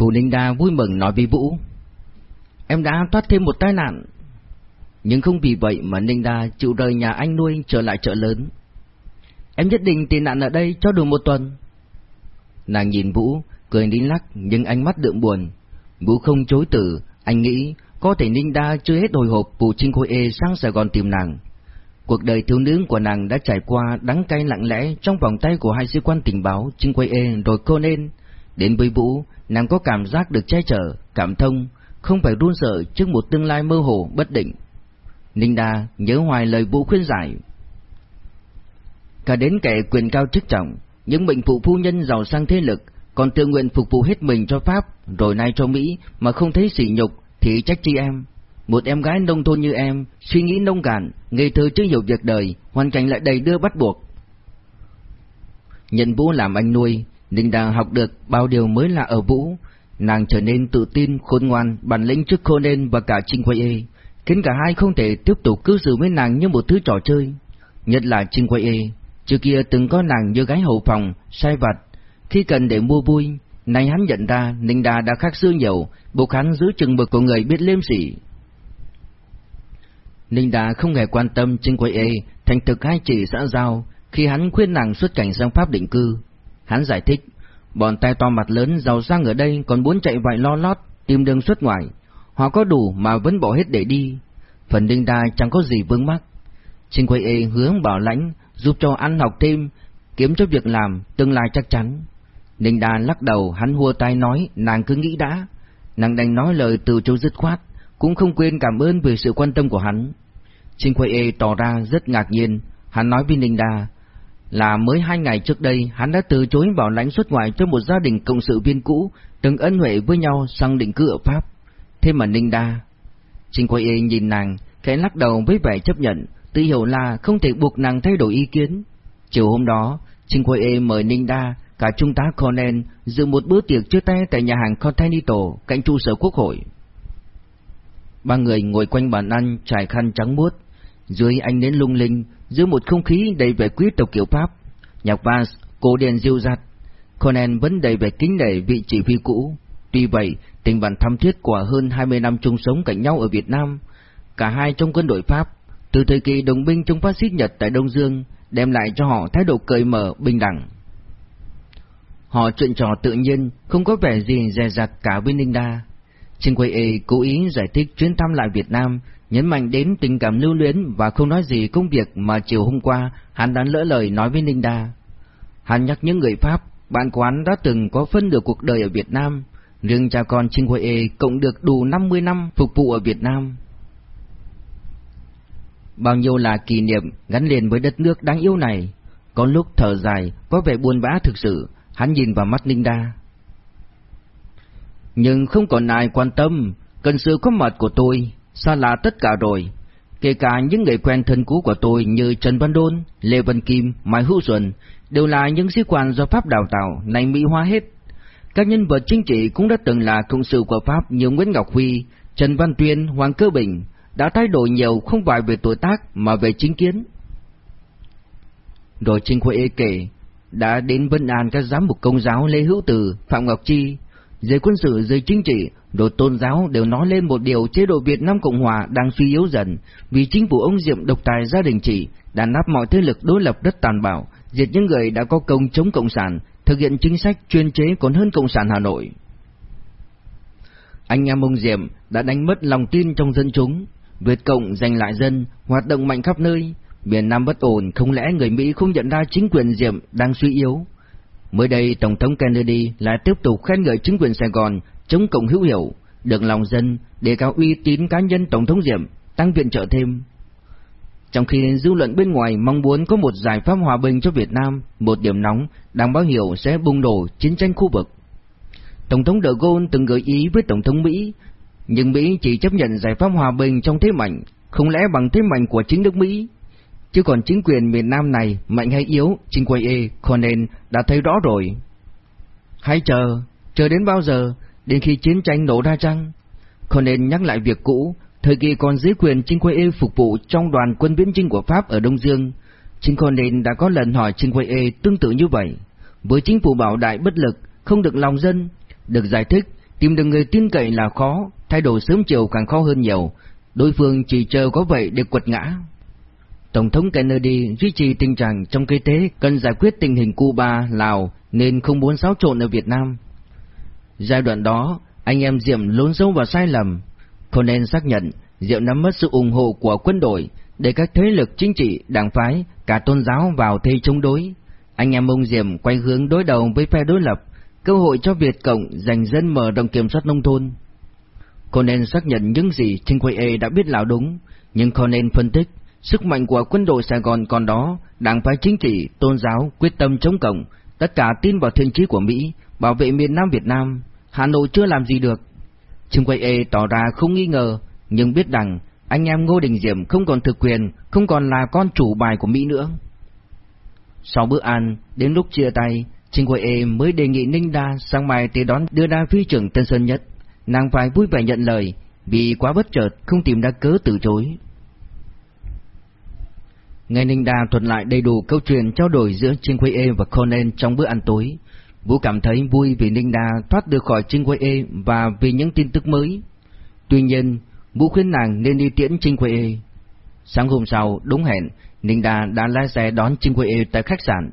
Phù Ninh Đa vui mừng nói với Vũ. Em đã thoát thêm một tai nạn. Nhưng không vì vậy mà Ninh Đa chịu rời nhà anh nuôi trở lại chợ lớn. Em nhất định tị nạn ở đây cho được một tuần. Nàng nhìn Vũ, cười nín lắc nhưng ánh mắt đượm buồn. Vũ không chối từ, anh nghĩ có thể Ninh Đa chưa hết hồi hộp vụ Trinh Khôi Ê sang Sài Gòn tìm nàng. Cuộc đời thiếu nữ của nàng đã trải qua đắng cay lặng lẽ trong vòng tay của hai sĩ quan tình báo Trinh Khôi Ê rồi cô nên. Đến với Vũ, nàng có cảm giác được che chở, cảm thông, không phải run sợ trước một tương lai mơ hồ, bất định. Ninh Đa nhớ hoài lời Vũ khuyên giải. Cả đến kẻ quyền cao chức trọng, những bệnh phụ phu nhân giàu sang thế lực, còn tự nguyện phục vụ hết mình cho Pháp, rồi nay cho Mỹ mà không thấy sỉ nhục thì trách chi em. Một em gái nông thôn như em, suy nghĩ nông cạn, ngây thơ chưa hiểu việc đời, hoàn cảnh lại đầy đưa bắt buộc. Nhận Vũ làm anh nuôi, Ninh Đà học được bao điều mới lạ ở Vũ, nàng trở nên tự tin, khôn ngoan, bản lĩnh trước Conan và cả Trinh Quay khiến cả hai không thể tiếp tục cư xử với nàng như một thứ trò chơi. Nhất là Trinh Quay trước kia từng có nàng như gái hậu phòng, sai vặt, khi cần để mua vui, nay hắn nhận ra Ninh Đà đã khác xưa nhiều, buộc hắn giữ chừng mực của người biết liêm sỉ. Ninh Đà không hề quan tâm Trinh Quay thành thực hai chỉ xã giao khi hắn khuyên nàng xuất cảnh sang Pháp định cư. Hắn giải thích, bọn tay to mặt lớn giàu sang ở đây còn muốn chạy vạy lo lót, tìm đường xuất ngoại. Họ có đủ mà vẫn bỏ hết để đi. Phần Ninh Đa chẳng có gì vướng mắc. Trình Quay Ê hướng bảo lãnh, giúp cho ăn học thêm, kiếm cho việc làm, tương lai chắc chắn. Ninh Đà lắc đầu, hắn hua tay nói, nàng cứ nghĩ đã. Nàng đành nói lời từ chối dứt khoát, cũng không quên cảm ơn về sự quan tâm của hắn. Trình Quay Ê tỏ ra rất ngạc nhiên, hắn nói với Ninh Đà là mới hai ngày trước đây hắn đã từ chối bảo lãnh xuất ngoại cho một gia đình cộng sự viên cũ từng ân huệ với nhau sang định cư ở Pháp. Thế mà Ninh Đa... Trình Quay Y nhìn nàng, khẽ lắc đầu với vẻ chấp nhận, tự hiểu là không thể buộc nàng thay đổi ý kiến. Chiều hôm đó, Trình Quay Y mời Ninh Đa cả trung tá Conan dự một bữa tiệc chia tay tại nhà hàng Continental cạnh trụ sở quốc hội. Ba người ngồi quanh bàn ăn trải khăn trắng muốt, dưới ánh nến lung linh, giữa một không khí đầy vẻ quý tộc kiểu Pháp. Nhạc vals, cổ điển diêu dặt, Conan vẫn đầy vẻ kính nể vị chỉ huy cũ. Tuy vậy, tình bạn thắm thiết của hơn 20 năm chung sống cạnh nhau ở Việt Nam, cả hai trong quân đội Pháp, từ thời kỳ đồng binh trong phát xít Nhật tại Đông Dương, đem lại cho họ thái độ cởi mở, bình đẳng. Họ chuyện trò tự nhiên, không có vẻ gì dè dặt cả với Ninh Đa. Trình Quay A cố ý giải thích chuyến thăm lại Việt Nam, nhấn mạnh đến tình cảm lưu luyến và không nói gì công việc mà chiều hôm qua hắn đã lỡ lời nói với Ninh Đa. Hắn nhắc những người Pháp, bạn quán đã từng có phân được cuộc đời ở Việt Nam, riêng cha con Trinh Huệ E cộng được đủ 50 năm phục vụ ở Việt Nam. Bao nhiêu là kỷ niệm gắn liền với đất nước đáng yêu này, có lúc thở dài, có vẻ buồn bã thực sự, Hắn nhìn vào mắt Ninh Đa. Nhưng không còn ai quan tâm, cần sự có mặt của tôi, xa lạ tất cả rồi. Kể cả những người quen thân cũ của tôi như Trần Văn Đôn, Lê Văn Kim, Mai Hữu Xuân, đều là những sĩ quan do Pháp đào tạo, này Mỹ hóa hết. Các nhân vật chính trị cũng đã từng là cộng sự của Pháp như Nguyễn Ngọc Huy, Trần Văn Tuyên, Hoàng Cơ Bình, đã thay đổi nhiều không phải về tuổi tác mà về chính kiến. Rồi Trinh Khuê kể, đã đến Vân An các giám mục công giáo Lê Hữu Từ, Phạm Ngọc Chi, giới quân sự, giới chính trị, đội tôn giáo đều nói lên một điều chế độ Việt Nam Cộng Hòa đang suy yếu dần, vì chính phủ ông Diệm độc tài gia đình trị, đã nắp mọi thế lực đối lập đất tàn bạo, diệt những người đã có công chống Cộng sản, thực hiện chính sách chuyên chế còn hơn Cộng sản Hà Nội. Anh em ông Diệm đã đánh mất lòng tin trong dân chúng, Việt Cộng giành lại dân, hoạt động mạnh khắp nơi, Miền Nam bất ổn, không lẽ người Mỹ không nhận ra chính quyền Diệm đang suy yếu? Mới đây, Tổng thống Kennedy lại tiếp tục khen ngợi chính quyền Sài Gòn chống cộng hữu hiệu, được lòng dân, đề cao uy tín cá nhân Tổng thống Diệm, tăng viện trợ thêm. Trong khi dư luận bên ngoài mong muốn có một giải pháp hòa bình cho Việt Nam, một điểm nóng đang báo hiệu sẽ bùng nổ chiến tranh khu vực. Tổng thống De Gaulle từng gợi ý với Tổng thống Mỹ, nhưng Mỹ chỉ chấp nhận giải pháp hòa bình trong thế mạnh, không lẽ bằng thế mạnh của chính nước Mỹ, Chứ còn chính quyền miền Nam này mạnh hay yếu, chính quay E, Conan đã thấy rõ rồi. Hãy chờ, chờ đến bao giờ, đến khi chiến tranh nổ ra chăng? Conan nhắc lại việc cũ, thời kỳ còn dưới quyền chính Quê ê phục vụ trong đoàn quân viễn chinh của Pháp ở Đông Dương. Chính nên đã có lần hỏi chính Quê ê tương tự như vậy. Với chính phủ bảo đại bất lực, không được lòng dân, được giải thích, tìm được người tin cậy là khó, thay đổi sớm chiều càng khó hơn nhiều, đối phương chỉ chờ có vậy để quật ngã. Tổng thống Kennedy duy trì tình trạng trong kinh tế cần giải quyết tình hình Cuba, Lào nên không muốn xáo trộn ở Việt Nam. Giai đoạn đó, anh em Diệm lún sâu vào sai lầm. Conan xác nhận Diệm nắm mất sự ủng hộ của quân đội để các thế lực chính trị, đảng phái, cả tôn giáo vào thế chống đối. Anh em ông Diệm quay hướng đối đầu với phe đối lập, cơ hội cho Việt Cộng giành dân mở rộng kiểm soát nông thôn. Conan xác nhận những gì Chinquaye đã biết là đúng, nhưng Conan phân tích sức mạnh của quân đội Sài Gòn còn đó, đảng phái chính trị, tôn giáo quyết tâm chống cộng, tất cả tin vào thiên chí của Mỹ, bảo vệ miền Nam Việt Nam. Hà Nội chưa làm gì được. Trương Quyết Ê tỏ ra không nghi ngờ, nhưng biết rằng anh em Ngô Đình Diệm không còn thực quyền, không còn là con chủ bài của Mỹ nữa. Sau bữa ăn, đến lúc chia tay, Trương Quay Ê mới đề nghị Ninh Đa sang mai tới đón đưa đa phi trưởng Tân Sơn Nhất. Nàng phải vui vẻ nhận lời, vì quá bất chợt không tìm ra cớ từ chối. Nghe Ninh Đa thuật lại đầy đủ câu chuyện trao đổi giữa Trương Quay Ê và Conan trong bữa ăn tối. Vũ cảm thấy vui vì Ninh Đa thoát được khỏi Trinh Quế Ê và vì những tin tức mới. Tuy nhiên, Vũ khuyên nàng nên đi tiễn Trinh Quế Ê. Sáng hôm sau, đúng hẹn, Ninh Đa đã lái xe đón Trinh Quế Ê tại khách sạn.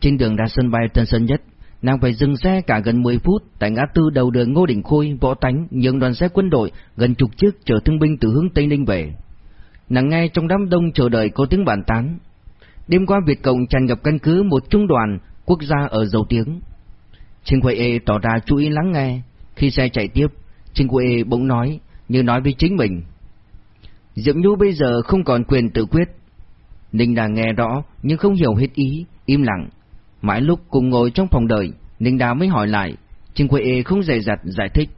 Trên đường ra sân bay Tân Sơn Nhất, nàng phải dừng xe cả gần 10 phút tại ngã tư đầu đường Ngô Đình Khôi, Võ Tánh, nhường đoàn xe quân đội gần chục chiếc chở thương binh từ hướng Tây Ninh về. Nàng nghe trong đám đông chờ đợi có tiếng bàn tán. Đêm qua Việt Cộng tràn ngập căn cứ một trung đoàn quốc gia ở dầu tiếng. Trình Quệ tỏ ra chú ý lắng nghe. Khi xe chạy tiếp, Trình Quệ bỗng nói, như nói với chính mình. Diệm Nhu bây giờ không còn quyền tự quyết. Ninh Đà nghe rõ nhưng không hiểu hết ý, im lặng. Mãi lúc cùng ngồi trong phòng đợi, Ninh Đà mới hỏi lại, Trình Quệ không dày dặt giải thích.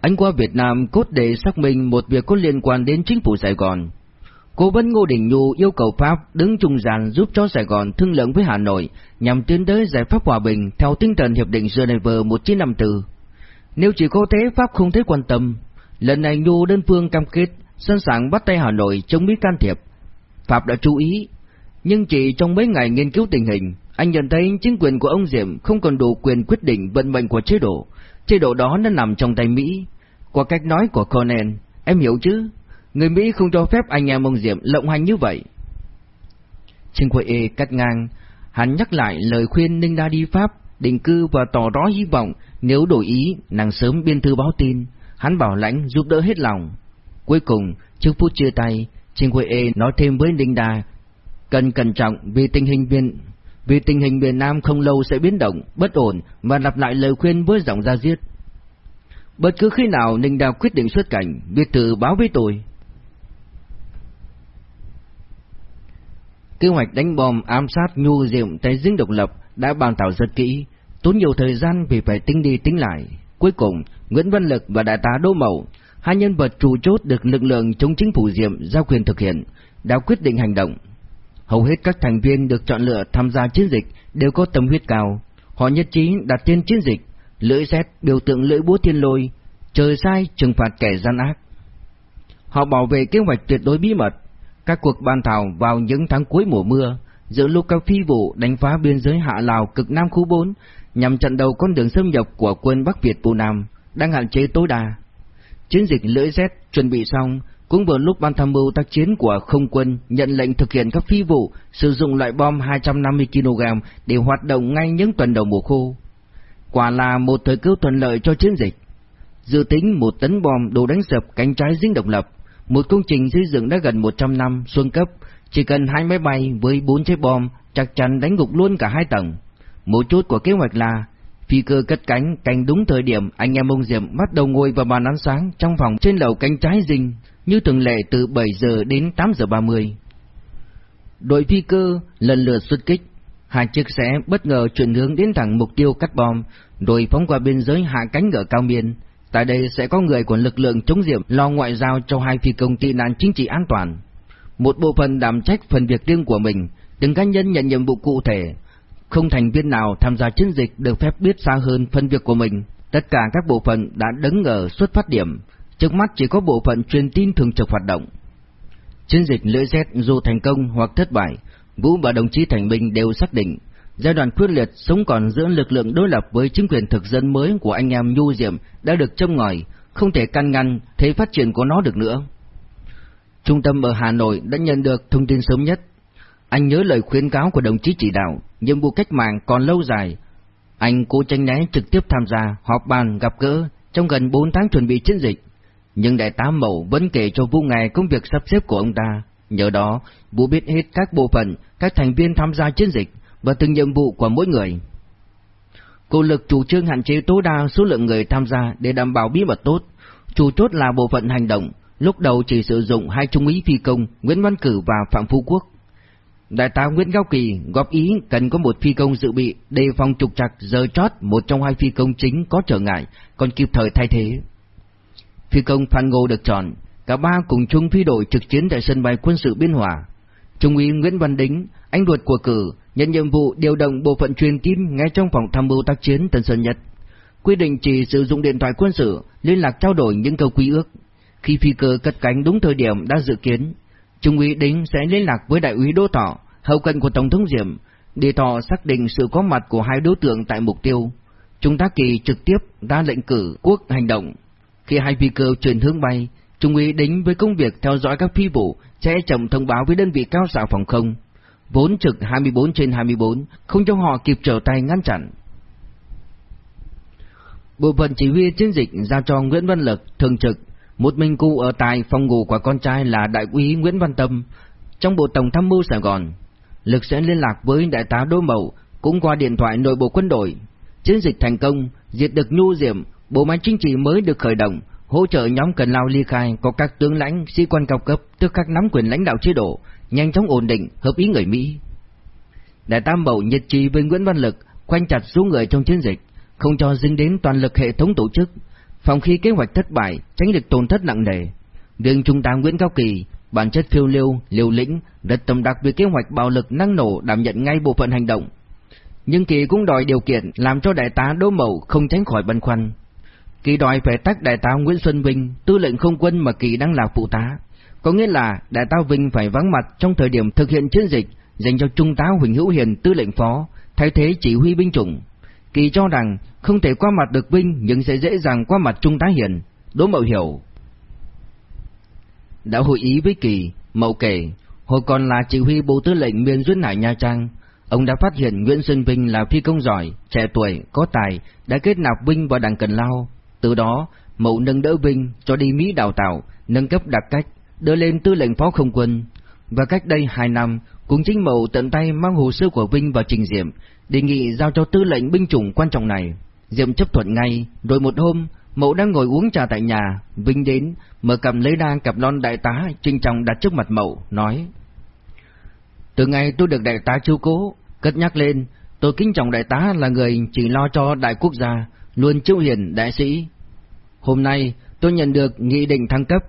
Anh qua Việt Nam cốt để xác minh một việc có liên quan đến chính phủ Sài Gòn. Cố vấn Ngô Đình Nhu yêu cầu Pháp đứng trung gian giúp cho Sài Gòn thương lượng với Hà Nội nhằm tiến tới giải pháp hòa bình theo tinh thần Hiệp định Geneva 1954. Nếu chỉ có thế Pháp không thấy quan tâm, lần này Nhu đơn phương cam kết sẵn sàng bắt tay Hà Nội chống Mỹ can thiệp. Pháp đã chú ý, nhưng chỉ trong mấy ngày nghiên cứu tình hình, anh nhận thấy chính quyền của ông Diệm không còn đủ quyền quyết định vận mệnh của chế độ. Chế độ đó nó nằm trong tay Mỹ. Qua cách nói của Conan, em hiểu chứ? Người Mỹ không cho phép anh em ông Diệm lộng hành như vậy. Trình Quệ Ê cắt ngang, hắn nhắc lại lời khuyên Ninh Đa đi Pháp, định cư và tỏ rõ hy vọng nếu đổi ý, nàng sớm biên thư báo tin. Hắn bảo lãnh giúp đỡ hết lòng. Cuối cùng, trước phút chia tay, Trình Quệ Ê nói thêm với Ninh Đa, cần cẩn trọng vì tình hình biên vì tình hình miền Nam không lâu sẽ biến động, bất ổn và lặp lại lời khuyên với giọng ra diết. Bất cứ khi nào Ninh Đào quyết định xuất cảnh, biệt thự báo với tôi. Kế hoạch đánh bom ám sát nhu diệm tại dinh độc lập đã bàn thảo rất kỹ, tốn nhiều thời gian vì phải tính đi tính lại. Cuối cùng, Nguyễn Văn Lực và Đại tá Đỗ Mậu, hai nhân vật trụ chốt được lực lượng chống chính phủ diệm giao quyền thực hiện, đã quyết định hành động. Hầu hết các thành viên được chọn lựa tham gia chiến dịch đều có tâm huyết cao. Họ nhất trí đặt tên chiến dịch, lưỡi xét biểu tượng lưỡi búa thiên lôi, trời sai trừng phạt kẻ gian ác. Họ bảo vệ kế hoạch tuyệt đối bí mật, các cuộc bàn thảo vào những tháng cuối mùa mưa, giữa lúc các phi vụ đánh phá biên giới Hạ Lào cực Nam khu 4 nhằm chặn đầu con đường xâm nhập của quân Bắc Việt bù Nam, đang hạn chế tối đa. Chiến dịch lưỡi rét chuẩn bị xong, cũng vừa lúc ban tham mưu tác chiến của không quân nhận lệnh thực hiện các phi vụ sử dụng loại bom 250kg để hoạt động ngay những tuần đầu mùa khô. Quả là một thời cơ thuận lợi cho chiến dịch. Dự tính một tấn bom đủ đánh sập cánh trái dinh độc lập, một công trình xây dựng đã gần 100 năm xuân cấp, chỉ cần hai máy bay với bốn trái bom chắc chắn đánh gục luôn cả hai tầng. Một chút của kế hoạch là Phi cơ cất cánh, cánh đúng thời điểm anh em ông Diệm bắt đầu ngồi vào bàn ăn sáng trong phòng trên lầu cánh trái dinh, như thường lệ từ 7 giờ đến 8 giờ 30. Đội phi cơ lần lượt xuất kích, hai chiếc xe bất ngờ chuyển hướng đến thẳng mục tiêu cắt bom, rồi phóng qua biên giới hạ cánh ở cao miên. Tại đây sẽ có người của lực lượng chống diệm lo ngoại giao cho hai phi công tị nạn chính trị an toàn. Một bộ phận đảm trách phần việc riêng của mình, từng cá nhân nhận nhiệm vụ cụ thể, không thành viên nào tham gia chiến dịch được phép biết xa hơn phần việc của mình. Tất cả các bộ phận đã đứng ở xuất phát điểm, trước mắt chỉ có bộ phận truyền tin thường trực hoạt động. Chiến dịch lưỡi rét dù thành công hoặc thất bại, Vũ và đồng chí Thành bình đều xác định giai đoạn quyết liệt sống còn giữa lực lượng đối lập với chính quyền thực dân mới của anh em Nhu Diệm đã được châm ngòi, không thể can ngăn thế phát triển của nó được nữa. Trung tâm ở Hà Nội đã nhận được thông tin sớm nhất. Anh nhớ lời khuyến cáo của đồng chí chỉ đạo, nhiệm vụ cách mạng còn lâu dài. Anh cố tranh né trực tiếp tham gia, họp bàn, gặp gỡ trong gần 4 tháng chuẩn bị chiến dịch. Nhưng đại tá Mậu vẫn kể cho Vũ ngài công việc sắp xếp của ông ta. Nhờ đó, Vũ biết hết các bộ phận, các thành viên tham gia chiến dịch và từng nhiệm vụ của mỗi người. Cô lực chủ trương hạn chế tối đa số lượng người tham gia để đảm bảo bí mật tốt. Chủ chốt là bộ phận hành động, lúc đầu chỉ sử dụng hai trung úy phi công Nguyễn Văn Cử và Phạm Phú Quốc. Đại tá Nguyễn Cao Kỳ góp ý cần có một phi công dự bị đề phòng trục trặc giờ chót một trong hai phi công chính có trở ngại, còn kịp thời thay thế. Phi công Phan Ngô được chọn, cả ba cùng chung phi đội trực chiến tại sân bay quân sự Biên Hòa. Trung úy Nguyễn Văn Đính, anh ruột của Cử, nhận nhiệm vụ điều động bộ phận truyền tin ngay trong phòng tham mưu tác chiến Tân Sơn Nhất. Quy định chỉ sử dụng điện thoại quân sự liên lạc trao đổi những câu quy ước. Khi phi cơ cất cánh đúng thời điểm đã dự kiến, Trung úy Đính sẽ liên lạc với đại úy Đỗ Thọ, hậu cần của Tổng thống Diệm, để Thọ xác định sự có mặt của hai đối tượng tại mục tiêu. Trung tá Kỳ trực tiếp ra lệnh cử quốc hành động. Khi hai phi cơ chuyển hướng bay, Trung úy Đính với công việc theo dõi các phi vụ sẽ chậm thông báo với đơn vị cao xạ phòng không vốn trực 24 trên 24, không cho họ kịp trở tay ngăn chặn. Bộ phận chỉ huy chiến dịch giao cho Nguyễn Văn Lực thường trực, một mình cụ ở tại phòng ngủ của con trai là đại úy Nguyễn Văn Tâm trong bộ tổng tham mưu Sài Gòn. Lực sẽ liên lạc với đại tá Đỗ Mậu cũng qua điện thoại nội bộ quân đội. Chiến dịch thành công, diệt được nhu diệm, bộ máy chính trị mới được khởi động, hỗ trợ nhóm Cần Lao ly khai có các tướng lãnh, sĩ quan cao cấp, tức các nắm quyền lãnh đạo chế độ, nhanh chóng ổn định, hợp ý người Mỹ. Đại Tam Bậu nhiệt trì với Nguyễn Văn Lực, quanh chặt số người trong chiến dịch, không cho dính đến toàn lực hệ thống tổ chức, phòng khi kế hoạch thất bại, tránh được tổn thất nặng nề. Đường Trung tá Nguyễn Cao Kỳ, bản chất phiêu lưu, liều lĩnh, rất tâm đắc về kế hoạch bạo lực năng nổ đảm nhận ngay bộ phận hành động. Nhưng Kỳ cũng đòi điều kiện làm cho đại tá Đỗ Mậu không tránh khỏi băn khoăn. Kỳ đòi phải tách đại tá Nguyễn Xuân Vinh, tư lệnh không quân mà Kỳ đang là phụ tá, có nghĩa là Đại tá Vinh phải vắng mặt trong thời điểm thực hiện chiến dịch dành cho Trung tá Huỳnh Hữu Hiền tư lệnh phó, thay thế chỉ huy binh chủng. Kỳ cho rằng không thể qua mặt được Vinh nhưng sẽ dễ dàng qua mặt Trung tá Hiền. Đỗ Mậu hiểu. Đã hội ý với Kỳ, Mậu kể, hồi còn là chỉ huy bộ tư lệnh miền duyên hải Nha Trang, ông đã phát hiện Nguyễn Xuân Vinh là phi công giỏi, trẻ tuổi, có tài, đã kết nạp Vinh vào đảng Cần Lao. Từ đó, Mậu nâng đỡ Vinh cho đi Mỹ đào tạo, nâng cấp đặc cách, đưa lên tư lệnh phó không quân. Và cách đây hai năm, cũng chính Mậu tận tay mang hồ sơ của Vinh vào trình Diệm, đề nghị giao cho tư lệnh binh chủng quan trọng này. Diệm chấp thuận ngay, rồi một hôm, Mậu đang ngồi uống trà tại nhà, Vinh đến, mở cầm lấy đa cặp lon đại tá trinh trọng đặt trước mặt Mậu, nói: "Từ ngày tôi được đại tá chiếu cố, cất nhắc lên, tôi kính trọng đại tá là người chỉ lo cho đại quốc gia, luôn chiêu hiền đại sĩ. Hôm nay, tôi nhận được nghị định thăng cấp,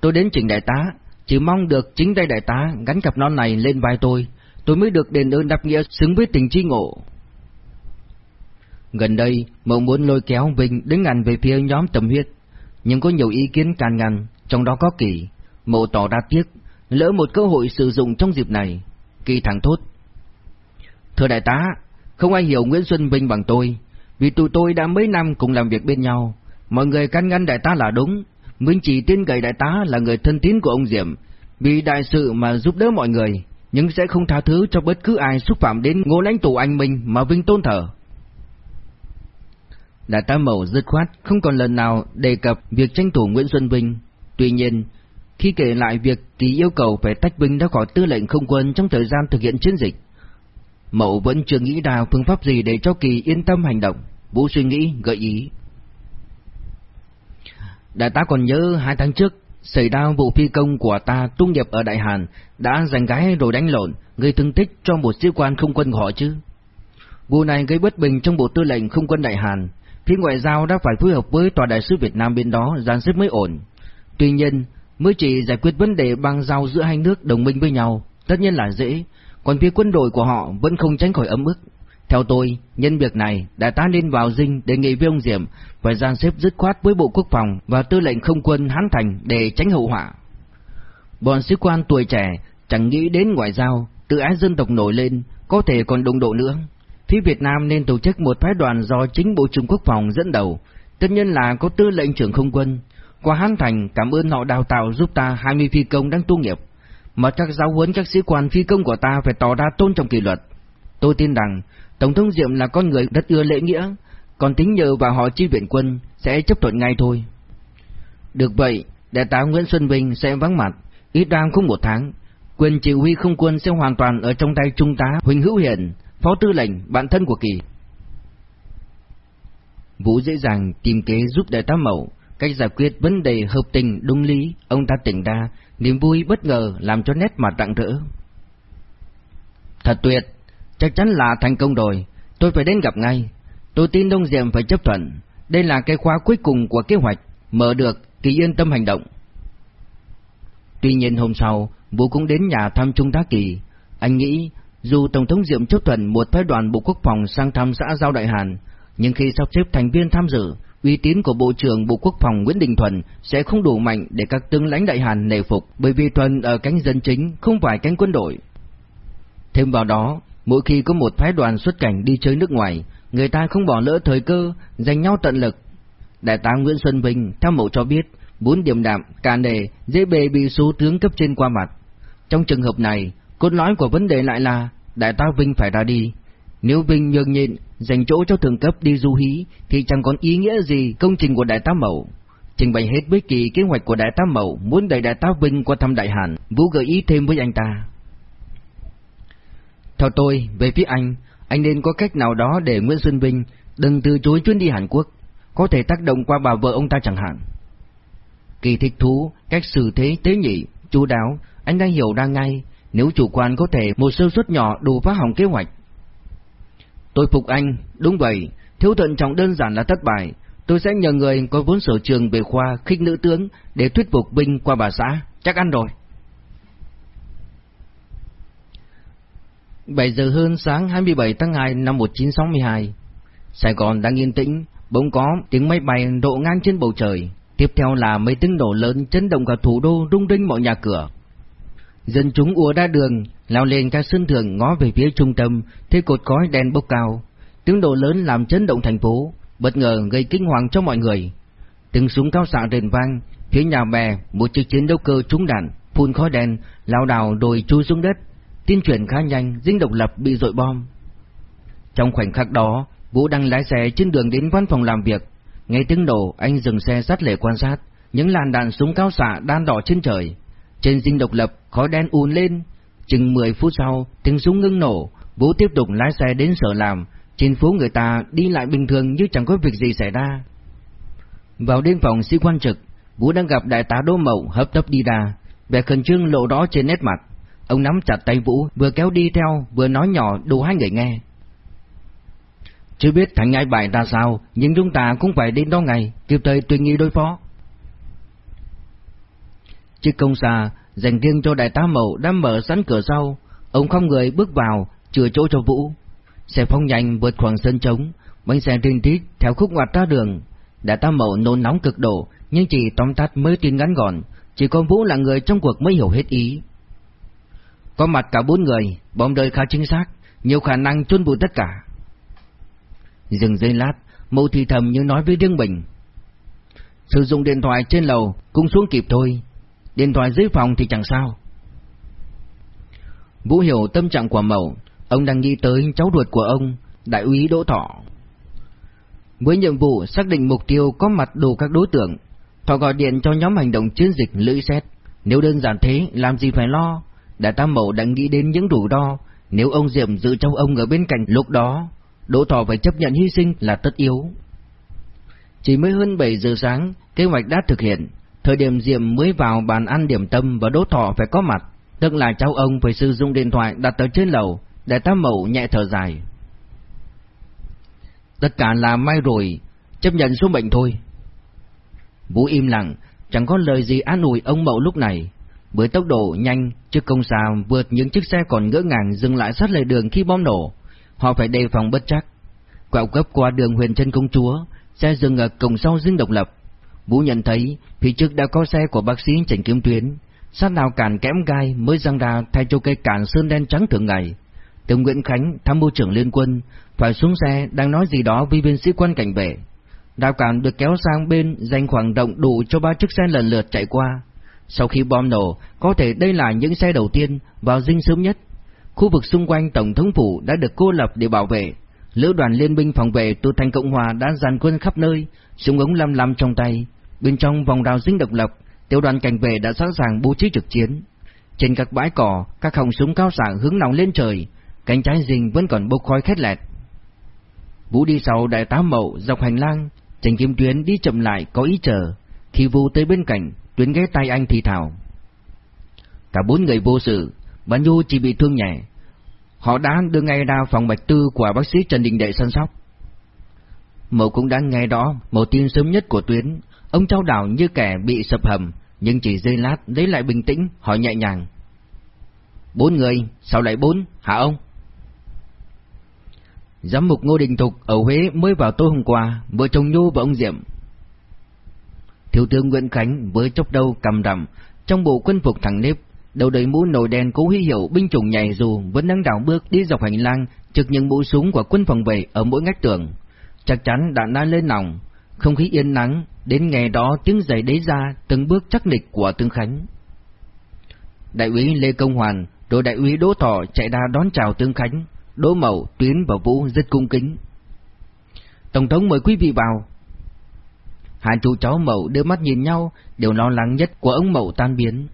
Tôi đến trình đại tá, chỉ mong được chính tay đại tá gắn cặp non này lên vai tôi, tôi mới được đền ơn đáp nghĩa xứng với tình chi ngộ. Gần đây, Mậu muốn lôi kéo Vinh đứng ngăn về phía nhóm tầm huyết, nhưng có nhiều ý kiến can ngăn, trong đó có Kỳ. Mậu tỏ ra tiếc, lỡ một cơ hội sử dụng trong dịp này. Kỳ thẳng thốt. Thưa đại tá, không ai hiểu Nguyễn Xuân Vinh bằng tôi, vì tụi tôi đã mấy năm cùng làm việc bên nhau. Mọi người can ngăn đại tá là đúng, Minh chỉ tin cậy đại tá là người thân tín của ông Diệm, vì đại sự mà giúp đỡ mọi người, nhưng sẽ không tha thứ cho bất cứ ai xúc phạm đến ngô lãnh tụ anh Minh mà Vinh tôn thờ. Đại tá Mậu dứt khoát không còn lần nào đề cập việc tranh thủ Nguyễn Xuân Vinh. Tuy nhiên, khi kể lại việc kỳ yêu cầu phải tách Vinh ra khỏi tư lệnh không quân trong thời gian thực hiện chiến dịch, Mậu vẫn chưa nghĩ ra phương pháp gì để cho kỳ yên tâm hành động. Vũ suy nghĩ, gợi ý. Đại tá còn nhớ hai tháng trước, xảy ra vụ phi công của ta tung nhập ở Đại Hàn, đã giành gái rồi đánh lộn, gây thương tích cho một sĩ quan không quân họ chứ. Vụ này gây bất bình trong bộ tư lệnh không quân Đại Hàn, phía ngoại giao đã phải phối hợp với tòa đại sứ Việt Nam bên đó giàn xếp mới ổn. Tuy nhiên, mới chỉ giải quyết vấn đề băng giao giữa hai nước đồng minh với nhau, tất nhiên là dễ, còn phía quân đội của họ vẫn không tránh khỏi ấm ức. Theo tôi, nhân việc này, đại tá nên vào dinh đề nghị với ông Diệm phải gian xếp dứt khoát với Bộ Quốc phòng và tư lệnh không quân Hán Thành để tránh hậu họa. Bọn sĩ quan tuổi trẻ chẳng nghĩ đến ngoại giao, tự ái dân tộc nổi lên, có thể còn đụng độ nữa. phía Việt Nam nên tổ chức một phái đoàn do chính Bộ trưởng Quốc phòng dẫn đầu, tất nhiên là có tư lệnh trưởng không quân. Qua Hán Thành cảm ơn họ đào tạo giúp ta 20 phi công đang tu nghiệp, mà các giáo huấn các sĩ quan phi công của ta phải tỏ ra tôn trọng kỷ luật. Tôi tin rằng Tổng thống Diệm là con người rất ưa lễ nghĩa, còn tính nhờ vào họ chi viện quân sẽ chấp thuận ngay thôi. Được vậy, đại tá Nguyễn Xuân Bình sẽ vắng mặt, ít đang không một tháng. Quyền chỉ huy không quân sẽ hoàn toàn ở trong tay Trung tá Huỳnh Hữu Hiển, phó tư lệnh, bạn thân của Kỳ. Vũ dễ dàng tìm kế giúp đại tá Mậu, cách giải quyết vấn đề hợp tình đúng lý, ông ta tỉnh đa, niềm vui bất ngờ làm cho nét mặt rạng rỡ. Thật tuyệt, chắc chắn là thành công rồi, tôi phải đến gặp ngay. Tôi tin Đông Diệm phải chấp thuận, đây là cái khóa cuối cùng của kế hoạch, mở được Kỳ yên tâm hành động. Tuy nhiên hôm sau, Vũ cũng đến nhà thăm Trung tá Kỳ. Anh nghĩ, dù Tổng thống Diệm chấp thuận một phái đoàn Bộ Quốc phòng sang thăm xã Giao Đại Hàn, nhưng khi sắp xếp thành viên tham dự, uy tín của Bộ trưởng Bộ Quốc phòng Nguyễn Đình Thuần sẽ không đủ mạnh để các tướng lãnh Đại Hàn nể phục, bởi vì Thuần ở cánh dân chính, không phải cánh quân đội. Thêm vào đó, mỗi khi có một phái đoàn xuất cảnh đi chơi nước ngoài, người ta không bỏ lỡ thời cơ, dành nhau tận lực Đại tá Nguyễn Xuân Vinh theo mẫu cho biết, bốn điểm đạm, cả đề dễ bề bị số tướng cấp trên qua mặt. Trong trường hợp này, cốt lõi của vấn đề lại là Đại tá Vinh phải ra đi. Nếu Vinh nhường nhịn, dành chỗ cho thường cấp đi du hí, thì chẳng còn ý nghĩa gì công trình của Đại tá Mậu. Trình bày hết bất kỳ kế hoạch của Đại tá Mậu muốn đẩy Đại tá Vinh qua thăm Đại Hàn, Vũ gợi ý thêm với anh ta. Theo tôi, về phía anh, anh nên có cách nào đó để Nguyễn Xuân Vinh đừng từ chối chuyến đi Hàn Quốc có thể tác động qua bà vợ ông ta chẳng hạn. Kỳ thích thú, cách xử thế tế nhị, chú đáo, anh đang hiểu đang ngay, nếu chủ quan có thể một sơ suất nhỏ đủ phá hỏng kế hoạch. Tôi phục anh, đúng vậy, thiếu thận trọng đơn giản là thất bại, tôi sẽ nhờ người có vốn sở trường về khoa khích nữ tướng để thuyết phục binh qua bà xã, chắc ăn rồi. 7 giờ hơn sáng 27 tháng 2 năm 1962, Sài Gòn đang yên tĩnh, bỗng có tiếng máy bay độ ngang trên bầu trời, tiếp theo là mấy tiếng nổ lớn chấn động cả thủ đô rung rinh mọi nhà cửa. Dân chúng ùa ra đường, lao lên các sân thượng ngó về phía trung tâm, thấy cột khói đen bốc cao. Tiếng nổ lớn làm chấn động thành phố, bất ngờ gây kinh hoàng cho mọi người. Tiếng súng cao xạ rền vang, phía nhà bè một chiếc chiến đấu cơ trúng đạn, phun khói đen, lao đảo đồi chui xuống đất. Tin chuyển khá nhanh, dinh độc lập bị dội bom. Trong khoảnh khắc đó, Vũ đang lái xe trên đường đến văn phòng làm việc. Nghe tiếng nổ, anh dừng xe sát lề quan sát, những làn đạn súng cao xạ đan đỏ trên trời. Trên dinh độc lập, khói đen ùn lên. Chừng 10 phút sau, tiếng súng ngưng nổ, Vũ tiếp tục lái xe đến sở làm. Trên phố người ta đi lại bình thường như chẳng có việc gì xảy ra. Vào đến phòng sĩ quan trực, Vũ đang gặp đại tá Đỗ Mậu hấp tấp đi ra, vẻ khẩn trương lộ đó trên nét mặt. Ông nắm chặt tay Vũ, vừa kéo đi theo, vừa nói nhỏ đủ hai người nghe. Chưa biết thằng nhai bài ra sao, nhưng chúng ta cũng phải đến đó ngày, kịp thời tùy nghi đối phó. Chiếc công xa dành riêng cho đại tá Mậu đã mở sẵn cửa sau, ông không người bước vào, chừa chỗ cho Vũ. Xe phóng nhanh vượt khoảng sân trống, bánh xe riêng tít theo khúc ngoặt ra đường. Đại tá Mậu nôn nóng cực độ, nhưng chỉ tóm tắt mới tin ngắn gọn, chỉ có Vũ là người trong cuộc mới hiểu hết ý. Có mặt cả bốn người, bom đời khá chính xác, nhiều khả năng chôn bụi tất cả. Dừng giây lát, mâu thì thầm như nói với riêng mình. Sử dụng điện thoại trên lầu cũng xuống kịp thôi, điện thoại dưới phòng thì chẳng sao. Vũ hiểu tâm trạng của mẫu, ông đang nghĩ tới cháu ruột của ông, đại úy Đỗ Thọ. Với nhiệm vụ xác định mục tiêu có mặt đủ các đối tượng, Thọ gọi điện cho nhóm hành động chiến dịch lưỡi xét. Nếu đơn giản thế, làm gì phải lo? Đại tam mậu đã nghĩ đến những rủi ro, nếu ông Diệm giữ cháu ông ở bên cạnh lúc đó, Đỗ Thọ phải chấp nhận hy sinh là tất yếu. Chỉ mới hơn 7 giờ sáng, kế hoạch đã thực hiện. Thời điểm Diệm mới vào bàn ăn điểm tâm và Đỗ Thọ phải có mặt, tức là cháu ông phải sử dụng điện thoại đặt ở trên lầu, Đại tam mậu nhẹ thở dài. Tất cả là may rồi, chấp nhận số mệnh thôi. Vũ im lặng, chẳng có lời gì an ủi ông mậu lúc này. Với tốc độ nhanh, chiếc công xà vượt những chiếc xe còn ngỡ ngàng dừng lại sát lề đường khi bom nổ họ phải đề phòng bất chắc. Quẹo gấp qua đường huyền chân công chúa, xe dừng ở cổng sau dinh độc lập. Vũ nhận thấy phía trước đã có xe của bác sĩ Trần Kiếm Tuyến, sát nào cản kẽm gai mới răng ra thay cho cây cản sơn đen trắng thường ngày. Tướng Nguyễn Khánh, tham mưu trưởng liên quân, phải xuống xe đang nói gì đó với viên sĩ quan cảnh vệ. Đào cản được kéo sang bên dành khoảng động đủ cho ba chiếc xe lần lượt chạy qua. Sau khi bom nổ, có thể đây là những xe đầu tiên vào dinh sớm nhất. Khu vực xung quanh Tổng thống phủ đã được cô lập để bảo vệ. Lữ đoàn liên binh phòng vệ từ thành Cộng Hòa đã dàn quân khắp nơi, súng ống lăm lăm trong tay. Bên trong vòng đào dinh độc lập, tiểu đoàn cảnh vệ đã sẵn sàng bố trí trực chiến. Trên các bãi cỏ, các họng súng cao xạ hướng nòng lên trời, cánh trái dinh vẫn còn bốc khói khét lẹt. Vũ đi sau đại tá Mậu dọc hành lang, Trần Kim Tuyến đi chậm lại có ý chờ. Khi Vũ tới bên cạnh, Tuyến ghé tay anh thì thào. Cả bốn người vô sự, bà Nhu chỉ bị thương nhẹ. Họ đã đưa ngay ra phòng bạch tư của bác sĩ Trần Đình Đệ săn sóc. Mậu cũng đã nghe đó một tin sớm nhất của Tuyến. Ông trao đảo như kẻ bị sập hầm, nhưng chỉ giây lát lấy lại bình tĩnh, hỏi nhẹ nhàng. Bốn người, sao lại bốn, hả ông? Giám mục Ngô Đình Thục ở Huế mới vào tối hôm qua, vợ chồng Nhu và ông Diệm. Thiếu tướng Nguyễn Khánh với chốc đầu cầm đầm trong bộ quân phục thẳng nếp, đầu đầy mũ nồi đen cố huy hiệu binh chủng nhảy dù vẫn đang đảo bước đi dọc hành lang, trực những mũi súng của quân phòng vệ ở mỗi ngách tường. Chắc chắn đạn đã lên nòng, không khí yên nắng, đến ngày đó tiếng giày đế ra từng bước chắc nịch của tướng Khánh. Đại úy Lê Công Hoàn, đội đại úy Đỗ Thọ chạy ra đón chào tướng Khánh, Đỗ Mậu, Tuyến và Vũ rất cung kính. Tổng thống mời quý vị vào. Hai chú cháu Mậu đưa mắt nhìn nhau, đều lo lắng nhất của ông Mậu tan biến.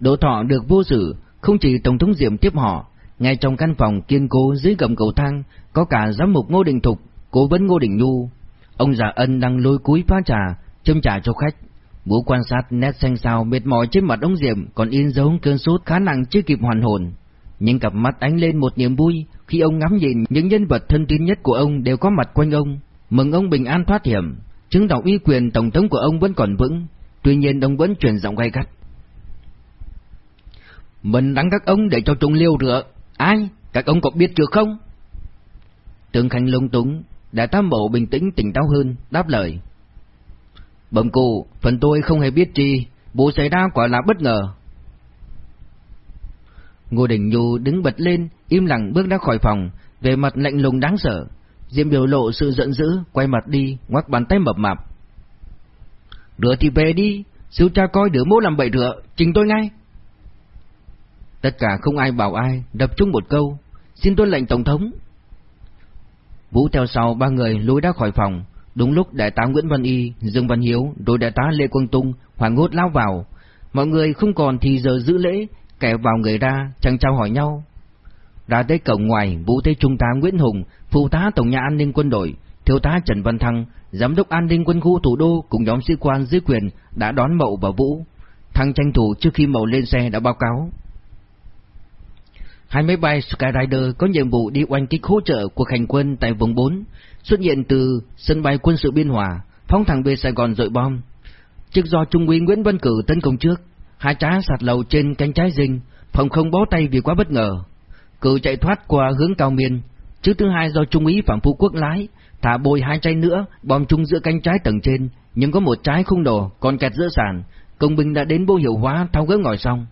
Đỗ Thọ được vô xử, không chỉ Tổng thống Diệm tiếp họ, ngay trong căn phòng kiên cố dưới gầm cầu thang, có cả giám mục Ngô Đình Thục, cố vấn Ngô Đình Nhu. Ông già ân đang lôi cúi pha trà, châm trà cho khách. bố quan sát nét xanh xao mệt mỏi trên mặt ông Diệm còn in dấu cơn sốt khá nặng chưa kịp hoàn hồn nhưng cặp mắt ánh lên một niềm vui khi ông ngắm nhìn những nhân vật thân tín nhất của ông đều có mặt quanh ông, mừng ông bình an thoát hiểm, chứng tỏ uy quyền tổng thống của ông vẫn còn vững, tuy nhiên ông vẫn truyền giọng gay gắt. Mình đánh các ông để cho chúng liêu rửa, ai? Các ông có biết chưa không? Tướng Khánh lung túng, đã tam bộ bình tĩnh tỉnh táo hơn, đáp lời. Bẩm cụ, phần tôi không hề biết chi, vụ xảy ra quả là bất ngờ, Ngô Đình Nhu đứng bật lên, im lặng bước ra khỏi phòng, về mặt lạnh lùng đáng sợ. Diêm biểu lộ sự giận dữ, quay mặt đi, ngoắc bàn tay mập mạp. Đứa thì về đi, sưu cha coi đứa mô làm bậy rửa, trình tôi ngay. Tất cả không ai bảo ai, đập chung một câu, xin tuân lệnh tổng thống. Vũ theo sau ba người lối ra khỏi phòng, đúng lúc đại tá Nguyễn Văn Y, Dương Văn Hiếu, rồi đại tá Lê Quang Tung hoảng hốt lao vào. Mọi người không còn thì giờ giữ lễ, kẻ vào người ra, chẳng trao hỏi nhau. Ra tới cổng ngoài, Vũ thấy Trung tá Nguyễn Hùng, Phụ tá Tổng nhà An ninh quân đội, Thiếu tá Trần Văn Thăng, Giám đốc An ninh quân khu thủ đô cùng nhóm sĩ quan dưới quyền đã đón Mậu và Vũ. Thăng tranh thủ trước khi Mậu lên xe đã báo cáo. Hai máy bay Skyrider có nhiệm vụ đi oanh kích hỗ trợ cuộc hành quân tại vùng 4, xuất hiện từ sân bay quân sự Biên Hòa, phóng thẳng về Sài Gòn dội bom. Trước do Trung úy Nguyễn Văn Cử tấn công trước, hai trái sạt lầu trên cánh trái rinh, phòng không bó tay vì quá bất ngờ. Cự chạy thoát qua hướng cao miên, chứ thứ hai do trung úy Phạm Phú Quốc lái, thả bồi hai trái nữa, bom chung giữa cánh trái tầng trên, nhưng có một trái không đổ, còn kẹt giữa sàn, công binh đã đến vô hiệu hóa thao gỡ ngòi xong.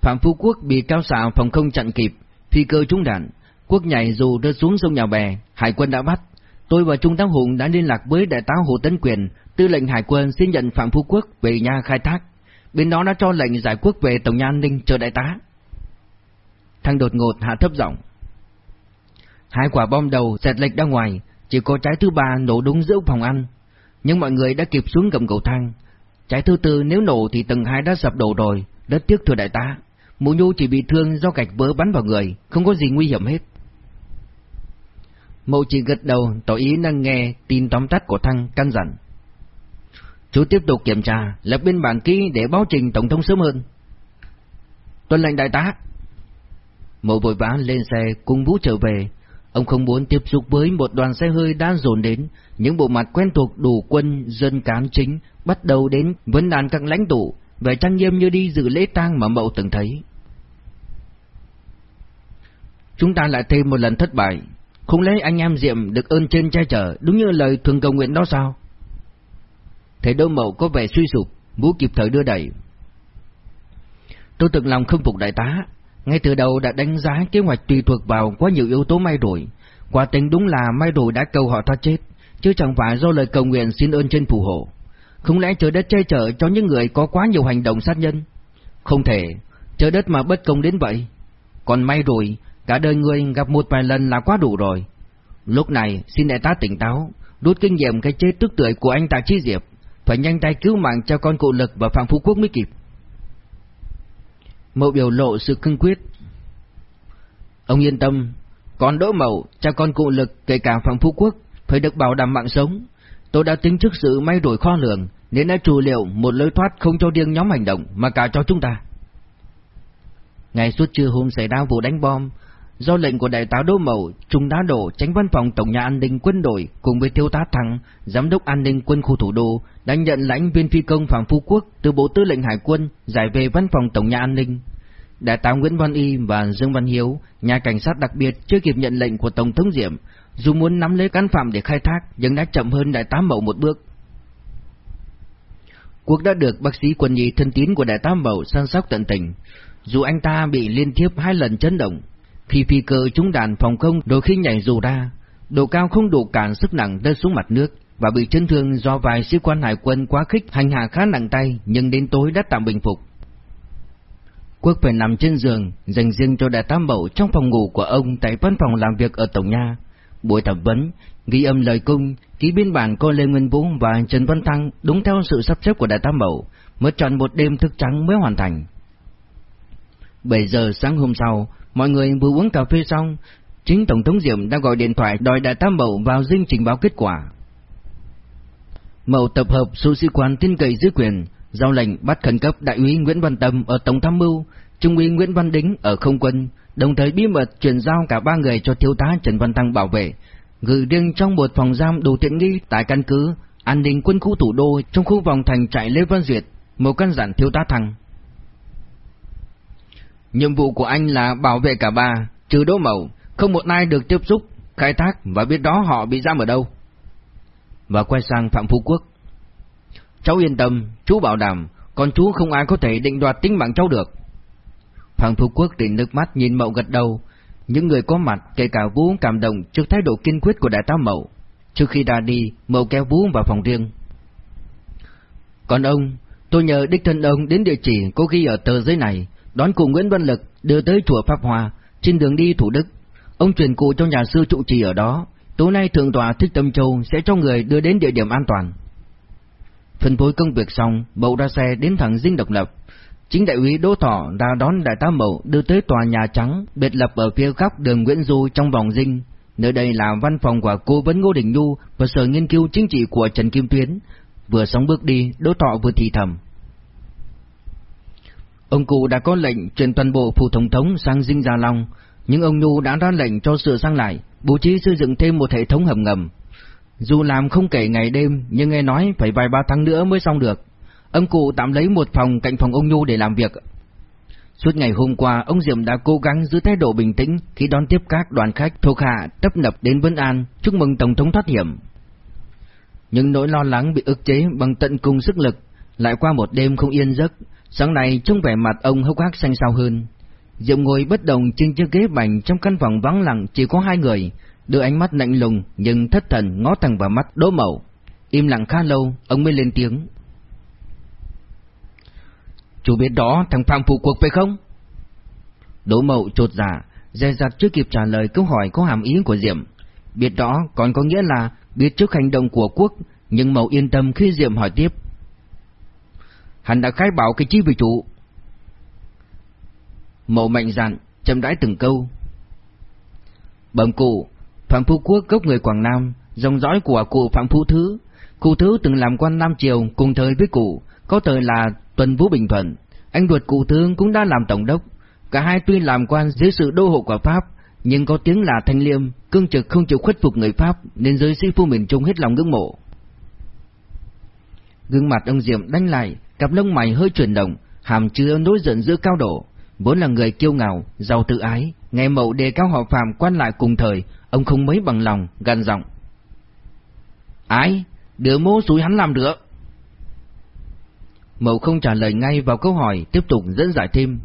Phạm Phú Quốc bị cao xạ phòng không chặn kịp, phi cơ trúng đạn, Quốc nhảy dù rơi xuống sông nhà bè, hải quân đã bắt. Tôi và Trung tá Hùng đã liên lạc với đại tá Hồ Tấn Quyền, tư lệnh hải quân xin nhận Phạm Phú Quốc về nhà khai thác bên đó đã cho lệnh giải quốc về tổng nhà an ninh chờ đại tá. Thằng đột ngột hạ thấp giọng. Hai quả bom đầu xẹt lệch ra ngoài, chỉ có trái thứ ba nổ đúng giữa phòng ăn, nhưng mọi người đã kịp xuống gầm cầu thang. Trái thứ tư nếu nổ thì tầng hai đã sập đổ rồi, rất tiếc thưa đại tá. Mụ Nhu chỉ bị thương do gạch vỡ bắn vào người, không có gì nguy hiểm hết. Mậu chỉ gật đầu tỏ ý đang nghe tin tóm tắt của Thăng căn dặn. Chú tiếp tục kiểm tra, lập biên bản ký để báo trình Tổng thống sớm hơn. Tuân lệnh đại tá. Mộ vội vã lên xe cùng Vũ trở về. Ông không muốn tiếp xúc với một đoàn xe hơi đang dồn đến, những bộ mặt quen thuộc đủ quân, dân cán chính, bắt đầu đến vấn đàn các lãnh tụ, vẻ trang nghiêm như đi dự lễ tang mà Mậu từng thấy. Chúng ta lại thêm một lần thất bại, không lẽ anh em Diệm được ơn trên che chở đúng như lời thường cầu nguyện đó sao? Thầy Đô Mậu có vẻ suy sụp, Vũ kịp thời đưa đẩy. Tôi từng lòng không phục đại tá, ngay từ đầu đã đánh giá kế hoạch tùy thuộc vào quá nhiều yếu tố may đổi. Quả tình đúng là may đổi đã cầu họ thoát chết, chứ chẳng phải do lời cầu nguyện xin ơn trên phù hộ. Không lẽ trời đất che chở cho những người có quá nhiều hành động sát nhân? Không thể, trời đất mà bất công đến vậy. Còn may rồi, cả đời người gặp một vài lần là quá đủ rồi. Lúc này, xin đại tá tỉnh táo, rút kinh nghiệm cái chết tức tưởi của anh Tạ Chi Diệp, phải nhanh tay cứu mạng cho con cụ lực và Phạm Phú Quốc mới kịp. Mậu biểu lộ sự cương quyết. Ông yên tâm, con Đỗ Mậu, cha con cụ lực kể cả Phạm Phú Quốc phải được bảo đảm mạng sống. Tôi đã tính trước sự may đổi kho lường nên đã trù liệu một lối thoát không cho riêng nhóm hành động mà cả cho chúng ta. Ngày suốt trưa hôm xảy ra vụ đánh bom, do lệnh của đại tá Đỗ Mậu, Trung tá Đỗ, tránh văn phòng tổng nhà an ninh quân đội cùng với thiếu tá Thắng, giám đốc an ninh quân khu thủ đô đã nhận lãnh viên phi công Phạm Phú Quốc từ bộ tư lệnh hải quân giải về văn phòng tổng nhà an ninh. Đại tá Nguyễn Văn Y và Dương Văn Hiếu, nhà cảnh sát đặc biệt chưa kịp nhận lệnh của tổng thống Diệm, dù muốn nắm lấy cán phạm để khai thác nhưng đã chậm hơn đại tá Mậu một bước. Cuộc đã được bác sĩ quân y thân tín của đại tá Mậu săn sóc tận tình, dù anh ta bị liên tiếp hai lần chấn động, khi phi cơ trúng đạn phòng không đôi khi nhảy dù ra, độ cao không đủ cản sức nặng rơi xuống mặt nước và bị chấn thương do vài sĩ quan hải quân quá khích hành hạ khá nặng tay nhưng đến tối đã tạm bình phục. Quốc phải nằm trên giường dành riêng cho đại tam bậu trong phòng ngủ của ông tại văn phòng làm việc ở Tổng Nha. Buổi thẩm vấn, ghi âm lời cung, ký biên bản cô Lê Nguyên Vũ và Trần Văn Thăng đúng theo sự sắp xếp của đại tam bậu, mất tròn một đêm thức trắng mới hoàn thành. 7 giờ sáng hôm sau, mọi người vừa uống cà phê xong, chính Tổng thống Diệm đã gọi điện thoại đòi đại tam bậu vào dinh trình báo kết quả. Mậu tập hợp số sĩ quan tin cậy dưới quyền, giao lệnh bắt khẩn cấp đại úy Nguyễn Văn Tâm ở Tổng tham mưu, trung úy Nguyễn Văn Đính ở không quân, đồng thời bí mật chuyển giao cả ba người cho thiếu tá Trần Văn Tăng bảo vệ, gửi riêng trong một phòng giam đủ tiện nghi tại căn cứ an ninh quân khu thủ đô trong khu vòng thành trại Lê Văn Duyệt, một căn dặn thiếu tá Thăng. Nhiệm vụ của anh là bảo vệ cả ba, trừ Đỗ Mậu, không một ai được tiếp xúc, khai thác và biết đó họ bị giam ở đâu. Và quay sang Phạm Phú Quốc. Cháu yên tâm, chú bảo đảm, con chú không ai có thể định đoạt tính mạng cháu được. Phạm Phú Quốc tỉnh nước mắt nhìn Mậu gật đầu, những người có mặt kể cả Vũ cảm động trước thái độ kiên quyết của đại tá Mậu. Trước khi ra đi, Mậu kéo Vũ vào phòng riêng. Còn ông, tôi nhờ đích thân ông đến địa chỉ có ghi ở tờ giấy này, đón cụ Nguyễn Văn Lực đưa tới chùa Pháp Hòa, trên đường đi Thủ Đức. Ông truyền cụ cho nhà sư trụ trì ở đó, tối nay thượng tòa Thích Tâm Châu sẽ cho người đưa đến địa điểm an toàn. Phân phối công việc xong, Mậu ra xe đến thẳng dinh độc lập. Chính đại úy Đỗ Thọ ra đón đại tá Mậu đưa tới tòa nhà trắng biệt lập ở phía góc đường Nguyễn Du trong vòng dinh. Nơi đây là văn phòng của cố vấn Ngô Đình Nhu và sở nghiên cứu chính trị của Trần Kim Tuyến. Vừa sóng bước đi, Đỗ Thọ vừa thì thầm. Ông cụ đã có lệnh chuyển toàn bộ phủ tổng thống sang Dinh Gia Long, nhưng ông Nhu đã ra lệnh cho sửa sang lại, bố trí xây dựng thêm một hệ thống hầm ngầm. Dù làm không kể ngày đêm, nhưng nghe nói phải vài ba tháng nữa mới xong được. Ông cụ tạm lấy một phòng cạnh phòng ông Nhu để làm việc. Suốt ngày hôm qua, ông Diệm đã cố gắng giữ thái độ bình tĩnh khi đón tiếp các đoàn khách thuộc hạ tấp nập đến Vân An chúc mừng Tổng thống thoát hiểm. Nhưng nỗi lo lắng bị ức chế bằng tận cùng sức lực, lại qua một đêm không yên giấc, sáng nay trông vẻ mặt ông hốc hác xanh xao hơn. Diệm ngồi bất động trên chiếc ghế bành trong căn phòng vắng lặng chỉ có hai người, đưa ánh mắt lạnh lùng nhưng thất thần ngó thẳng vào mắt Đỗ Mậu. Im lặng khá lâu, ông mới lên tiếng. Chú biết đó thằng Phạm phụ cuộc phải không? Đỗ Mậu trột dạ, dè dặt chưa kịp trả lời câu hỏi có hàm ý của Diệm. Biết đó còn có nghĩa là biết trước hành động của quốc, nhưng Mậu yên tâm khi Diệm hỏi tiếp. Hắn đã khai bảo cái chi về chủ. Mậu mạnh dạn, chậm rãi từng câu. Bẩm cụ, Phạm Phú Quốc gốc người Quảng Nam, dòng dõi của cụ Phạm Phú Thứ. Cụ Thứ từng làm quan Nam Triều cùng thời với cụ, có thời là Tuần Vũ Bình Thuận. Anh ruột cụ thứ cũng đã làm tổng đốc. Cả hai tuy làm quan dưới sự đô hộ của Pháp, nhưng có tiếng là thanh liêm, cương trực không chịu khuất phục người Pháp, nên giới sĩ phu miền Trung hết lòng ngưỡng mộ. Gương mặt ông Diệm đánh lại, cặp lông mày hơi chuyển động, hàm chứa nỗi giận dữ cao độ. Vốn là người kiêu ngạo, giàu tự ái, nghe mậu đề cao họ Phạm quan lại cùng thời, ông không mấy bằng lòng, gan giọng. Ai? đứa mô suối hắn làm được. Mậu không trả lời ngay vào câu hỏi, tiếp tục dẫn giải thêm.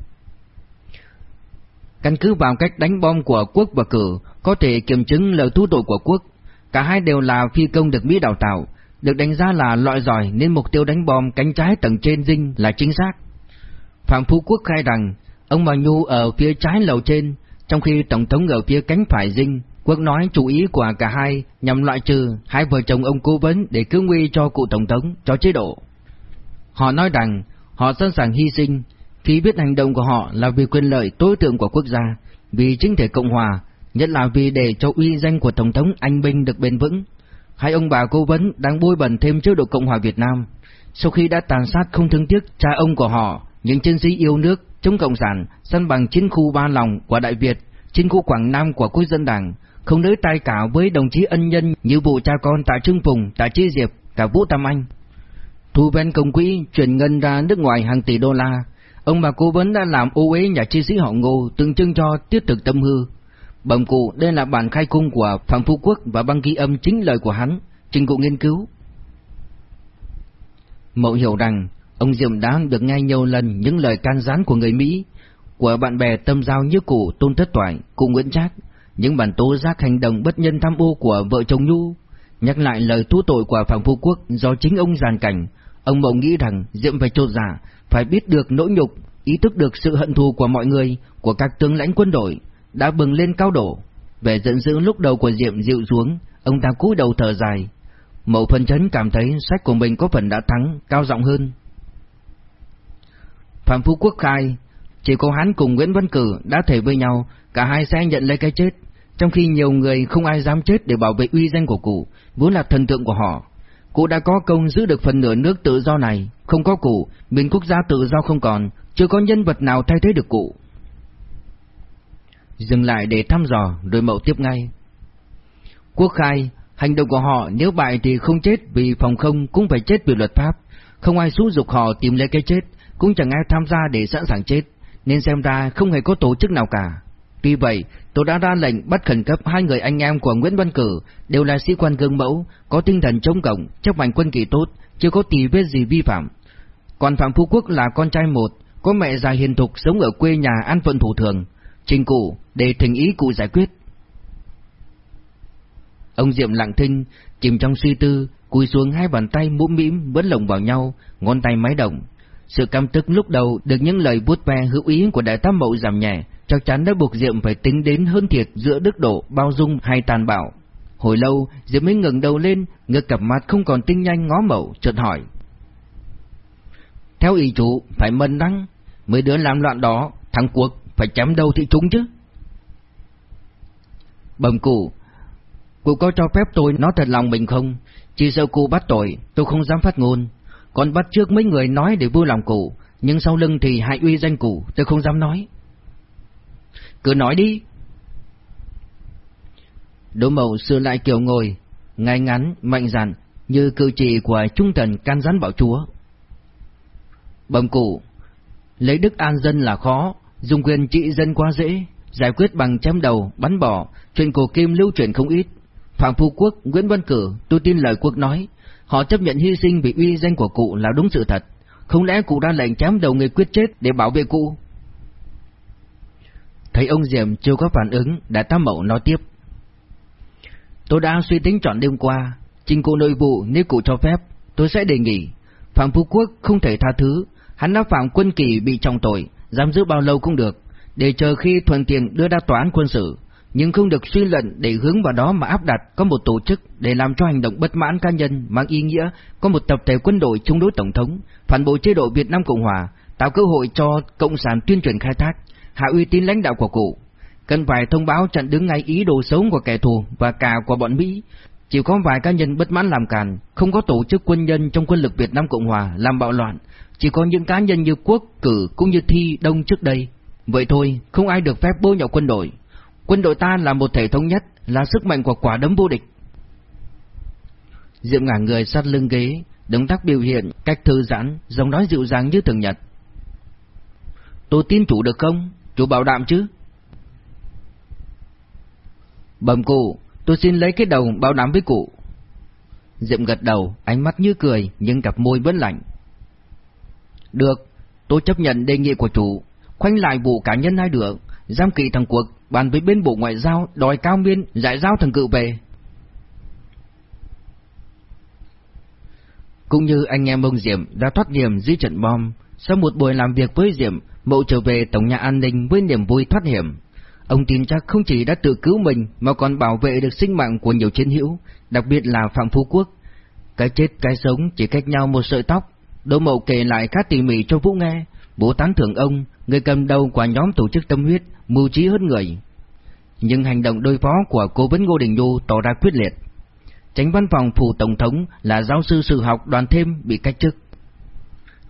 Căn cứ vào cách đánh bom của quốc và cử, có thể kiểm chứng lời thú tội của quốc. Cả hai đều là phi công được Mỹ đào tạo, được đánh giá là loại giỏi nên mục tiêu đánh bom cánh trái tầng trên dinh là chính xác. Phạm Phú Quốc khai rằng, ông Bà Nhu ở phía trái lầu trên, trong khi Tổng thống ở phía cánh phải dinh. Quốc nói chủ ý của cả hai nhằm loại trừ hai vợ chồng ông cố vấn để cứu nguy cho cụ Tổng thống, cho chế độ. Họ nói rằng họ sẵn sàng hy sinh khi biết hành động của họ là vì quyền lợi tối thượng của quốc gia, vì chính thể Cộng Hòa, nhất là vì để cho uy danh của Tổng thống Anh Binh được bền vững. Hai ông bà cố vấn đang bôi bẩn thêm chế độ Cộng Hòa Việt Nam. Sau khi đã tàn sát không thương tiếc cha ông của họ, những chiến sĩ yêu nước, chống Cộng sản, săn bằng chiến khu Ba Lòng của Đại Việt, chiến khu Quảng Nam của Quốc dân Đảng, không nới tay cả với đồng chí ân nhân như vụ cha con tại Trương Phùng, tại Chi Diệp, cả Vũ Tam Anh. Thu ven công quỹ chuyển ngân ra nước ngoài hàng tỷ đô la, ông bà cố vấn đã làm ô uế nhà chi sĩ họ Ngô tượng trưng cho tiết thực tâm hư. Bẩm cụ đây là bản khai cung của Phạm Phú Quốc và băng ghi âm chính lời của hắn, trình cụ nghiên cứu. Mậu hiểu rằng ông Diệm đã được nghe nhiều lần những lời can gián của người Mỹ, của bạn bè tâm giao như cụ Tôn Thất Toại, cụ Nguyễn Trác, những bản tố giác hành động bất nhân tham ô của vợ chồng Nhu, nhắc lại lời thú tội của Phạm Phú Quốc do chính ông giàn cảnh, ông Mậu nghĩ rằng Diệm phải trột giả, phải biết được nỗi nhục, ý thức được sự hận thù của mọi người, của các tướng lãnh quân đội, đã bừng lên cao độ. Về giận dữ lúc đầu của Diệm dịu xuống, ông ta cúi đầu thở dài. Mậu phân chấn cảm thấy sách của mình có phần đã thắng, cao giọng hơn. Phạm Phú Quốc khai, chỉ có hắn cùng Nguyễn Văn Cử đã thể với nhau, cả hai sẽ nhận lấy cái chết, trong khi nhiều người không ai dám chết để bảo vệ uy danh của cụ, vốn là thần tượng của họ. Cụ đã có công giữ được phần nửa nước tự do này, không có cụ, miền quốc gia tự do không còn, chưa có nhân vật nào thay thế được cụ. Dừng lại để thăm dò, rồi mậu tiếp ngay. Quốc khai, hành động của họ nếu bại thì không chết vì phòng không cũng phải chết vì luật pháp, không ai xúi dục họ tìm lấy cái chết, cũng chẳng ai tham gia để sẵn sàng chết, nên xem ra không hề có tổ chức nào cả. Tuy vậy, tôi đã ra lệnh bắt khẩn cấp hai người anh em của Nguyễn Văn Cử, đều là sĩ quan gương mẫu, có tinh thần chống cộng, chấp hành quân kỳ tốt, chưa có tì vết gì vi phạm. Còn Phạm Phú Quốc là con trai một, có mẹ già hiền thục sống ở quê nhà an phận thủ thường, trình cụ để thỉnh ý cụ giải quyết. Ông Diệm lặng thinh, chìm trong suy tư, cúi xuống hai bàn tay mũm mĩm vẫn lồng vào nhau, ngón tay máy động. Sự căm tức lúc đầu được những lời vuốt ve hữu ý của đại tá mậu giảm nhẹ, chắc chắn đã buộc Diệm phải tính đến hơn thiệt giữa đức độ bao dung hay tàn bạo. Hồi lâu, Diệm mới ngẩng đầu lên, ngước cặp mắt không còn tinh nhanh ngó mẫu, chợt hỏi. Theo ý chủ, phải mần đăng, mấy đứa làm loạn đó, thằng cuộc phải chém đầu thì chúng chứ. Bẩm cụ, cụ có cho phép tôi nói thật lòng mình không? Chỉ sợ cụ bắt tội, tôi không dám phát ngôn. Còn bắt trước mấy người nói để vui lòng cụ, nhưng sau lưng thì hại uy danh cụ, tôi không dám nói. Cứ nói đi. Đỗ Mậu sửa lại kiểu ngồi, ngay ngắn, mạnh dạn, như cử chỉ của trung thần can gián bảo chúa. Bẩm cụ, lấy đức an dân là khó, dùng quyền trị dân quá dễ, giải quyết bằng chém đầu, bắn bỏ, chuyện cổ kim lưu truyền không ít. Phạm Phú Quốc, Nguyễn Văn Cử, tôi tin lời quốc nói, họ chấp nhận hy sinh vì uy danh của cụ là đúng sự thật. Không lẽ cụ ra lệnh chém đầu người quyết chết để bảo vệ cụ? Thấy ông Diệm chưa có phản ứng, đã tam mậu nói tiếp. Tôi đã suy tính chọn đêm qua, trình cụ nội vụ nếu cụ cho phép, tôi sẽ đề nghị. Phạm Phú Quốc không thể tha thứ, hắn đã phạm quân kỳ bị trọng tội, giam giữ bao lâu cũng được, để chờ khi thuận tiện đưa ra tòa án quân sự, nhưng không được suy luận để hướng vào đó mà áp đặt có một tổ chức để làm cho hành động bất mãn cá nhân mang ý nghĩa có một tập thể quân đội chống đối tổng thống, phản bội chế độ Việt Nam Cộng Hòa, tạo cơ hội cho cộng sản tuyên truyền khai thác, hạ uy tín lãnh đạo của cụ. Cần phải thông báo chặn đứng ngay ý đồ xấu của kẻ thù và cả của bọn Mỹ. Chỉ có vài cá nhân bất mãn làm càn, không có tổ chức quân nhân trong quân lực Việt Nam Cộng Hòa làm bạo loạn, chỉ có những cá nhân như Quốc, Cử cũng như Thi Đông trước đây. Vậy thôi, không ai được phép bôi nhọ quân đội. Quân đội ta là một thể thống nhất, là sức mạnh của quả đấm vô địch. Diệm ngả người sát lưng ghế, động tác biểu hiện, cách thư giãn, giọng nói dịu dàng như thường nhật. Tôi tin chủ được không? Chủ bảo đảm chứ? Bẩm cụ, tôi xin lấy cái đầu bảo đảm với cụ. Diệm gật đầu, ánh mắt như cười, nhưng cặp môi vẫn lạnh. Được, tôi chấp nhận đề nghị của chủ, khoanh lại vụ cá nhân hai được, giam kỳ thằng cuộc, bàn với bên bộ ngoại giao đòi cao miên giải giao thằng cự về. Cũng như anh em ông Diệm đã thoát hiểm dưới trận bom, sau một buổi làm việc với Diệm, Mậu trở về Tổng nhà an ninh với niềm vui thoát hiểm. Ông tin chắc không chỉ đã tự cứu mình mà còn bảo vệ được sinh mạng của nhiều chiến hữu, đặc biệt là Phạm Phú Quốc. Cái chết cái sống chỉ cách nhau một sợi tóc. Đỗ Mậu kể lại khá tỉ mỉ cho Vũ nghe, bố tán thưởng ông, người cầm đầu của nhóm tổ chức tâm huyết, mưu trí hơn người. Nhưng hành động đối phó của cố vấn Ngô Đình Nhu tỏ ra quyết liệt. Tránh văn phòng phủ tổng thống là giáo sư sự học đoàn thêm bị cách chức.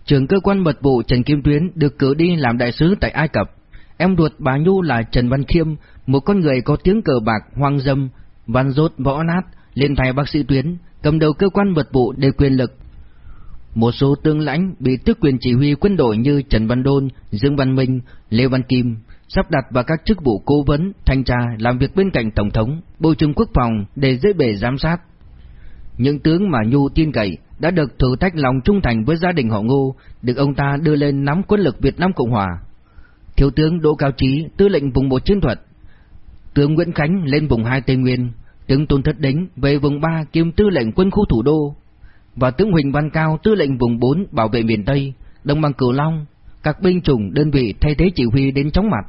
Trưởng cơ quan mật vụ Trần Kim Tuyến được cử đi làm đại sứ tại Ai Cập. Em ruột bà Nhu là Trần Văn Khiêm, một con người có tiếng cờ bạc, hoang dâm, văn rốt võ nát, lên thay bác sĩ Tuyến, cầm đầu cơ quan mật vụ để quyền lực. Một số tướng lãnh bị tước quyền chỉ huy quân đội như Trần Văn Đôn, Dương Văn Minh, Lê Văn Kim, sắp đặt vào các chức vụ cố vấn, thanh tra, làm việc bên cạnh Tổng thống, Bộ trưởng Quốc phòng để dễ bề giám sát. Những tướng mà Nhu tin cậy đã được thử thách lòng trung thành với gia đình họ Ngô, được ông ta đưa lên nắm quân lực Việt Nam Cộng Hòa. Thiếu tướng Đỗ Cao Trí, tư lệnh vùng một chiến thuật. Tướng Nguyễn Khánh lên vùng 2 Tây Nguyên, tướng Tôn Thất Đính về vùng 3 kiêm tư lệnh quân khu thủ đô, và tướng Huỳnh Văn Cao tư lệnh vùng 4 bảo vệ miền Tây, đồng bằng Cửu Long, các binh chủng đơn vị thay thế chỉ huy đến chóng mặt.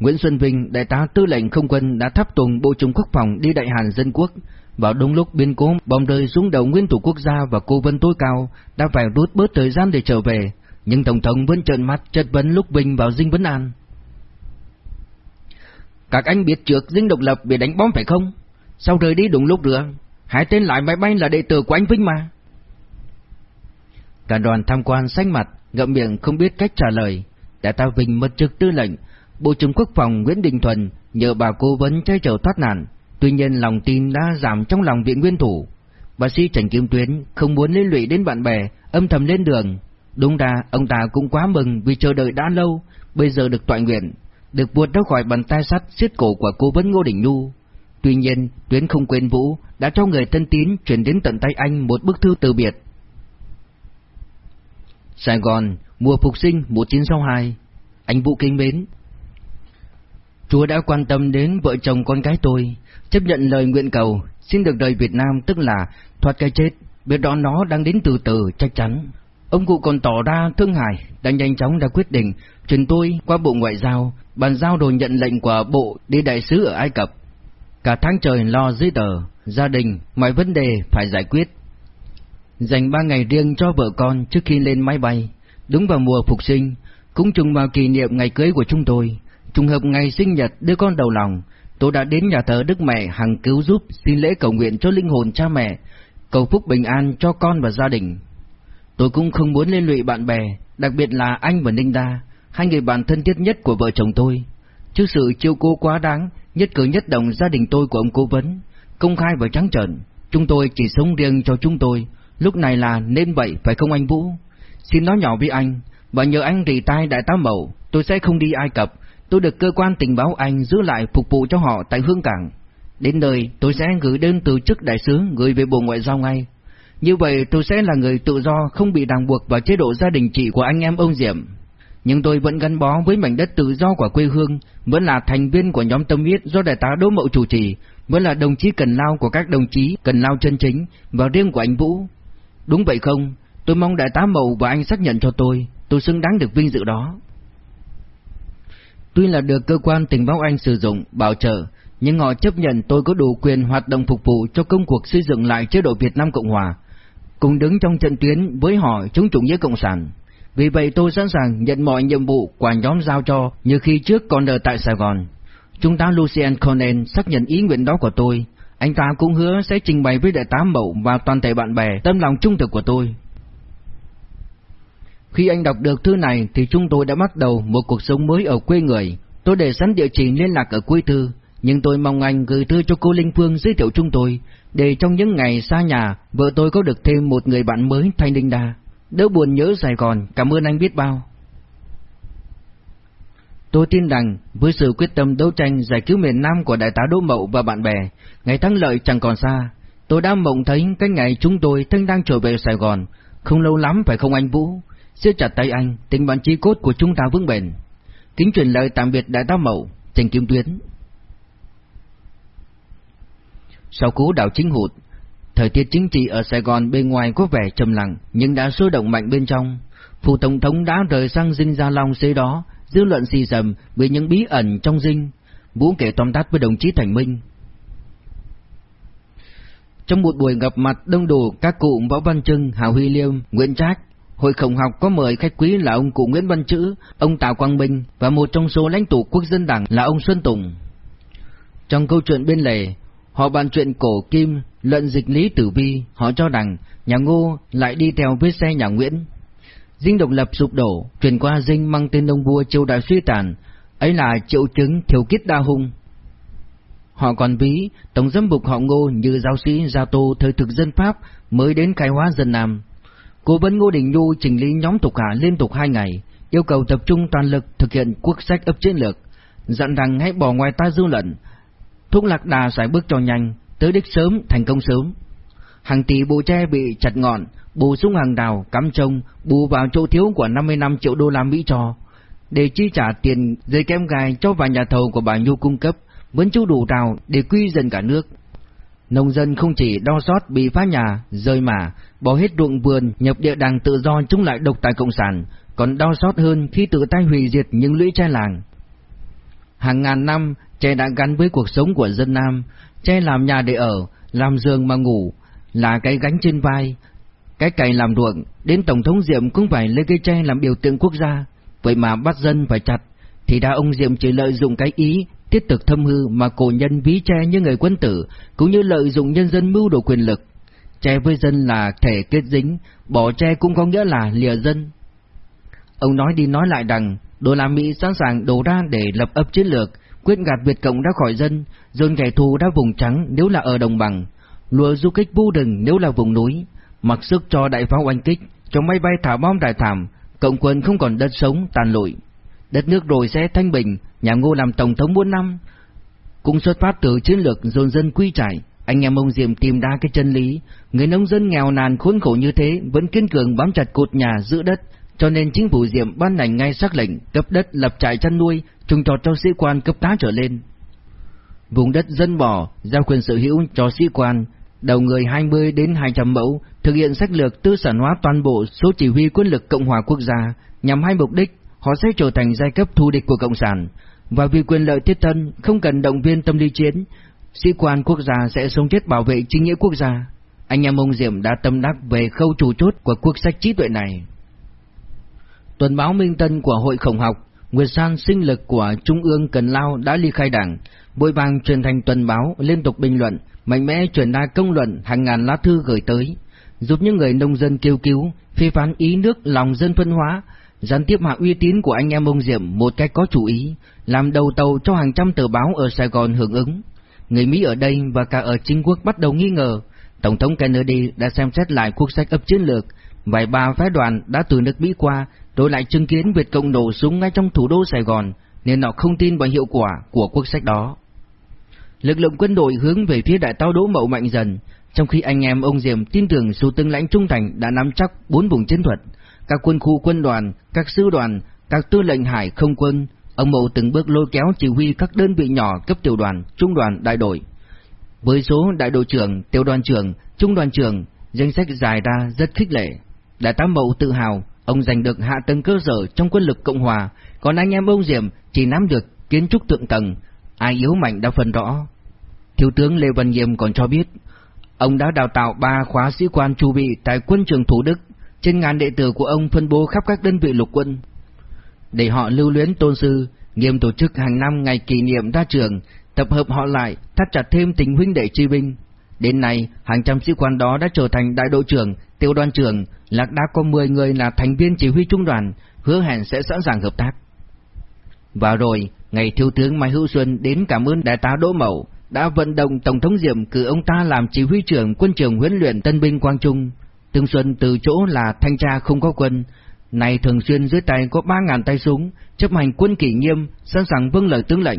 Nguyễn Xuân Vinh, đại tá tư lệnh không quân đã tháp tùng Bộ trưởng Quốc phòng đi đại Hàn dân quốc, vào đúng lúc biên cố bom rơi xuống đầu nguyên thủ quốc gia và cô vân tối cao đã phải rút bớt thời gian để trở về, nhưng Tổng thống vẫn trợn mắt chất vấn lúc bình vào dinh vấn an. Các anh biết trước dinh độc lập bị đánh bom phải không? Sao rời đi đúng lúc nữa? Hai tên lại máy bay là đệ tử của anh Vinh mà. Cả đoàn tham quan xanh mặt, ngậm miệng không biết cách trả lời. Đại tá Vinh mất trực tư lệnh, Bộ trưởng Quốc phòng Nguyễn Đình Thuần nhờ bà cố vấn che chở thoát nạn. Tuy nhiên lòng tin đã giảm trong lòng viện nguyên thủ. Bác sĩ Trần Kim Tuyến không muốn liên lụy đến bạn bè, âm thầm lên đường. Đúng ra ông ta cũng quá mừng vì chờ đợi đã lâu, bây giờ được tọa nguyện, được buộc ra khỏi bàn tay sắt siết cổ của cố vấn Ngô Đình Nhu. Tuy nhiên, Tuyến không quên Vũ đã cho người thân tín chuyển đến tận tay anh một bức thư từ biệt. Sài Gòn, mùa phục sinh 1962 Anh Vũ kính mến Chúa đã quan tâm đến vợ chồng con cái tôi chấp nhận lời nguyện cầu, xin được đời Việt Nam tức là thoát cái chết, biết đó nó đang đến từ từ chắc chắn. Ông cụ còn tỏ ra thương hại, đã nhanh chóng đã quyết định chuyển tôi qua Bộ Ngoại giao, bàn giao đồ nhận lệnh của Bộ đi đại sứ ở Ai Cập. Cả tháng trời lo giấy tờ, gia đình, mọi vấn đề phải giải quyết. Dành ba ngày riêng cho vợ con trước khi lên máy bay, đúng vào mùa phục sinh, cũng trùng vào kỷ niệm ngày cưới của chúng tôi, trùng hợp ngày sinh nhật đứa con đầu lòng, tôi đã đến nhà thờ Đức Mẹ Hằng cứu giúp xin lễ cầu nguyện cho linh hồn cha mẹ, cầu phúc bình an cho con và gia đình. Tôi cũng không muốn liên lụy bạn bè, đặc biệt là anh và Ninh Đa, hai người bạn thân thiết nhất của vợ chồng tôi. Trước sự chiêu cô quá đáng, nhất cử nhất động gia đình tôi của ông cố vấn, công khai và trắng trợn, chúng tôi chỉ sống riêng cho chúng tôi, lúc này là nên vậy phải không anh Vũ? Xin nói nhỏ với anh, và nhờ anh rì tai đại tá mậu, tôi sẽ không đi Ai Cập, tôi được cơ quan tình báo Anh giữ lại phục vụ cho họ tại Hương Cảng. Đến nơi, tôi sẽ gửi đơn từ chức đại sứ gửi về Bộ Ngoại giao ngay. Như vậy tôi sẽ là người tự do không bị ràng buộc vào chế độ gia đình trị của anh em ông Diệm. Nhưng tôi vẫn gắn bó với mảnh đất tự do của quê hương, vẫn là thành viên của nhóm tâm huyết do đại tá Đỗ Mậu chủ trì, vẫn là đồng chí cần lao của các đồng chí cần lao chân chính và riêng của anh Vũ. Đúng vậy không? Tôi mong đại tá Mậu và anh xác nhận cho tôi, tôi xứng đáng được vinh dự đó. Tuy là được cơ quan tình báo Anh sử dụng, bảo trợ, nhưng họ chấp nhận tôi có đủ quyền hoạt động phục vụ cho công cuộc xây dựng lại chế độ Việt Nam Cộng Hòa, cùng đứng trong trận tuyến với họ chống chủ nghĩa Cộng sản. Vì vậy tôi sẵn sàng nhận mọi nhiệm vụ quả nhóm giao cho như khi trước còn ở tại Sài Gòn. Trung tá Lucien Conan xác nhận ý nguyện đó của tôi. Anh ta cũng hứa sẽ trình bày với đại tá Mậu và toàn thể bạn bè tâm lòng trung thực của tôi. Khi anh đọc được thư này thì chúng tôi đã bắt đầu một cuộc sống mới ở quê người. Tôi để sẵn địa chỉ liên lạc ở cuối thư, nhưng tôi mong anh gửi thư cho cô Linh Phương giới thiệu chúng tôi, để trong những ngày xa nhà, vợ tôi có được thêm một người bạn mới Thanh Đinh Đa. Đỡ buồn nhớ Sài Gòn, cảm ơn anh biết bao. Tôi tin rằng với sự quyết tâm đấu tranh giải cứu miền Nam của đại tá Đỗ Mậu và bạn bè, ngày thắng lợi chẳng còn xa. Tôi đã mộng thấy cái ngày chúng tôi thân đang trở về Sài Gòn, không lâu lắm phải không anh Vũ? Siết chặt tay anh, tình bạn chí cốt của chúng ta vững bền. kính truyền lời tạm biệt đại tá Mậu, Trần Kim Tuyến. Sau cú đảo chính hụt, thời tiết chính trị ở Sài Gòn bên ngoài có vẻ trầm lặng nhưng đã sôi động mạnh bên trong. Phủ Tổng thống đã rời sang dinh Gia Long xế đó, dư luận xì dầm vì những bí ẩn trong dinh. Vũ kể tóm tắt với đồng chí Thành Minh. Trong một buổi gặp mặt đông đủ các cụ Võ Văn Trưng, Hào Huy Liêm, Nguyễn Trác, hội khổng học có mời khách quý là ông cụ Nguyễn Văn Chữ, ông Tào Quang Minh và một trong số lãnh tụ quốc dân đảng là ông Xuân Tùng. Trong câu chuyện bên lề, họ bàn chuyện cổ kim, luận dịch lý tử vi, họ cho rằng nhà Ngô lại đi theo vết xe nhà Nguyễn. Dinh độc lập sụp đổ, truyền qua dinh mang tên ông vua triều đại suy tàn, ấy là triệu chứng thiếu kiết đa hung. Họ còn ví tổng giám mục họ Ngô như giáo sĩ Gia Tô thời thực dân Pháp mới đến khai hóa dân Nam. Cố vấn Ngô Đình Nhu chỉnh lý nhóm tục hạ liên tục hai ngày, yêu cầu tập trung toàn lực thực hiện quốc sách ấp chiến lược, dặn rằng hãy bỏ ngoài ta dư luận. Thúc lạc đà giải bước cho nhanh, tới đích sớm, thành công sớm. Hàng tỷ bù tre bị chặt ngọn, bù súng hàng đào, cắm trông, bù vào chỗ thiếu của 55 triệu đô la Mỹ cho, để chi trả tiền dây kem gai cho vài nhà thầu của bà Nhu cung cấp vẫn chưa đủ đào để quy dân cả nước. Nông dân không chỉ đo xót bị phá nhà, rơi mà, bỏ hết ruộng vườn, nhập địa đàng tự do chống lại độc tài cộng sản, còn đau xót hơn khi tự tay hủy diệt những lũy tre làng. Hàng ngàn năm, tre đã gắn với cuộc sống của dân Nam, tre làm nhà để ở, làm giường mà ngủ, là cái gánh trên vai. Cái cày làm ruộng, đến Tổng thống Diệm cũng phải lấy cây tre làm biểu tượng quốc gia, vậy mà bắt dân phải chặt, thì đã ông Diệm chỉ lợi dụng cái ý tiết thực thâm hư mà cổ nhân ví tre như người quân tử, cũng như lợi dụng nhân dân mưu đồ quyền lực. Tre với dân là thể kết dính, bỏ tre cũng có nghĩa là lìa dân. Ông nói đi nói lại rằng, đô la Mỹ sẵn sàng đổ ra để lập ấp chiến lược, quyết gạt Việt Cộng ra khỏi dân, dồn kẻ thù ra vùng trắng nếu là ở đồng bằng, lùa du kích vô rừng nếu là vùng núi, mặc sức cho đại pháo oanh kích, cho máy bay thả bom đại thảm, cộng quân không còn đất sống tàn lụi. Đất nước rồi sẽ thanh bình, nhà Ngô làm tổng thống bốn năm. Cũng xuất phát từ chiến lược dồn dân quy trải, anh em ông Diệm tìm ra cái chân lý, người nông dân nghèo nàn khốn khổ như thế vẫn kiên cường bám chặt cột nhà giữ đất, cho nên chính phủ Diệm ban hành ngay sắc lệnh cấp đất lập trại chăn nuôi, trùng trọt cho sĩ quan cấp tá trở lên. Vùng đất dân bỏ, giao quyền sở hữu cho sĩ quan, đầu người 20 đến 200 mẫu, thực hiện sách lược tư sản hóa toàn bộ số chỉ huy quân lực Cộng hòa quốc gia nhằm hai mục đích họ sẽ trở thành giai cấp thù địch của Cộng sản, và vì quyền lợi thiết thân không cần động viên tâm lý chiến, sĩ quan quốc gia sẽ sống chết bảo vệ chính nghĩa quốc gia. Anh em ông Diệm đã tâm đắc về khâu chủ chốt của quốc sách trí tuệ này. Tuần báo Minh Tân của Hội Khổng học, Nguyệt San sinh lực của Trung ương Cần Lao đã ly khai đảng, bội vàng truyền thành tuần báo liên tục bình luận, mạnh mẽ truyền đa công luận hàng ngàn lá thư gửi tới, giúp những người nông dân kêu cứu, phê phán ý nước lòng dân phân hóa, gián tiếp hạ uy tín của anh em ông Diệm một cách có chủ ý, làm đầu tàu cho hàng trăm tờ báo ở Sài Gòn hưởng ứng. Người Mỹ ở đây và cả ở chính quốc bắt đầu nghi ngờ, Tổng thống Kennedy đã xem xét lại quốc sách ấp chiến lược, vài ba phái đoàn đã từ nước Mỹ qua, rồi lại chứng kiến Việt Cộng nổ súng ngay trong thủ đô Sài Gòn, nên họ không tin vào hiệu quả của quốc sách đó. Lực lượng quân đội hướng về phía đại tao đỗ mậu mạnh dần, trong khi anh em ông Diệm tin tưởng số tướng lãnh trung thành đã nắm chắc bốn vùng chiến thuật, các quân khu quân đoàn, các sư đoàn, các tư lệnh hải không quân, ông Mậu từng bước lôi kéo chỉ huy các đơn vị nhỏ cấp tiểu đoàn, trung đoàn, đại đội. Với số đại đội trưởng, tiểu đoàn trưởng, trung đoàn trưởng, danh sách dài ra rất khích lệ. Đại tá Mậu tự hào, ông giành được hạ tầng cơ sở trong quân lực Cộng Hòa, còn anh em ông Diệm chỉ nắm được kiến trúc thượng tầng, ai yếu mạnh đã phân rõ. Thiếu tướng Lê Văn diệm còn cho biết, ông đã đào tạo ba khóa sĩ quan chu bị tại quân trường Thủ Đức, trên ngàn đệ tử của ông phân bố khắp các đơn vị lục quân. Để họ lưu luyến tôn sư, nghiêm tổ chức hàng năm ngày kỷ niệm ra trường, tập hợp họ lại, thắt chặt thêm tình huynh đệ chi binh. Đến nay, hàng trăm sĩ quan đó đã trở thành đại đội trưởng, tiểu đoàn trưởng, lạc đã có 10 người là thành viên chỉ huy trung đoàn, hứa hẹn sẽ sẵn sàng hợp tác. Và rồi, ngày thiếu tướng Mai Hữu Xuân đến cảm ơn đại tá Đỗ Mậu, đã vận động Tổng thống Diệm cử ông ta làm chỉ huy trưởng quân trường huấn luyện tân binh Quang Trung. Tương Xuân từ chỗ là thanh tra không có quân, này thường xuyên dưới tay có ba ngàn tay súng, chấp hành quân kỷ nghiêm, sẵn sàng vâng lời tướng lệnh.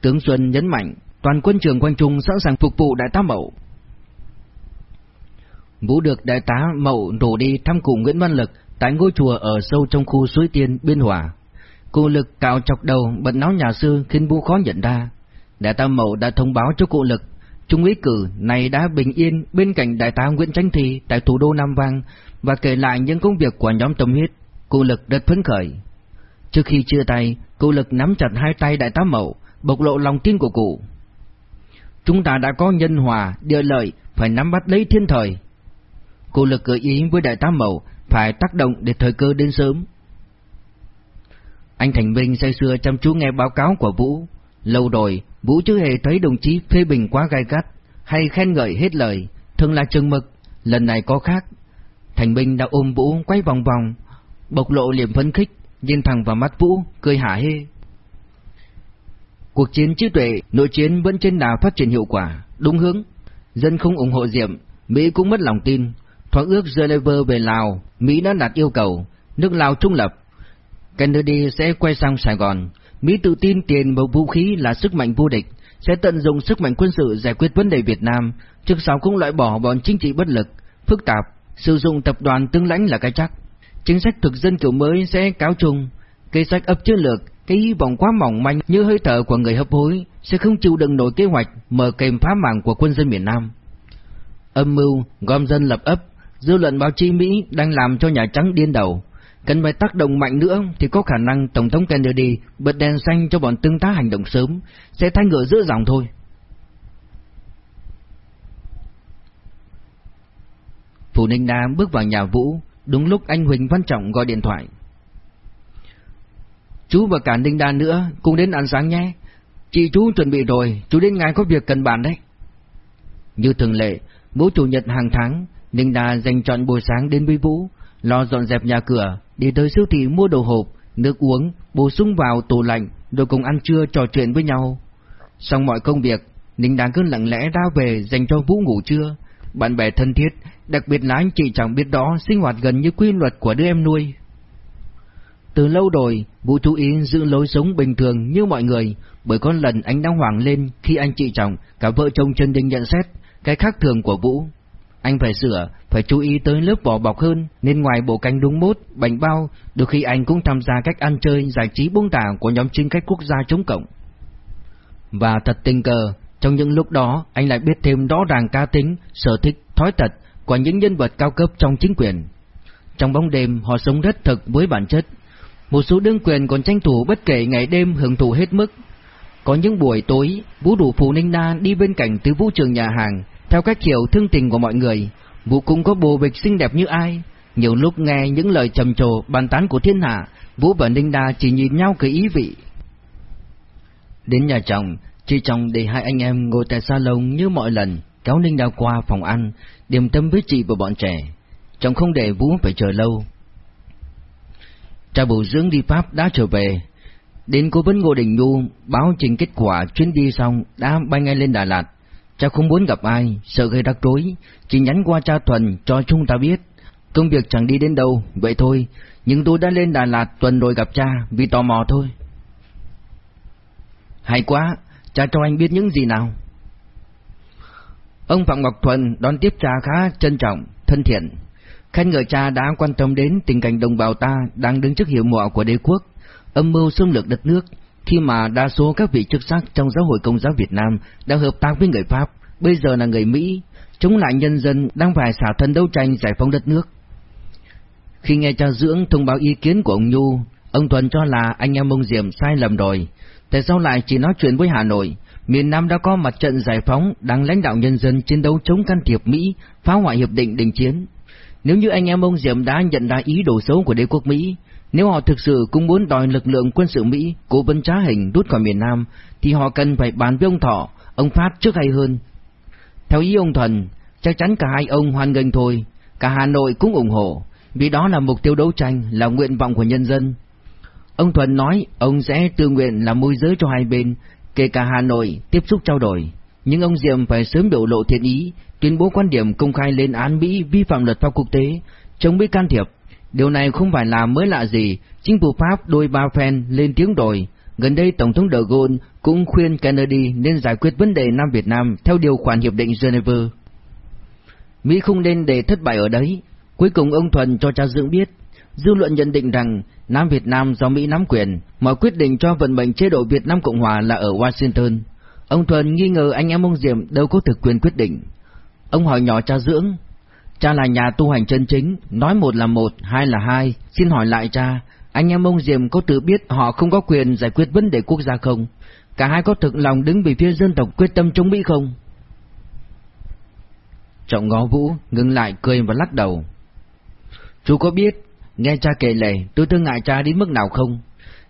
Tướng Xuân nhấn mạnh, toàn quân trường quanh Trung sẵn sàng phục vụ đại tá Mậu. Vũ được đại tá Mậu rủ đi thăm cụ Nguyễn Văn Lực tại ngôi chùa ở sâu trong khu suối tiên Biên Hòa. Cụ lực cạo chọc đầu bật náo nhà sư khiến Vũ khó nhận ra. Đại tá Mậu đã thông báo cho cụ lực, Trung úy cử này đã bình yên bên cạnh đại tá Nguyễn Chánh Thi tại thủ đô Nam Vang và kể lại những công việc của nhóm tâm huyết. Cụ lực rất phấn khởi. Trước khi chia tay, cụ lực nắm chặt hai tay đại tá Mậu, bộc lộ lòng tin của cụ. Chúng ta đã có nhân hòa, địa lợi, phải nắm bắt lấy thiên thời. Cụ lực gợi ý với đại tá Mậu phải tác động để thời cơ đến sớm. Anh Thành Minh say sưa chăm chú nghe báo cáo của Vũ. Lâu rồi, Vũ chưa hề thấy đồng chí phê bình quá gai gắt, hay khen ngợi hết lời, thường là chừng mực, lần này có khác. Thành Minh đã ôm Vũ quay vòng vòng, bộc lộ liềm phấn khích, nhìn thẳng vào mắt Vũ, cười hả hê. Cuộc chiến trí tuệ, nội chiến vẫn trên đà phát triển hiệu quả, đúng hướng. Dân không ủng hộ Diệm, Mỹ cũng mất lòng tin. Thỏa ước Geneva về Lào, Mỹ đã đặt yêu cầu, nước Lào trung lập. Kennedy sẽ quay sang Sài Gòn. Mỹ tự tin tiền và vũ khí là sức mạnh vô địch, sẽ tận dụng sức mạnh quân sự giải quyết vấn đề Việt Nam, trước sau cũng loại bỏ bọn chính trị bất lực, phức tạp, sử dụng tập đoàn tương lãnh là cái chắc. Chính sách thực dân kiểu mới sẽ cáo chung, kế sách ấp chiến lược, cái hy vọng quá mỏng manh như hơi thở của người hấp hối sẽ không chịu đựng nổi kế hoạch mở kềm phá mạng của quân dân miền Nam. Âm mưu gom dân lập ấp, dư luận báo chí Mỹ đang làm cho Nhà Trắng điên đầu. Cần phải tác động mạnh nữa thì có khả năng Tổng thống Kennedy bật đèn xanh cho bọn tương tác hành động sớm, sẽ thay ngựa giữa dòng thôi. Phủ Ninh Đa bước vào nhà Vũ, đúng lúc anh Huỳnh Văn Trọng gọi điện thoại. Chú và cả Ninh Đa nữa cùng đến ăn sáng nhé. Chị chú chuẩn bị rồi, chú đến ngay có việc cần bàn đấy. Như thường lệ, mỗi chủ nhật hàng tháng, Ninh Đa dành chọn buổi sáng đến với Vũ, lo dọn dẹp nhà cửa, đi tới siêu thị mua đồ hộp, nước uống, bổ sung vào tủ lạnh, rồi cùng ăn trưa trò chuyện với nhau. Xong mọi công việc, Ninh Đa cứ lặng lẽ ra về dành cho Vũ ngủ trưa. Bạn bè thân thiết, đặc biệt là anh chị chẳng biết đó sinh hoạt gần như quy luật của đứa em nuôi. Từ lâu rồi, Vũ chú ý giữ lối sống bình thường như mọi người, bởi có lần anh đang hoảng lên khi anh chị chồng, cả vợ chồng Trần Đình nhận xét cái khác thường của Vũ. Anh phải sửa, phải chú ý tới lớp vỏ bọc hơn, nên ngoài bộ cánh đúng mốt, bánh bao, đôi khi anh cũng tham gia cách ăn chơi, giải trí buông tả của nhóm chính khách quốc gia chống cộng. Và thật tình cờ, trong những lúc đó, anh lại biết thêm rõ ràng cá tính, sở thích, thói tật của những nhân vật cao cấp trong chính quyền. Trong bóng đêm, họ sống rất thực với bản chất, một số đương quyền còn tranh thủ bất kể ngày đêm hưởng thụ hết mức. Có những buổi tối, Vũ đủ Phù Ninh Na đi bên cạnh từ vũ trường nhà hàng, theo cách hiểu thương tình của mọi người. Vũ cũng có bồ bịch xinh đẹp như ai. Nhiều lúc nghe những lời trầm trồ bàn tán của thiên hạ, Vũ và Ninh Đa chỉ nhìn nhau cười ý vị. Đến nhà chồng, chị chồng để hai anh em ngồi tại salon như mọi lần, kéo Ninh đào qua phòng ăn, điểm tâm với chị và bọn trẻ. Chồng không để Vũ phải chờ lâu. Cha bổ dưỡng đi Pháp đã trở về. Đến cố vấn Ngô Đình Nhu báo trình kết quả chuyến đi xong đã bay ngay lên Đà Lạt. Cha không muốn gặp ai, sợ gây rắc rối, chỉ nhắn qua cha Thuần cho chúng ta biết. Công việc chẳng đi đến đâu, vậy thôi, nhưng tôi đã lên Đà Lạt tuần rồi gặp cha vì tò mò thôi. Hay quá, cha cho anh biết những gì nào? Ông Phạm Ngọc Thuần đón tiếp cha khá trân trọng, thân thiện, khen ngợi cha đã quan tâm đến tình cảnh đồng bào ta đang đứng trước hiệu mộ của đế quốc, âm mưu xâm lược đất nước, khi mà đa số các vị chức sắc trong giáo hội công giáo Việt Nam đã hợp tác với người Pháp, bây giờ là người Mỹ, chống lại nhân dân đang phải xả thân đấu tranh giải phóng đất nước. Khi nghe cha dưỡng thông báo ý kiến của ông Nhu, ông Thuần cho là anh em ông Diệm sai lầm rồi, tại sao lại chỉ nói chuyện với Hà Nội? Miền Nam đã có mặt trận giải phóng đang lãnh đạo nhân dân chiến đấu chống can thiệp Mỹ, phá hoại hiệp định đình chiến. Nếu như anh em ông Diệm đã nhận ra ý đồ xấu của đế quốc Mỹ, nếu họ thực sự cũng muốn đòi lực lượng quân sự Mỹ cố vấn trá hình rút khỏi miền Nam, thì họ cần phải bàn với ông Thọ, ông Phát trước hay hơn. Theo ý ông Thuần, chắc chắn cả hai ông hoan nghênh thôi, cả Hà Nội cũng ủng hộ, vì đó là mục tiêu đấu tranh, là nguyện vọng của nhân dân. Ông Thuần nói ông sẽ tự nguyện làm môi giới cho hai bên, kể cả Hà Nội tiếp xúc trao đổi, nhưng ông Diệm phải sớm biểu lộ thiện ý, tuyên bố quan điểm công khai lên án Mỹ vi phạm luật pháp quốc tế, chống Mỹ can thiệp. Điều này không phải là mới lạ gì, chính phủ Pháp đôi ba phen lên tiếng rồi. Gần đây Tổng thống de Gaulle cũng khuyên Kennedy nên giải quyết vấn đề Nam Việt Nam theo điều khoản Hiệp định Geneva. Mỹ không nên để thất bại ở đấy. Cuối cùng ông Thuần cho cha dưỡng biết, dư luận nhận định rằng Nam Việt Nam do Mỹ nắm quyền, mọi quyết định cho vận mệnh chế độ Việt Nam Cộng Hòa là ở Washington. Ông Thuần nghi ngờ anh em ông Diệm đâu có thực quyền quyết định. Ông hỏi nhỏ cha dưỡng, cha là nhà tu hành chân chính, nói một là một, hai là hai, xin hỏi lại cha, anh em ông Diệm có tự biết họ không có quyền giải quyết vấn đề quốc gia không? Cả hai có thực lòng đứng về phía dân tộc quyết tâm chống Mỹ không? Trọng ngó Vũ ngừng lại cười và lắc đầu. Chú có biết, nghe cha kể lể tôi thương ngại cha đến mức nào không?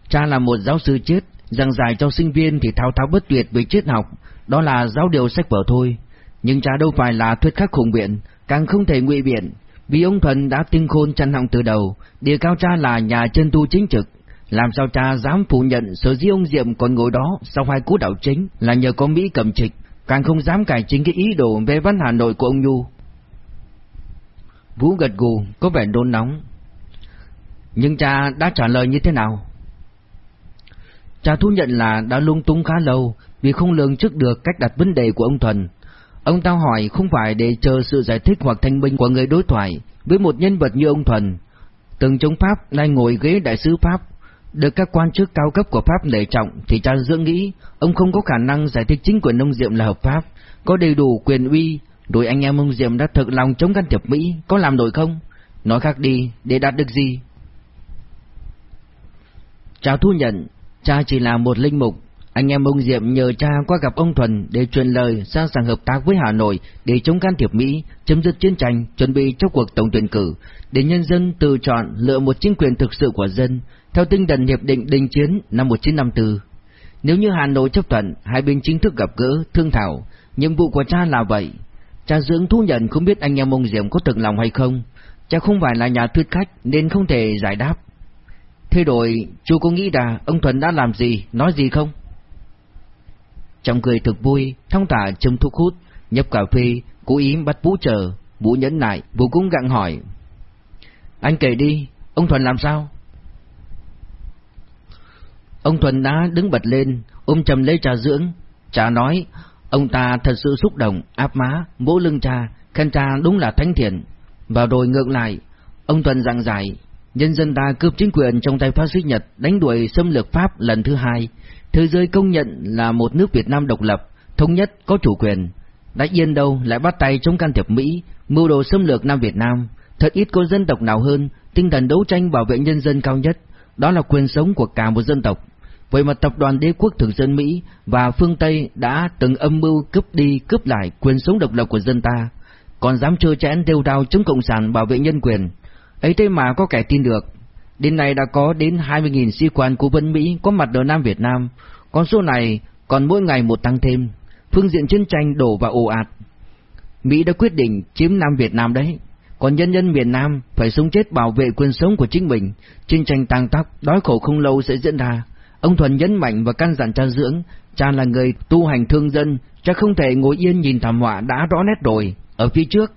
Cha là một giáo sư chết, giảng giải cho sinh viên thì thao thao bất tuyệt về triết học, đó là giáo điều sách vở thôi. Nhưng cha đâu phải là thuyết khắc khủng biện, càng không thể ngụy biện, vì ông thần đã tinh khôn chăn họng từ đầu, địa cao cha là nhà chân tu chính trực. Làm sao cha dám phủ nhận sở dĩ ông Diệm còn ngồi đó sau hai cú đảo chính là nhờ có Mỹ cầm trịch, càng không dám cải chính cái ý đồ về văn Hà Nội của ông Nhu. Vũ gật gù, có vẻ đôn nóng. Nhưng cha đã trả lời như thế nào? Cha thú nhận là đã lung tung khá lâu vì không lường trước được cách đặt vấn đề của ông Thuần. Ông tao hỏi không phải để chờ sự giải thích hoặc thanh minh của người đối thoại với một nhân vật như ông Thuần. Từng chống Pháp nay ngồi ghế đại sứ Pháp, được các quan chức cao cấp của Pháp nể trọng thì cha dưỡng nghĩ ông không có khả năng giải thích chính quyền ông Diệm là hợp pháp, có đầy đủ quyền uy, rồi anh em ông Diệm đã thực lòng chống can thiệp Mỹ, có làm nổi không? Nói khác đi, để đạt được gì? Cha thu nhận, cha chỉ là một linh mục, anh em ông Diệm nhờ cha qua gặp ông Thuần để truyền lời sang sàng hợp tác với Hà Nội để chống can thiệp Mỹ, chấm dứt chiến tranh, chuẩn bị cho cuộc tổng tuyển cử, để nhân dân tự chọn lựa một chính quyền thực sự của dân, theo tinh thần hiệp định đình chiến năm 1954. Nếu như Hà Nội chấp thuận, hai bên chính thức gặp gỡ, thương thảo, nhiệm vụ của cha là vậy. Cha dưỡng thu nhận không biết anh em ông Diệm có thực lòng hay không, cha không phải là nhà thuyết khách nên không thể giải đáp thay đổi. chú có nghĩ là ông Thuần đã làm gì, nói gì không? Trong cười thực vui, thong thả châm thuốc hút, nhấp cà phê, cố ý bắt Vũ chờ, Vũ nhẫn lại, Vũ cũng gặng hỏi. Anh kể đi, ông Thuần làm sao? Ông Thuần đã đứng bật lên, ôm chầm lấy trà dưỡng. trà nói, ông ta thật sự xúc động, áp má, vỗ lưng cha, khen cha đúng là thánh thiện. Vào rồi ngược lại, ông Thuần giảng giải, nhân dân ta cướp chính quyền trong tay phát xít Nhật, đánh đuổi xâm lược Pháp lần thứ hai. Thế giới công nhận là một nước Việt Nam độc lập, thống nhất, có chủ quyền. Đã yên đâu lại bắt tay chống can thiệp Mỹ, mưu đồ xâm lược Nam Việt Nam. Thật ít có dân tộc nào hơn, tinh thần đấu tranh bảo vệ nhân dân cao nhất, đó là quyền sống của cả một dân tộc. Vậy mà tập đoàn đế quốc thực dân Mỹ và phương Tây đã từng âm mưu cướp đi cướp lại quyền sống độc lập của dân ta, còn dám trơ chẽn đều đao chống cộng sản bảo vệ nhân quyền. Ấy thế mà có kẻ tin được. Đến nay đã có đến 20.000 sĩ quan của quân Mỹ có mặt ở Nam Việt Nam, con số này còn mỗi ngày một tăng thêm. Phương diện chiến tranh đổ vào ồ ạt. Mỹ đã quyết định chiếm Nam Việt Nam đấy. Còn nhân dân miền Nam phải sống chết bảo vệ quyền sống của chính mình. Chiến tranh tăng tóc, đói khổ không lâu sẽ diễn ra. Ông Thuần nhấn mạnh và căn dặn cha dưỡng, cha là người tu hành thương dân, cha không thể ngồi yên nhìn thảm họa đã rõ nét rồi, ở phía trước.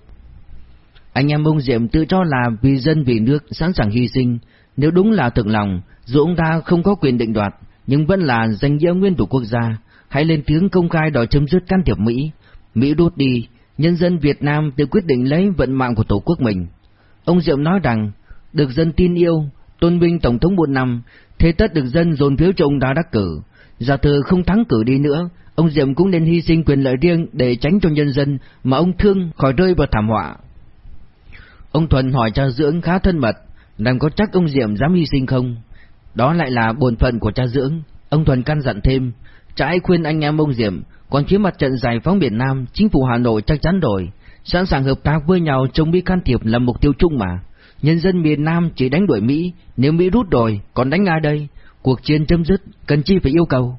Anh em ông Diệm tự cho là vì dân vì nước sẵn sàng hy sinh, nếu đúng là thực lòng, dù ông ta không có quyền định đoạt, nhưng vẫn là danh nghĩa nguyên thủ quốc gia, hãy lên tiếng công khai đòi chấm dứt can thiệp Mỹ. Mỹ đốt đi, nhân dân Việt Nam tự quyết định lấy vận mạng của tổ quốc mình. Ông Diệm nói rằng, được dân tin yêu, tôn vinh Tổng thống một năm, thế tất được dân dồn phiếu cho ông ta đắc cử. Giả thừa không thắng cử đi nữa, ông Diệm cũng nên hy sinh quyền lợi riêng để tránh cho nhân dân mà ông thương khỏi rơi vào thảm họa. Ông Thuần hỏi cha dưỡng khá thân mật, làm có chắc ông Diệm dám hy sinh không? Đó lại là bổn phận của cha dưỡng. Ông Thuần căn dặn thêm, trái khuyên anh em ông Diệm, còn phía mặt trận giải phóng miền Nam, chính phủ Hà Nội chắc chắn rồi, sẵn sàng hợp tác với nhau chống Mỹ can thiệp là mục tiêu chung mà. Nhân dân miền Nam chỉ đánh đuổi Mỹ, nếu Mỹ rút rồi, còn đánh ai đây? Cuộc chiến chấm dứt, cần chi phải yêu cầu.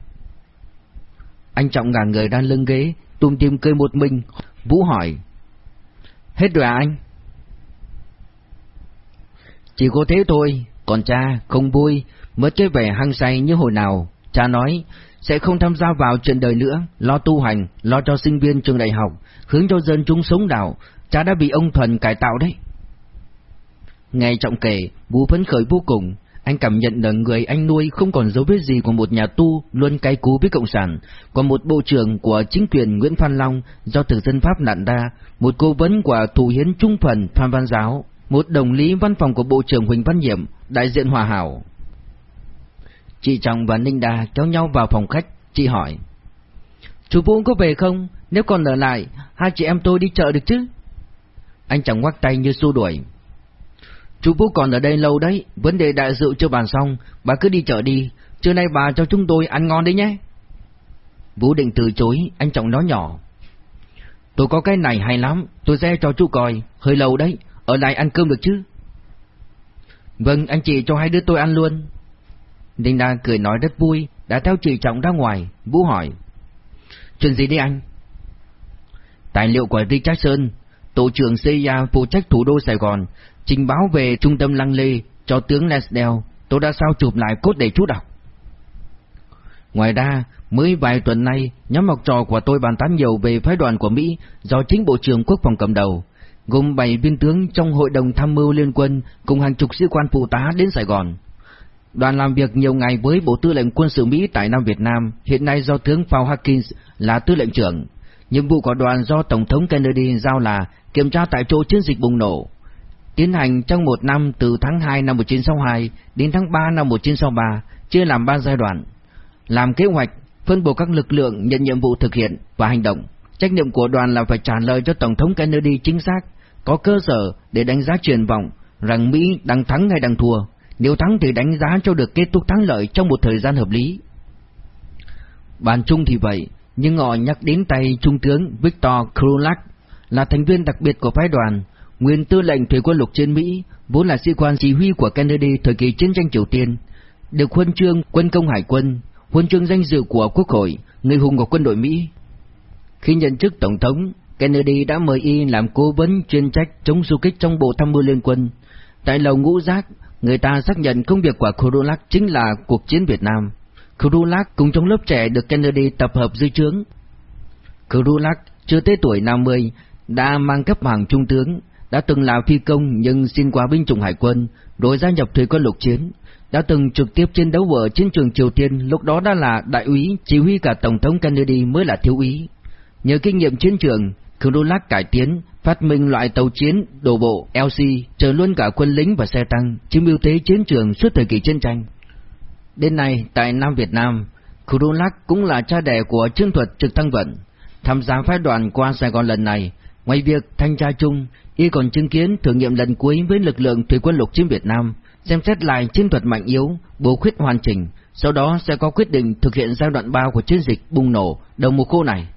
Anh Trọng ngả người đang lưng ghế, tùm tìm cười một mình, Vũ hỏi. Hết rồi à anh? Chỉ có thế thôi, còn cha không vui, mất cái vẻ hăng say như hồi nào. Cha nói sẽ không tham gia vào chuyện đời nữa, lo tu hành, lo cho sinh viên trường đại học, hướng cho dân chúng sống đạo. Cha đã bị ông Thuần cải tạo đấy. Nghe trọng kể, bố phấn khởi vô cùng. Anh cảm nhận là người anh nuôi không còn dấu vết gì của một nhà tu luôn cay cú với Cộng sản, còn một bộ trưởng của chính quyền Nguyễn Phan Long do thực dân Pháp nạn ra, một cố vấn của thủ hiến trung phần Phan Văn Giáo một đồng lý văn phòng của Bộ trưởng Huỳnh Văn Nhiệm, đại diện Hòa Hảo. Chị Trọng và Ninh Đà kéo nhau vào phòng khách, chị hỏi. Chú Vũ có về không? Nếu còn ở lại, hai chị em tôi đi chợ được chứ? Anh Trọng ngoắc tay như xua đuổi. Chú Vũ còn ở đây lâu đấy, vấn đề đại dự chưa bàn xong, bà cứ đi chợ đi, trưa nay bà cho chúng tôi ăn ngon đấy nhé. Vũ định từ chối, anh Trọng nói nhỏ. Tôi có cái này hay lắm, tôi sẽ cho chú coi, hơi lâu đấy, ở lại ăn cơm được chứ? Vâng, anh chị cho hai đứa tôi ăn luôn. Ninh Đa cười nói rất vui, đã theo chị Trọng ra ngoài, Vũ hỏi. Chuyện gì đi anh? Tài liệu của Richardson, tổ trưởng CIA phụ trách thủ đô Sài Gòn, trình báo về trung tâm Lăng Lê cho tướng Lesdell, tôi đã sao chụp lại cốt để chú đọc. À? Ngoài ra, mới vài tuần nay, nhóm học trò của tôi bàn tán nhiều về phái đoàn của Mỹ do chính Bộ trưởng Quốc phòng cầm đầu, gồm 7 viên tướng trong Hội đồng Tham mưu Liên quân cùng hàng chục sĩ quan phụ tá đến Sài Gòn. Đoàn làm việc nhiều ngày với Bộ Tư lệnh Quân sự Mỹ tại Nam Việt Nam, hiện nay do tướng Paul Hawkins là tư lệnh trưởng. Nhiệm vụ của đoàn do Tổng thống Kennedy giao là kiểm tra tại chỗ chiến dịch bùng nổ. Tiến hành trong một năm từ tháng 2 năm 1962 đến tháng 3 năm 1963, chia làm 3 giai đoạn. Làm kế hoạch, phân bổ các lực lượng nhận nhiệm vụ thực hiện và hành động. Trách nhiệm của đoàn là phải trả lời cho Tổng thống Kennedy chính xác, có cơ sở để đánh giá truyền vọng rằng Mỹ đang thắng hay đang thua. Nếu thắng thì đánh giá cho được kết thúc thắng lợi trong một thời gian hợp lý. Bàn chung thì vậy, nhưng họ nhắc đến tay Trung tướng Victor Krulak là thành viên đặc biệt của phái đoàn, nguyên tư lệnh thủy quân lục trên Mỹ, vốn là sĩ quan chỉ huy của Kennedy thời kỳ chiến tranh Triều Tiên, được huân chương quân công hải quân, huân chương danh dự của Quốc hội, người hùng của quân đội Mỹ. Khi nhận chức tổng thống, Kennedy đã mời y làm cố vấn chuyên trách chống du kích trong Bộ Tham mưu Liên quân. Tại lầu ngũ giác, người ta xác nhận công việc của Krulak chính là cuộc chiến Việt Nam. Krulak cùng trong lớp trẻ được Kennedy tập hợp dưới trướng. Krulak chưa tới tuổi 50, đã mang cấp hàng trung tướng, đã từng là phi công nhưng xin qua binh chủng hải quân, rồi gia nhập thủy quân lục chiến, đã từng trực tiếp chiến đấu ở chiến trường Triều Tiên, lúc đó đã là đại úy, chỉ huy cả Tổng thống Kennedy mới là thiếu úy. Nhờ kinh nghiệm chiến trường, Krulak cải tiến, phát minh loại tàu chiến đổ bộ LC, chờ luôn cả quân lính và xe tăng, chiếm ưu thế chiến trường suốt thời kỳ chiến tranh. Đến nay, tại Nam Việt Nam, Krulak cũng là cha đẻ của chiến thuật trực thăng vận. Tham gia phái đoàn qua Sài Gòn lần này, ngoài việc thanh tra chung, y còn chứng kiến thử nghiệm lần cuối với lực lượng thủy quân lục chiến Việt Nam, xem xét lại chiến thuật mạnh yếu, bổ khuyết hoàn chỉnh, sau đó sẽ có quyết định thực hiện giai đoạn 3 của chiến dịch bùng nổ đầu mùa khô này.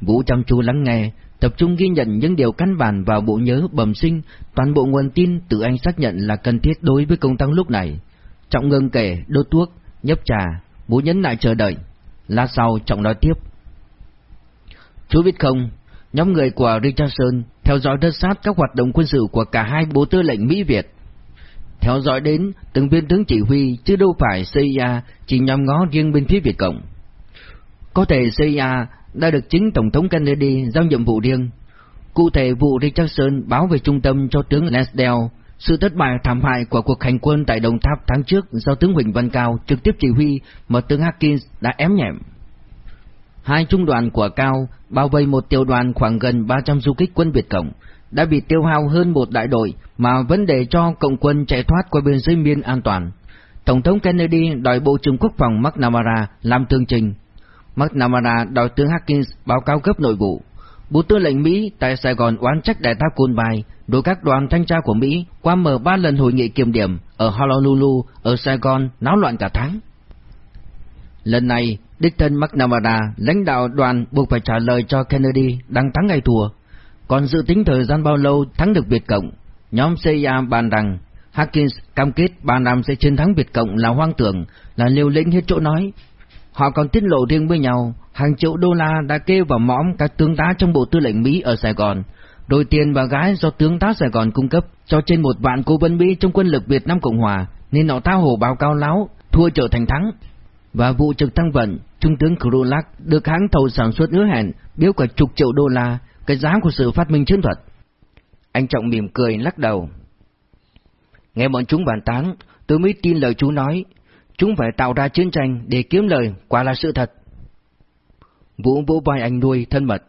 Vũ chăm chú lắng nghe, tập trung ghi nhận những điều căn bản vào bộ nhớ bẩm sinh, toàn bộ nguồn tin tự anh xác nhận là cần thiết đối với công tác lúc này. Trọng ngừng kể, đốt thuốc, nhấp trà, Vũ nhấn lại chờ đợi. Lát sau Trọng nói tiếp. Chú biết không, nhóm người của Richardson theo dõi rất sát các hoạt động quân sự của cả hai bộ tư lệnh Mỹ Việt. Theo dõi đến từng viên tướng chỉ huy chứ đâu phải CIA chỉ nhằm ngó riêng bên phía Việt Cộng. Có thể CIA đã được chính Tổng thống Kennedy giao nhiệm vụ riêng. Cụ thể, vụ Richardson báo về trung tâm cho tướng Lansdale, sự thất bại thảm hại của cuộc hành quân tại Đồng Tháp tháng trước do tướng Huỳnh Văn Cao trực tiếp chỉ huy mà tướng Hawkins đã ém nhẹm. Hai trung đoàn của Cao bao vây một tiểu đoàn khoảng gần 300 du kích quân Việt Cộng, đã bị tiêu hao hơn một đại đội mà vẫn để cho cộng quân chạy thoát qua biên giới miên an toàn. Tổng thống Kennedy đòi Bộ trưởng Quốc phòng McNamara làm tương trình. McNamara đòi tướng Hawkins báo cáo cấp nội vụ. Bộ tư lệnh Mỹ tại Sài Gòn oán trách đại tá Côn Bài, đối các đoàn thanh tra của Mỹ qua mở ba lần hội nghị kiểm điểm ở Honolulu, ở Sài Gòn náo loạn cả tháng. Lần này, đích thân McNamara, lãnh đạo đoàn buộc phải trả lời cho Kennedy đang thắng ngày thua. Còn dự tính thời gian bao lâu thắng được Việt Cộng, nhóm CIA bàn rằng Hawkins cam kết ba năm sẽ chiến thắng Việt Cộng là hoang tưởng, là liều lĩnh hết chỗ nói. Họ còn tiết lộ riêng với nhau, hàng triệu đô la đã kêu vào mõm các tướng tá trong bộ tư lệnh Mỹ ở Sài Gòn, đôi tiền và gái do tướng tá Sài Gòn cung cấp cho trên một vạn cố vấn Mỹ trong quân lực Việt Nam Cộng Hòa, nên họ thao hồ báo cáo láo, thua trở thành thắng. Và vụ trực thăng vận, Trung tướng Krulak được hãng thầu sản xuất hứa hẹn biếu cả chục triệu đô la, cái giá của sự phát minh chiến thuật. Anh Trọng mỉm cười lắc đầu. Nghe bọn chúng bàn tán, tôi mới tin lời chú nói, chúng phải tạo ra chiến tranh để kiếm lời, quả là sự thật. Vũ vỗ vai anh nuôi thân mật.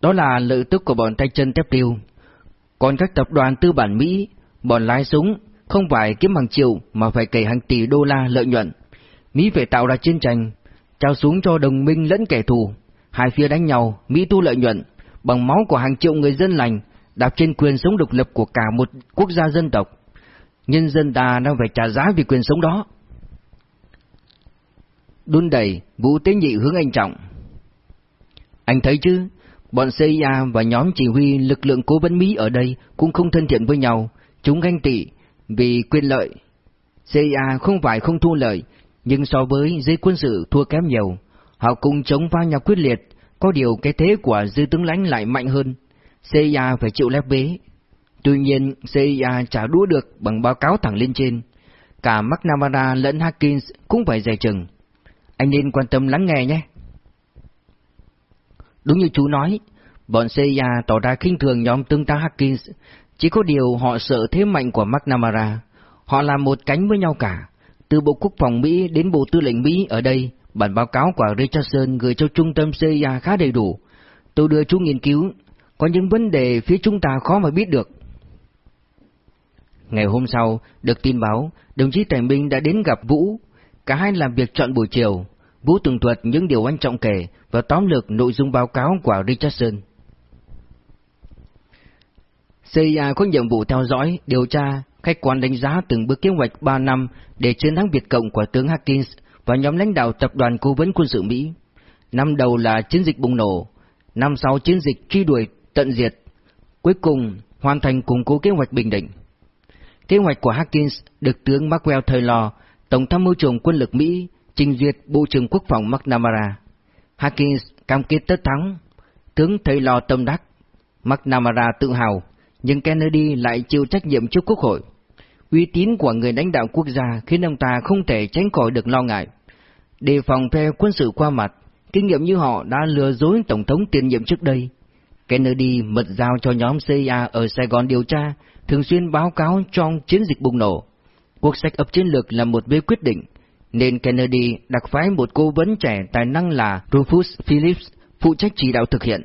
Đó là lợi tức của bọn tay chân tép tiêu. Còn các tập đoàn tư bản Mỹ, bọn lái súng, không phải kiếm hàng triệu mà phải kể hàng tỷ đô la lợi nhuận. Mỹ phải tạo ra chiến tranh, trao xuống cho đồng minh lẫn kẻ thù. Hai phía đánh nhau, Mỹ thu lợi nhuận, bằng máu của hàng triệu người dân lành, đạp trên quyền sống độc lập của cả một quốc gia dân tộc. Nhân dân ta đang phải trả giá vì quyền sống đó. Đun đầy, Vũ Tế Nhị hướng anh Trọng. Anh thấy chứ, bọn CIA và nhóm chỉ huy lực lượng cố vấn Mỹ ở đây cũng không thân thiện với nhau, chúng ganh tị vì quyền lợi. CIA không phải không thu lợi, nhưng so với giới quân sự thua kém nhiều. Họ cùng chống phá nhau quyết liệt, có điều cái thế của dư tướng lãnh lại mạnh hơn. CIA phải chịu lép bế. Tuy nhiên, CIA trả đũa được bằng báo cáo thẳng lên trên. Cả McNamara lẫn Hawkins cũng phải dè chừng. Anh nên quan tâm lắng nghe nhé. Đúng như chú nói, bọn CIA tỏ ra khinh thường nhóm tương tá Hawkins, chỉ có điều họ sợ thế mạnh của McNamara. Họ là một cánh với nhau cả. Từ Bộ Quốc phòng Mỹ đến Bộ Tư lệnh Mỹ ở đây, bản báo cáo của Richardson gửi cho trung tâm CIA khá đầy đủ. Tôi đưa chú nghiên cứu, có những vấn đề phía chúng ta khó mà biết được. Ngày hôm sau, được tin báo, đồng chí Tài Minh đã đến gặp Vũ. Cả hai làm việc chọn buổi chiều. Vũ tường thuật những điều quan trọng kể và tóm lược nội dung báo cáo của Richardson. CIA có nhiệm vụ theo dõi, điều tra, khách quan đánh giá từng bước kế hoạch 3 năm để chiến thắng Việt Cộng của tướng Hawkins và nhóm lãnh đạo tập đoàn cố vấn quân sự Mỹ. Năm đầu là chiến dịch bùng nổ, năm sau chiến dịch truy đuổi tận diệt, cuối cùng hoàn thành củng cố kế hoạch bình định. Kế hoạch của Hawkins được tướng Maxwell Taylor, Tổng tham mưu trưởng quân lực Mỹ, trình duyệt Bộ trưởng Quốc phòng McNamara. Hawkins cam kết tất thắng, tướng Taylor tâm đắc, McNamara tự hào, nhưng Kennedy lại chịu trách nhiệm trước Quốc hội. Uy tín của người lãnh đạo quốc gia khiến ông ta không thể tránh khỏi được lo ngại. Đề phòng phe quân sự qua mặt, kinh nghiệm như họ đã lừa dối Tổng thống tiền nhiệm trước đây. Kennedy mật giao cho nhóm CIA ở Sài Gòn điều tra, thường xuyên báo cáo trong chiến dịch bùng nổ. Quốc sách ấp chiến lược là một bước quyết định, nên Kennedy đặc phái một cố vấn trẻ tài năng là Rufus Phillips phụ trách chỉ đạo thực hiện.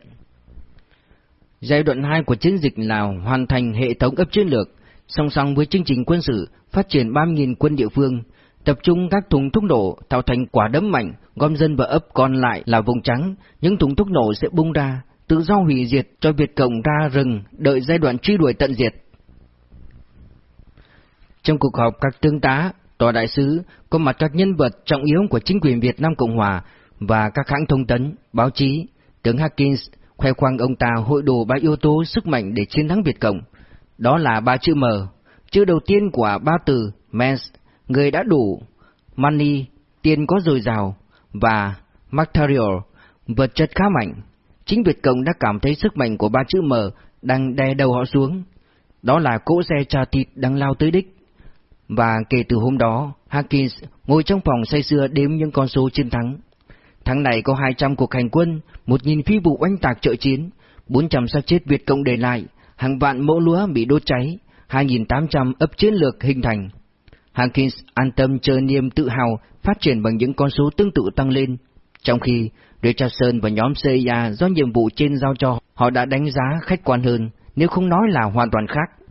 Giai đoạn 2 của chiến dịch là hoàn thành hệ thống ấp chiến lược, song song với chương trình quân sự phát triển 30.000 quân địa phương, tập trung các thùng thuốc nổ tạo thành quả đấm mạnh, gom dân vào ấp còn lại là vùng trắng, những thùng thuốc nổ sẽ bung ra, tự do hủy diệt cho Việt Cộng ra rừng, đợi giai đoạn truy đuổi tận diệt. Trong cuộc họp các tướng tá, tòa đại sứ có mặt các nhân vật trọng yếu của chính quyền Việt Nam Cộng Hòa và các hãng thông tấn, báo chí, tướng Hawkins khoe khoang ông ta hội đủ ba yếu tố sức mạnh để chiến thắng Việt Cộng. Đó là ba chữ M, chữ đầu tiên của ba từ mens, người đã đủ, money, tiền có dồi dào, và material, vật chất khá mạnh. Chính Việt Cộng đã cảm thấy sức mạnh của ba chữ M đang đè đầu họ xuống. Đó là cỗ xe trà thịt đang lao tới đích. Và kể từ hôm đó, Hawkins ngồi trong phòng say sưa đếm những con số chiến thắng. Tháng này có 200 cuộc hành quân, 1.000 phi vụ oanh tạc trợ chiến, 400 xác chết Việt Cộng để lại, hàng vạn mẫu lúa bị đốt cháy, 2.800 ấp chiến lược hình thành. Hawkins an tâm chờ niềm tự hào phát triển bằng những con số tương tự tăng lên, trong khi Richardson và nhóm CIA do nhiệm vụ trên giao cho họ đã đánh giá khách quan hơn, nếu không nói là hoàn toàn khác.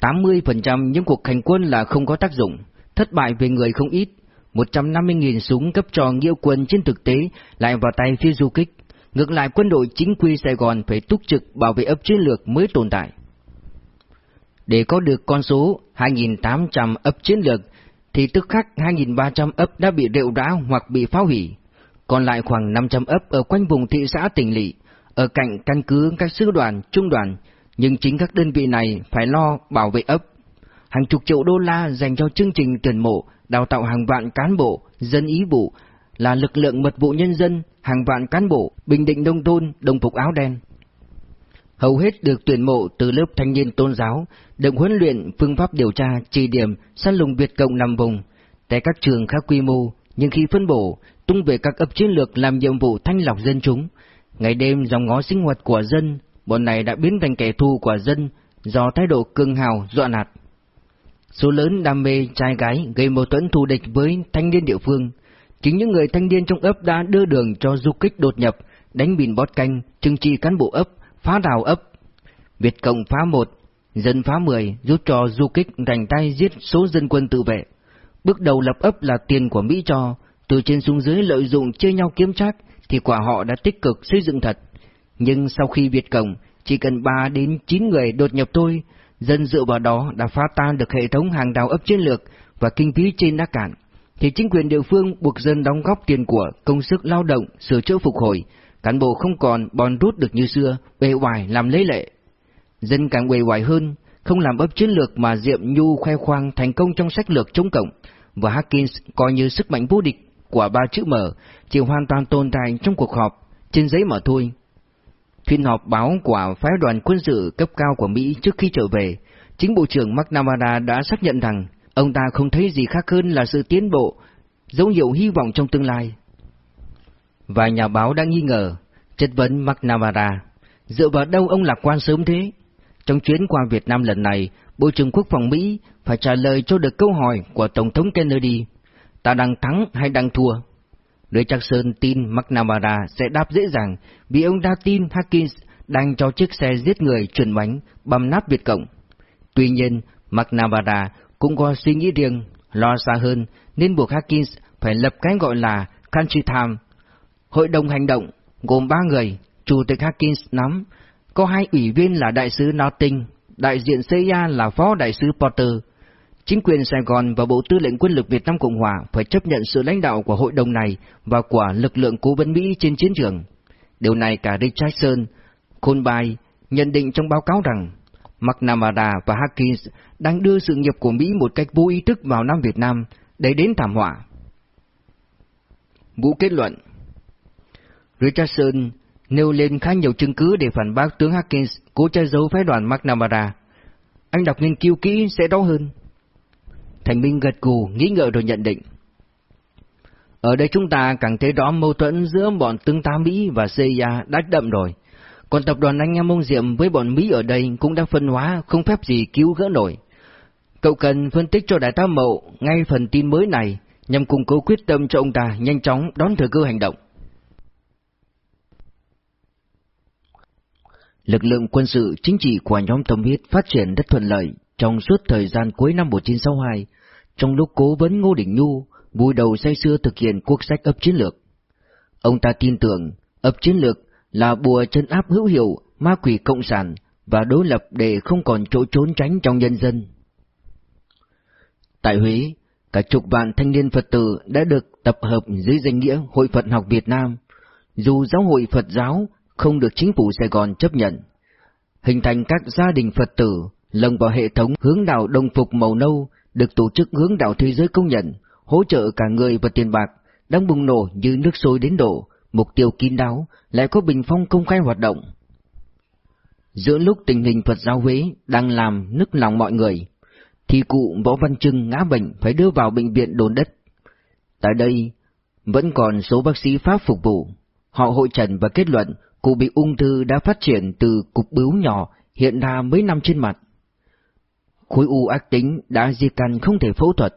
80% những cuộc hành quân là không có tác dụng, thất bại về người không ít, 150.000 súng cấp cho nghĩa quân trên thực tế lại vào tay phía du kích, ngược lại quân đội chính quy Sài Gòn phải túc trực bảo vệ ấp chiến lược mới tồn tại. Để có được con số 2.800 ấp chiến lược thì tức khắc 2.300 ấp đã bị rệu rã hoặc bị phá hủy, còn lại khoảng 500 ấp ở quanh vùng thị xã tỉnh lỵ, ở cạnh căn cứ các sư đoàn, trung đoàn, nhưng chính các đơn vị này phải lo bảo vệ ấp. Hàng chục triệu đô la dành cho chương trình tuyển mộ, đào tạo hàng vạn cán bộ, dân ý vụ, là lực lượng mật vụ nhân dân, hàng vạn cán bộ, bình định nông thôn, đồng phục áo đen. Hầu hết được tuyển mộ từ lớp thanh niên tôn giáo, được huấn luyện phương pháp điều tra, chỉ điểm, săn lùng Việt Cộng nằm vùng, tại các trường khác quy mô, nhưng khi phân bổ, tung về các ấp chiến lược làm nhiệm vụ thanh lọc dân chúng. Ngày đêm dòng ngó sinh hoạt của dân, bọn này đã biến thành kẻ thù của dân do thái độ cương hào dọa nạt. Số lớn đam mê trai gái gây mâu thuẫn thù địch với thanh niên địa phương. Chính những người thanh niên trong ấp đã đưa đường cho du kích đột nhập, đánh bìn bót canh, trừng trị cán bộ ấp, phá đào ấp. Việt Cộng phá một, dân phá mười, giúp cho du kích rành tay giết số dân quân tự vệ. Bước đầu lập ấp là tiền của Mỹ cho, từ trên xuống dưới lợi dụng chơi nhau kiếm trác, thì quả họ đã tích cực xây dựng thật. Nhưng sau khi Việt Cộng, chỉ cần 3 đến 9 người đột nhập tôi dân dựa vào đó đã phá tan được hệ thống hàng đào ấp chiến lược và kinh phí trên đã cạn. Thì chính quyền địa phương buộc dân đóng góp tiền của, công sức lao động, sửa chữa phục hồi, cán bộ không còn bòn rút được như xưa, bề hoài làm lấy lệ. Dân càng bề hoài hơn, không làm ấp chiến lược mà Diệm Nhu khoe khoang thành công trong sách lược chống cộng, và Hawkins coi như sức mạnh vô địch của ba chữ mở, chỉ hoàn toàn tồn tại trong cuộc họp, trên giấy mà thôi. Phiên họp báo của phái đoàn quân sự cấp cao của Mỹ trước khi trở về, chính Bộ trưởng McNamara đã xác nhận rằng ông ta không thấy gì khác hơn là sự tiến bộ, dấu hiệu hy vọng trong tương lai. Vài nhà báo đã nghi ngờ, chất vấn McNamara, dựa vào đâu ông lạc quan sớm thế? Trong chuyến qua Việt Nam lần này, Bộ trưởng Quốc phòng Mỹ phải trả lời cho được câu hỏi của Tổng thống Kennedy, ta đang thắng hay đang thua? Richardson tin McNamara sẽ đáp dễ dàng vì ông đã tin Hawkins đang cho chiếc xe giết người chuyển bánh băm nát Việt Cộng. Tuy nhiên, McNamara cũng có suy nghĩ riêng, lo xa hơn nên buộc Hawkins phải lập cái gọi là Country Time. Hội đồng hành động gồm ba người, Chủ tịch Hawkins nắm, có hai ủy viên là đại sứ Notting, đại diện CIA là phó đại sứ Porter, Chính quyền Sài Gòn và Bộ Tư lệnh Quân lực Việt Nam Cộng Hòa phải chấp nhận sự lãnh đạo của hội đồng này và của lực lượng cố vấn Mỹ trên chiến trường. Điều này cả Richardson, Colby nhận định trong báo cáo rằng McNamara và Hawkins đang đưa sự nghiệp của Mỹ một cách vô ý thức vào Nam Việt Nam để đến thảm họa. Vũ kết luận Richardson nêu lên khá nhiều chứng cứ để phản bác tướng Hawkins cố che giấu phái đoàn McNamara. Anh đọc nghiên cứu kỹ sẽ rõ hơn. Thành Minh gật gù, nghĩ ngợi rồi nhận định. Ở đây chúng ta càng thấy rõ mâu thuẫn giữa bọn tướng tá Mỹ và CIA đã đậm rồi. Còn tập đoàn anh em ông Diệm với bọn Mỹ ở đây cũng đã phân hóa, không phép gì cứu gỡ nổi. Cậu cần phân tích cho đại tá Mậu ngay phần tin mới này, nhằm củng cố quyết tâm cho ông ta nhanh chóng đón thời cơ hành động. Lực lượng quân sự chính trị của nhóm Tâm Huyết phát triển rất thuận lợi trong suốt thời gian cuối năm 1962, trong lúc cố vấn Ngô Đình Nhu vui đầu say xưa thực hiện quốc sách ấp chiến lược. Ông ta tin tưởng ấp chiến lược là bùa chân áp hữu hiệu ma quỷ cộng sản và đối lập để không còn chỗ trốn tránh trong nhân dân. Tại Huế, cả chục vạn thanh niên Phật tử đã được tập hợp dưới danh nghĩa Hội Phật học Việt Nam, dù giáo hội Phật giáo không được chính phủ Sài Gòn chấp nhận, hình thành các gia đình Phật tử lồng vào hệ thống hướng đạo đồng phục màu nâu được tổ chức hướng đạo thế giới công nhận, hỗ trợ cả người và tiền bạc, đang bùng nổ như nước sôi đến đổ, mục tiêu kín đáo, lại có bình phong công khai hoạt động. Giữa lúc tình hình Phật giáo Huế đang làm nức lòng mọi người, thì cụ Võ Văn Trưng ngã bệnh phải đưa vào bệnh viện đồn đất. Tại đây, vẫn còn số bác sĩ Pháp phục vụ. Họ hội trần và kết luận cụ bị ung thư đã phát triển từ cục bướu nhỏ hiện ra mấy năm trên mặt. Khối u ác tính đã di căn không thể phẫu thuật.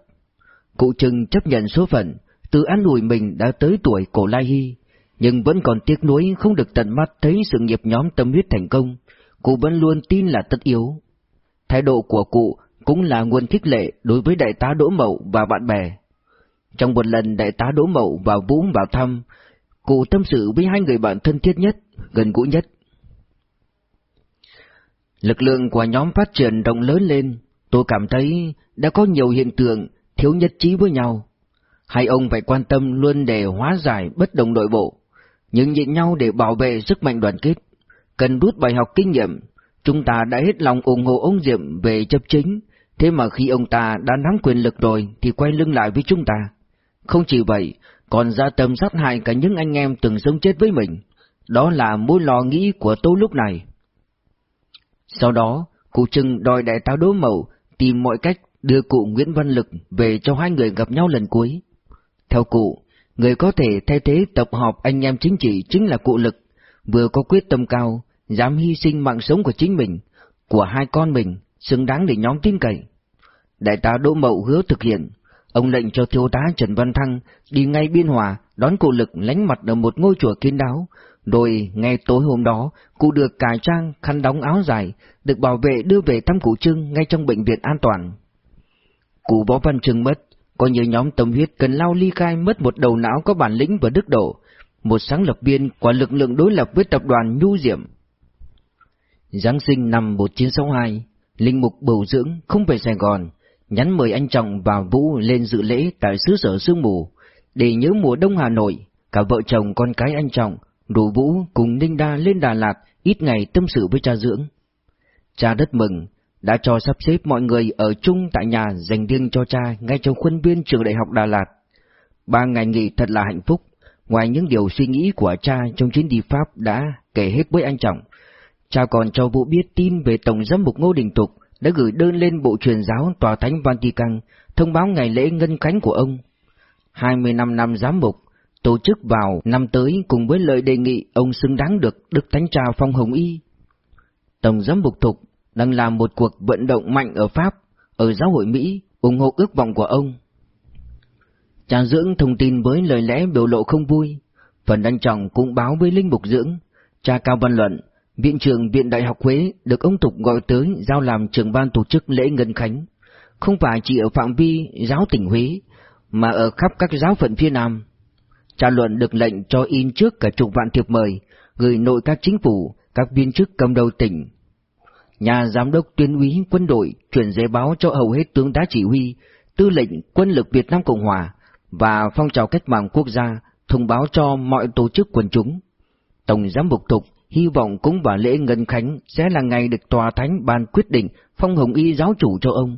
Cụ Trừng chấp nhận số phận, tự an ủi mình đã tới tuổi cổ lai hy, nhưng vẫn còn tiếc nuối không được tận mắt thấy sự nghiệp nhóm tâm huyết thành công, cụ vẫn luôn tin là tất yếu. Thái độ của cụ cũng là nguồn khích lệ đối với đại tá Đỗ Mậu và bạn bè. Trong một lần đại tá Đỗ Mậu vào Vũ vào thăm, cụ tâm sự với hai người bạn thân thiết nhất, gần gũi nhất. Lực lượng của nhóm phát triển rộng lớn lên, tôi cảm thấy đã có nhiều hiện tượng thiếu nhất trí với nhau. Hai ông phải quan tâm luôn để hóa giải bất đồng nội bộ, nhưng nhịn nhau để bảo vệ sức mạnh đoàn kết. Cần rút bài học kinh nghiệm, chúng ta đã hết lòng ủng hộ ông Diệm về chấp chính, thế mà khi ông ta đã nắm quyền lực rồi thì quay lưng lại với chúng ta. Không chỉ vậy, còn ra tâm sát hại cả những anh em từng sống chết với mình. Đó là mối lo nghĩ của tôi lúc này. Sau đó, cụ Trừng đòi đại tá Đỗ Mậu tìm mọi cách đưa cụ Nguyễn Văn Lực về cho hai người gặp nhau lần cuối. Theo cụ, người có thể thay thế tập họp anh em chính trị chính là cụ Lực, vừa có quyết tâm cao, dám hy sinh mạng sống của chính mình, của hai con mình, xứng đáng để nhóm tin cậy. Đại tá Đỗ Mậu hứa thực hiện, ông lệnh cho thiếu tá Trần Văn Thăng đi ngay biên hòa đón cụ Lực lánh mặt ở một ngôi chùa kín đáo, rồi ngay tối hôm đó, cụ được cải trang, khăn đóng áo dài, được bảo vệ đưa về thăm cụ Trưng ngay trong bệnh viện an toàn. Cụ Võ Văn Trưng mất, có nhiều nhóm tâm huyết cần lao ly khai mất một đầu não có bản lĩnh và đức độ, một sáng lập viên của lực lượng đối lập với tập đoàn Nhu Diệm. Giáng sinh năm 1962, Linh Mục bầu dưỡng không về Sài Gòn, nhắn mời anh Trọng và Vũ lên dự lễ tại xứ sở Sương Mù, để nhớ mùa đông Hà Nội, cả vợ chồng con cái anh Trọng, rủ Vũ cùng Ninh Đa lên Đà Lạt ít ngày tâm sự với cha dưỡng. Cha rất mừng, đã cho sắp xếp mọi người ở chung tại nhà dành riêng cho cha ngay trong khuôn viên trường đại học Đà Lạt. Ba ngày nghỉ thật là hạnh phúc, ngoài những điều suy nghĩ của cha trong chuyến đi Pháp đã kể hết với anh Trọng. Cha còn cho Vũ biết tin về Tổng giám mục Ngô Đình Tục đã gửi đơn lên Bộ truyền giáo Tòa Thánh Vatican thông báo ngày lễ ngân khánh của ông. 25 năm giám mục, tổ chức vào năm tới cùng với lời đề nghị ông xứng đáng được Đức Thánh Cha Phong Hồng Y. Tổng giám mục Thục đang làm một cuộc vận động mạnh ở Pháp, ở giáo hội Mỹ, ủng hộ ước vọng của ông. Cha Dưỡng thông tin với lời lẽ biểu lộ không vui, phần anh trọng cũng báo với Linh Mục Dưỡng, cha Cao Văn Luận, Viện trưởng Viện Đại học Huế được ông Tục gọi tới giao làm trưởng ban tổ chức lễ Ngân Khánh, không phải chỉ ở phạm vi giáo tỉnh Huế, mà ở khắp các giáo phận phía Nam. Trả Luận được lệnh cho in trước cả chục vạn thiệp mời, gửi nội các chính phủ, các viên chức cầm đầu tỉnh, nhà giám đốc tuyên úy quân đội chuyển giấy báo cho hầu hết tướng tá chỉ huy, tư lệnh quân lực Việt Nam Cộng Hòa và phong trào cách mạng quốc gia thông báo cho mọi tổ chức quần chúng. Tổng giám mục Thục hy vọng cúng và lễ Ngân Khánh sẽ là ngày được Tòa Thánh ban quyết định phong hồng y giáo chủ cho ông.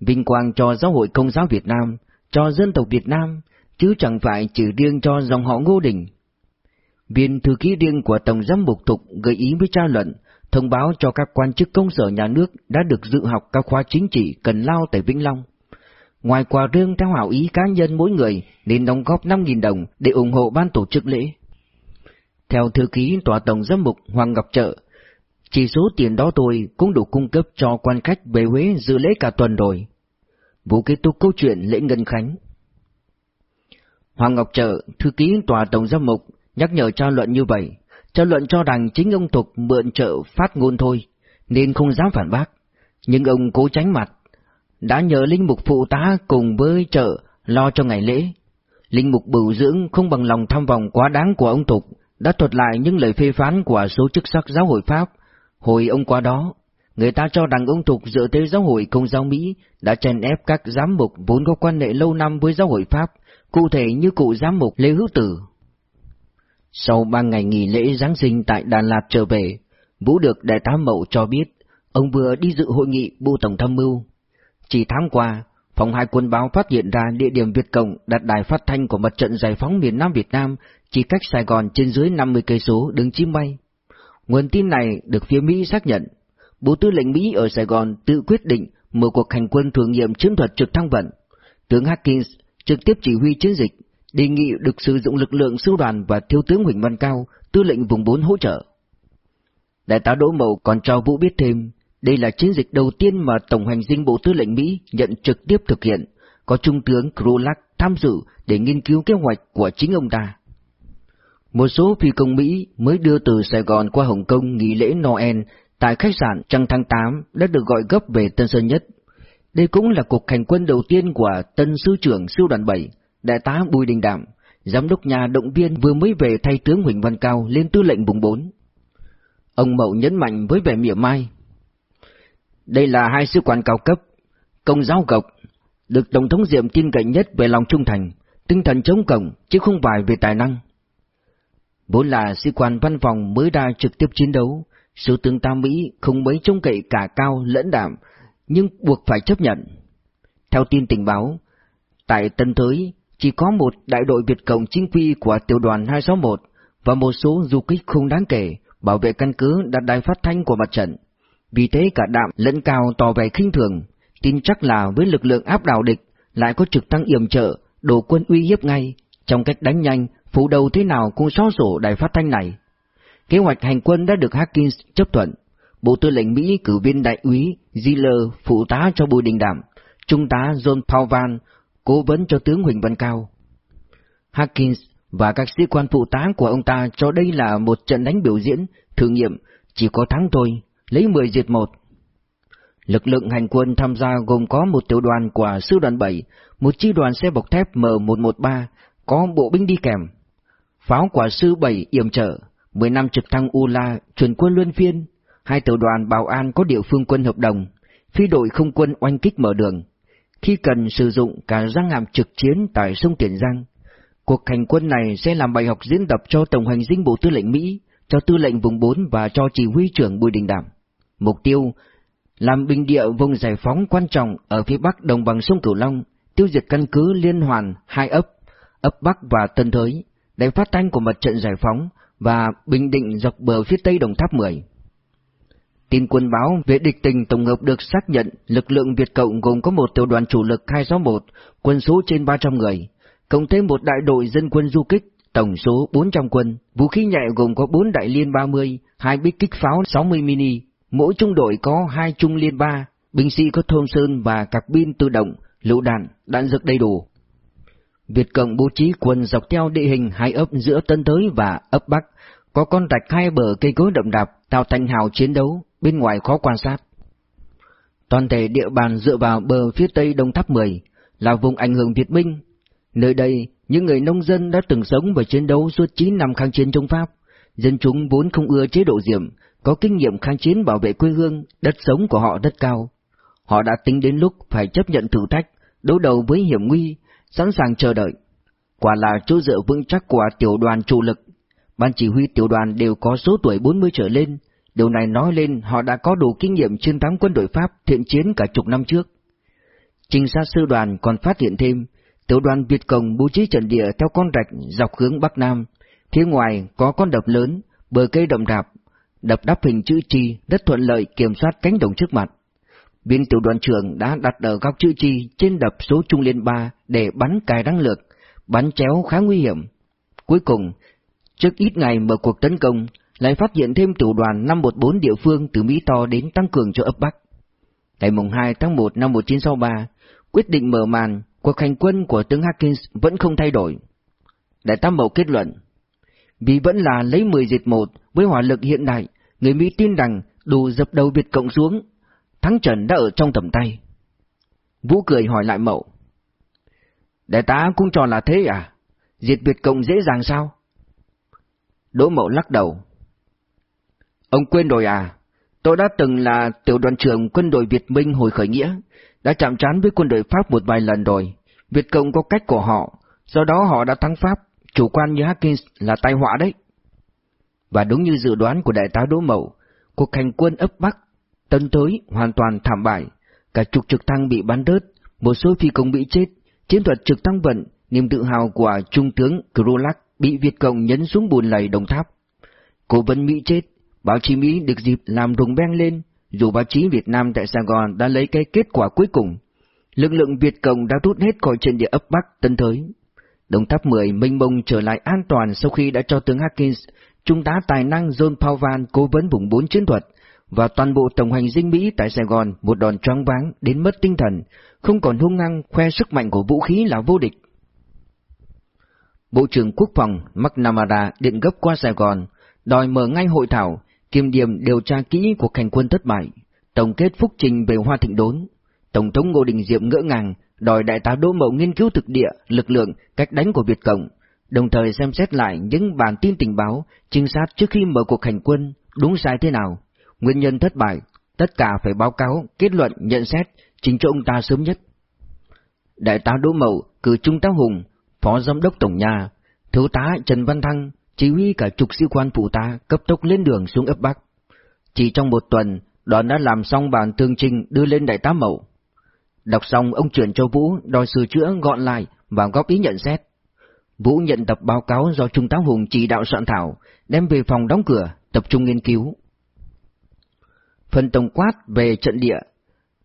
Vinh quang cho giáo hội công giáo Việt Nam, cho dân tộc Việt Nam, chứ chẳng phải chỉ riêng cho dòng họ Ngô Đình. Viên thư ký riêng của Tổng giám mục Thục gợi ý với tra luận thông báo cho các quan chức công sở nhà nước đã được dự học các khóa chính trị cần lao tại Vĩnh Long. Ngoài quà riêng theo hảo ý cá nhân mỗi người nên đóng góp 5.000 đồng để ủng hộ ban tổ chức lễ. Theo thư ký tòa tổng giám mục Hoàng Ngọc Trợ, chỉ số tiền đó tôi cũng đủ cung cấp cho quan khách về Huế dự lễ cả tuần rồi. Vũ kết thúc câu chuyện lễ Ngân Khánh. Hoàng Ngọc Trợ, thư ký tòa tổng giám mục, nhắc nhở cho luận như vậy, cho luận cho rằng chính ông Tục mượn trợ phát ngôn thôi, nên không dám phản bác. Nhưng ông cố tránh mặt, đã nhờ Linh Mục phụ tá cùng với trợ lo cho ngày lễ. Linh Mục bửu dưỡng không bằng lòng tham vọng quá đáng của ông Tục đã thuật lại những lời phê phán của số chức sắc giáo hội Pháp. Hồi ông qua đó, người ta cho rằng ông Tục dựa tới giáo hội công giáo Mỹ đã chèn ép các giám mục vốn có quan hệ lâu năm với giáo hội Pháp, cụ thể như cụ giám mục Lê Hữu Tử. Sau ba ngày nghỉ lễ Giáng sinh tại Đà Lạt trở về, Vũ được Đại tá Mậu cho biết, ông vừa đi dự hội nghị Bộ Tổng tham mưu. Chỉ tháng qua, phòng hai quân báo phát hiện ra địa điểm Việt Cộng đặt đài phát thanh của mặt trận giải phóng miền Nam Việt Nam chỉ cách Sài Gòn trên dưới 50 cây số đứng chim bay. Nguồn tin này được phía Mỹ xác nhận. Bộ Tư lệnh Mỹ ở Sài Gòn tự quyết định mở cuộc hành quân thử nghiệm chiến thuật trực thăng vận. Tướng Hawkins trực tiếp chỉ huy chiến dịch đề nghị được sử dụng lực lượng sư đoàn và thiếu tướng Huỳnh Văn Cao, tư lệnh vùng 4 hỗ trợ. Đại tá Đỗ Mậu còn cho Vũ biết thêm, đây là chiến dịch đầu tiên mà Tổng hành dinh Bộ Tư lệnh Mỹ nhận trực tiếp thực hiện, có Trung tướng Krulak tham dự để nghiên cứu kế hoạch của chính ông ta. Một số phi công Mỹ mới đưa từ Sài Gòn qua Hồng Kông nghỉ lễ Noel tại khách sạn trăng tháng 8 đã được gọi gấp về Tân Sơn Nhất. Đây cũng là cuộc hành quân đầu tiên của tân sư trưởng sư đoàn 7, Đại tá Bùi Đình Đạm, giám đốc nhà động viên vừa mới về thay tướng Huỳnh Văn Cao lên tư lệnh vùng 4. Ông Mậu nhấn mạnh với vẻ mỉa mai. Đây là hai sư quan cao cấp, công giáo gộc, được Tổng thống Diệm tin cậy nhất về lòng trung thành, tinh thần chống cộng, chứ không phải về tài năng. Vốn là sĩ quan văn phòng mới ra trực tiếp chiến đấu, số tướng ta Mỹ không mấy trông cậy cả cao lẫn đạm, nhưng buộc phải chấp nhận. Theo tin tình báo, tại Tân Thới, chỉ có một đại đội Việt Cộng chính quy của tiểu đoàn 261 và một số du kích không đáng kể bảo vệ căn cứ đặt đài phát thanh của mặt trận. Vì thế cả đạm lẫn cao tỏ vẻ khinh thường, tin chắc là với lực lượng áp đảo địch lại có trực tăng yểm trợ, đổ quân uy hiếp ngay, trong cách đánh nhanh, phủ đầu thế nào cũng xóa sổ đài phát thanh này. Kế hoạch hành quân đã được Hawkins chấp thuận. Bộ Tư lệnh Mỹ cử viên đại úy Ziller phụ tá cho Bùi Đình Đảm, trung tá John Pauvan cố vấn cho tướng Huỳnh Văn Cao. Hawkins và các sĩ quan phụ tá của ông ta cho đây là một trận đánh biểu diễn, thử nghiệm, chỉ có thắng thôi, lấy 10 diệt một. Lực lượng hành quân tham gia gồm có một tiểu đoàn của sư đoàn 7, một chi đoàn xe bọc thép M113, có bộ binh đi kèm. Pháo quả sư 7 yểm trợ, 10 năm trực thăng Ula chuyển quân luân phiên, hai tiểu đoàn bảo an có địa phương quân hợp đồng, phi đội không quân oanh kích mở đường. Khi cần sử dụng cả giang hàm trực chiến tại sông Tiền Giang, cuộc hành quân này sẽ làm bài học diễn tập cho Tổng hành dinh Bộ Tư lệnh Mỹ, cho Tư lệnh vùng 4 và cho chỉ huy trưởng Bùi Đình Đảm. Mục tiêu làm bình địa vùng giải phóng quan trọng ở phía bắc đồng bằng sông Cửu Long, tiêu diệt căn cứ liên hoàn hai ấp, ấp Bắc và Tân Thới, đánh phát thanh của mặt trận giải phóng và bình định dọc bờ phía tây Đồng Tháp 10. Tin quân báo về địch tình tổng hợp được xác nhận lực lượng Việt Cộng gồm có một tiểu đoàn chủ lực 261, quân số trên 300 người, cộng thêm một đại đội dân quân du kích, tổng số 400 quân, vũ khí nhẹ gồm có 4 đại liên 30, hai bích kích pháo 60 mini, mỗi trung đội có hai trung liên 3, binh sĩ có thôn sơn và các pin tự động, lựu đạn, đạn dược đầy đủ. Việt Cộng bố trí quân dọc theo địa hình hai ấp giữa Tân Thới và ấp Bắc, có con rạch hai bờ cây cối đậm đạp tạo thành hào chiến đấu, bên ngoài khó quan sát. Toàn thể địa bàn dựa vào bờ phía tây Đông Tháp 10 là vùng ảnh hưởng Việt Minh. Nơi đây, những người nông dân đã từng sống và chiến đấu suốt 9 năm kháng chiến chống Pháp. Dân chúng vốn không ưa chế độ diệm, có kinh nghiệm kháng chiến bảo vệ quê hương, đất sống của họ rất cao. Họ đã tính đến lúc phải chấp nhận thử thách, đối đầu với hiểm nguy, sẵn sàng chờ đợi. Quả là chỗ dựa vững chắc của tiểu đoàn chủ lực. Ban chỉ huy tiểu đoàn đều có số tuổi 40 trở lên, điều này nói lên họ đã có đủ kinh nghiệm chiến thắng quân đội Pháp thiện chiến cả chục năm trước. Trinh sát sư đoàn còn phát hiện thêm, tiểu đoàn Việt Cộng bố trí trận địa theo con rạch dọc hướng Bắc Nam, phía ngoài có con đập lớn, bờ cây đậm rạp, đập đắp hình chữ chi rất thuận lợi kiểm soát cánh đồng trước mặt. Viên tiểu đoàn trưởng đã đặt ở góc chữ chi trên đập số trung liên 3 để bắn cài đăng lược, bắn chéo khá nguy hiểm. Cuối cùng, trước ít ngày mở cuộc tấn công, lại phát hiện thêm tiểu đoàn 514 địa phương từ Mỹ To đến tăng cường cho ấp Bắc. Ngày mùng 2 tháng 1 năm 1963, quyết định mở màn, cuộc hành quân của tướng Hawkins vẫn không thay đổi. Đại tá Mậu kết luận, vì vẫn là lấy 10 diệt 1 với hỏa lực hiện đại, người Mỹ tin rằng đủ dập đầu Việt Cộng xuống, thắng trận đã ở trong tầm tay. Vũ cười hỏi lại Mậu. Đại tá cũng cho là thế à? Diệt Việt Cộng dễ dàng sao? Đỗ Mậu lắc đầu. Ông quên rồi à? Tôi đã từng là tiểu đoàn trưởng quân đội Việt Minh hồi khởi nghĩa, đã chạm trán với quân đội Pháp một vài lần rồi. Việt Cộng có cách của họ, do đó họ đã thắng Pháp, chủ quan như Hawkins là tai họa đấy. Và đúng như dự đoán của đại tá Đỗ Mậu, cuộc hành quân ấp Bắc, Tân Tới hoàn toàn thảm bại, cả chục trực thăng bị bắn đớt, một số phi công bị chết, chiến thuật trực thăng vận, niềm tự hào của Trung tướng Krulak bị Việt Cộng nhấn xuống bùn lầy đồng tháp. Cố vấn Mỹ chết, báo chí Mỹ được dịp làm rùng beng lên, dù báo chí Việt Nam tại Sài Gòn đã lấy cái kết quả cuối cùng. Lực lượng Việt Cộng đã rút hết khỏi trên địa ấp Bắc Tân Thới. Đồng tháp 10 Minh mông trở lại an toàn sau khi đã cho tướng Hawkins, trung tá tài năng John Powell cố vấn vùng 4 chiến thuật, và toàn bộ tổng hành dinh Mỹ tại Sài Gòn một đòn choáng váng đến mất tinh thần, không còn hung ngang khoe sức mạnh của vũ khí là vô địch. Bộ trưởng Quốc phòng McNamara điện gấp qua Sài Gòn, đòi mở ngay hội thảo, kiểm điểm điều tra kỹ cuộc hành quân thất bại, tổng kết phúc trình về Hoa Thịnh Đốn. Tổng thống Ngô Đình Diệm ngỡ ngàng, đòi đại tá Đỗ Mậu nghiên cứu thực địa, lực lượng, cách đánh của Việt Cộng, đồng thời xem xét lại những bản tin tình báo, trinh sát trước khi mở cuộc hành quân, đúng sai thế nào, nguyên nhân thất bại, tất cả phải báo cáo, kết luận, nhận xét, chính cho ông ta sớm nhất. Đại tá Đỗ Mậu cử Trung tá Hùng, Phó Giám đốc Tổng nhà, Thiếu tá Trần Văn Thăng, chỉ huy cả chục sĩ quan phụ tá cấp tốc lên đường xuống ấp Bắc. Chỉ trong một tuần, đoàn đã làm xong bản tương trình đưa lên đại tá Mậu. Đọc xong ông chuyển cho Vũ đòi sửa chữa gọn lại và góp ý nhận xét. Vũ nhận tập báo cáo do Trung tá Hùng chỉ đạo soạn thảo, đem về phòng đóng cửa, tập trung nghiên cứu. Phần tổng quát về trận địa,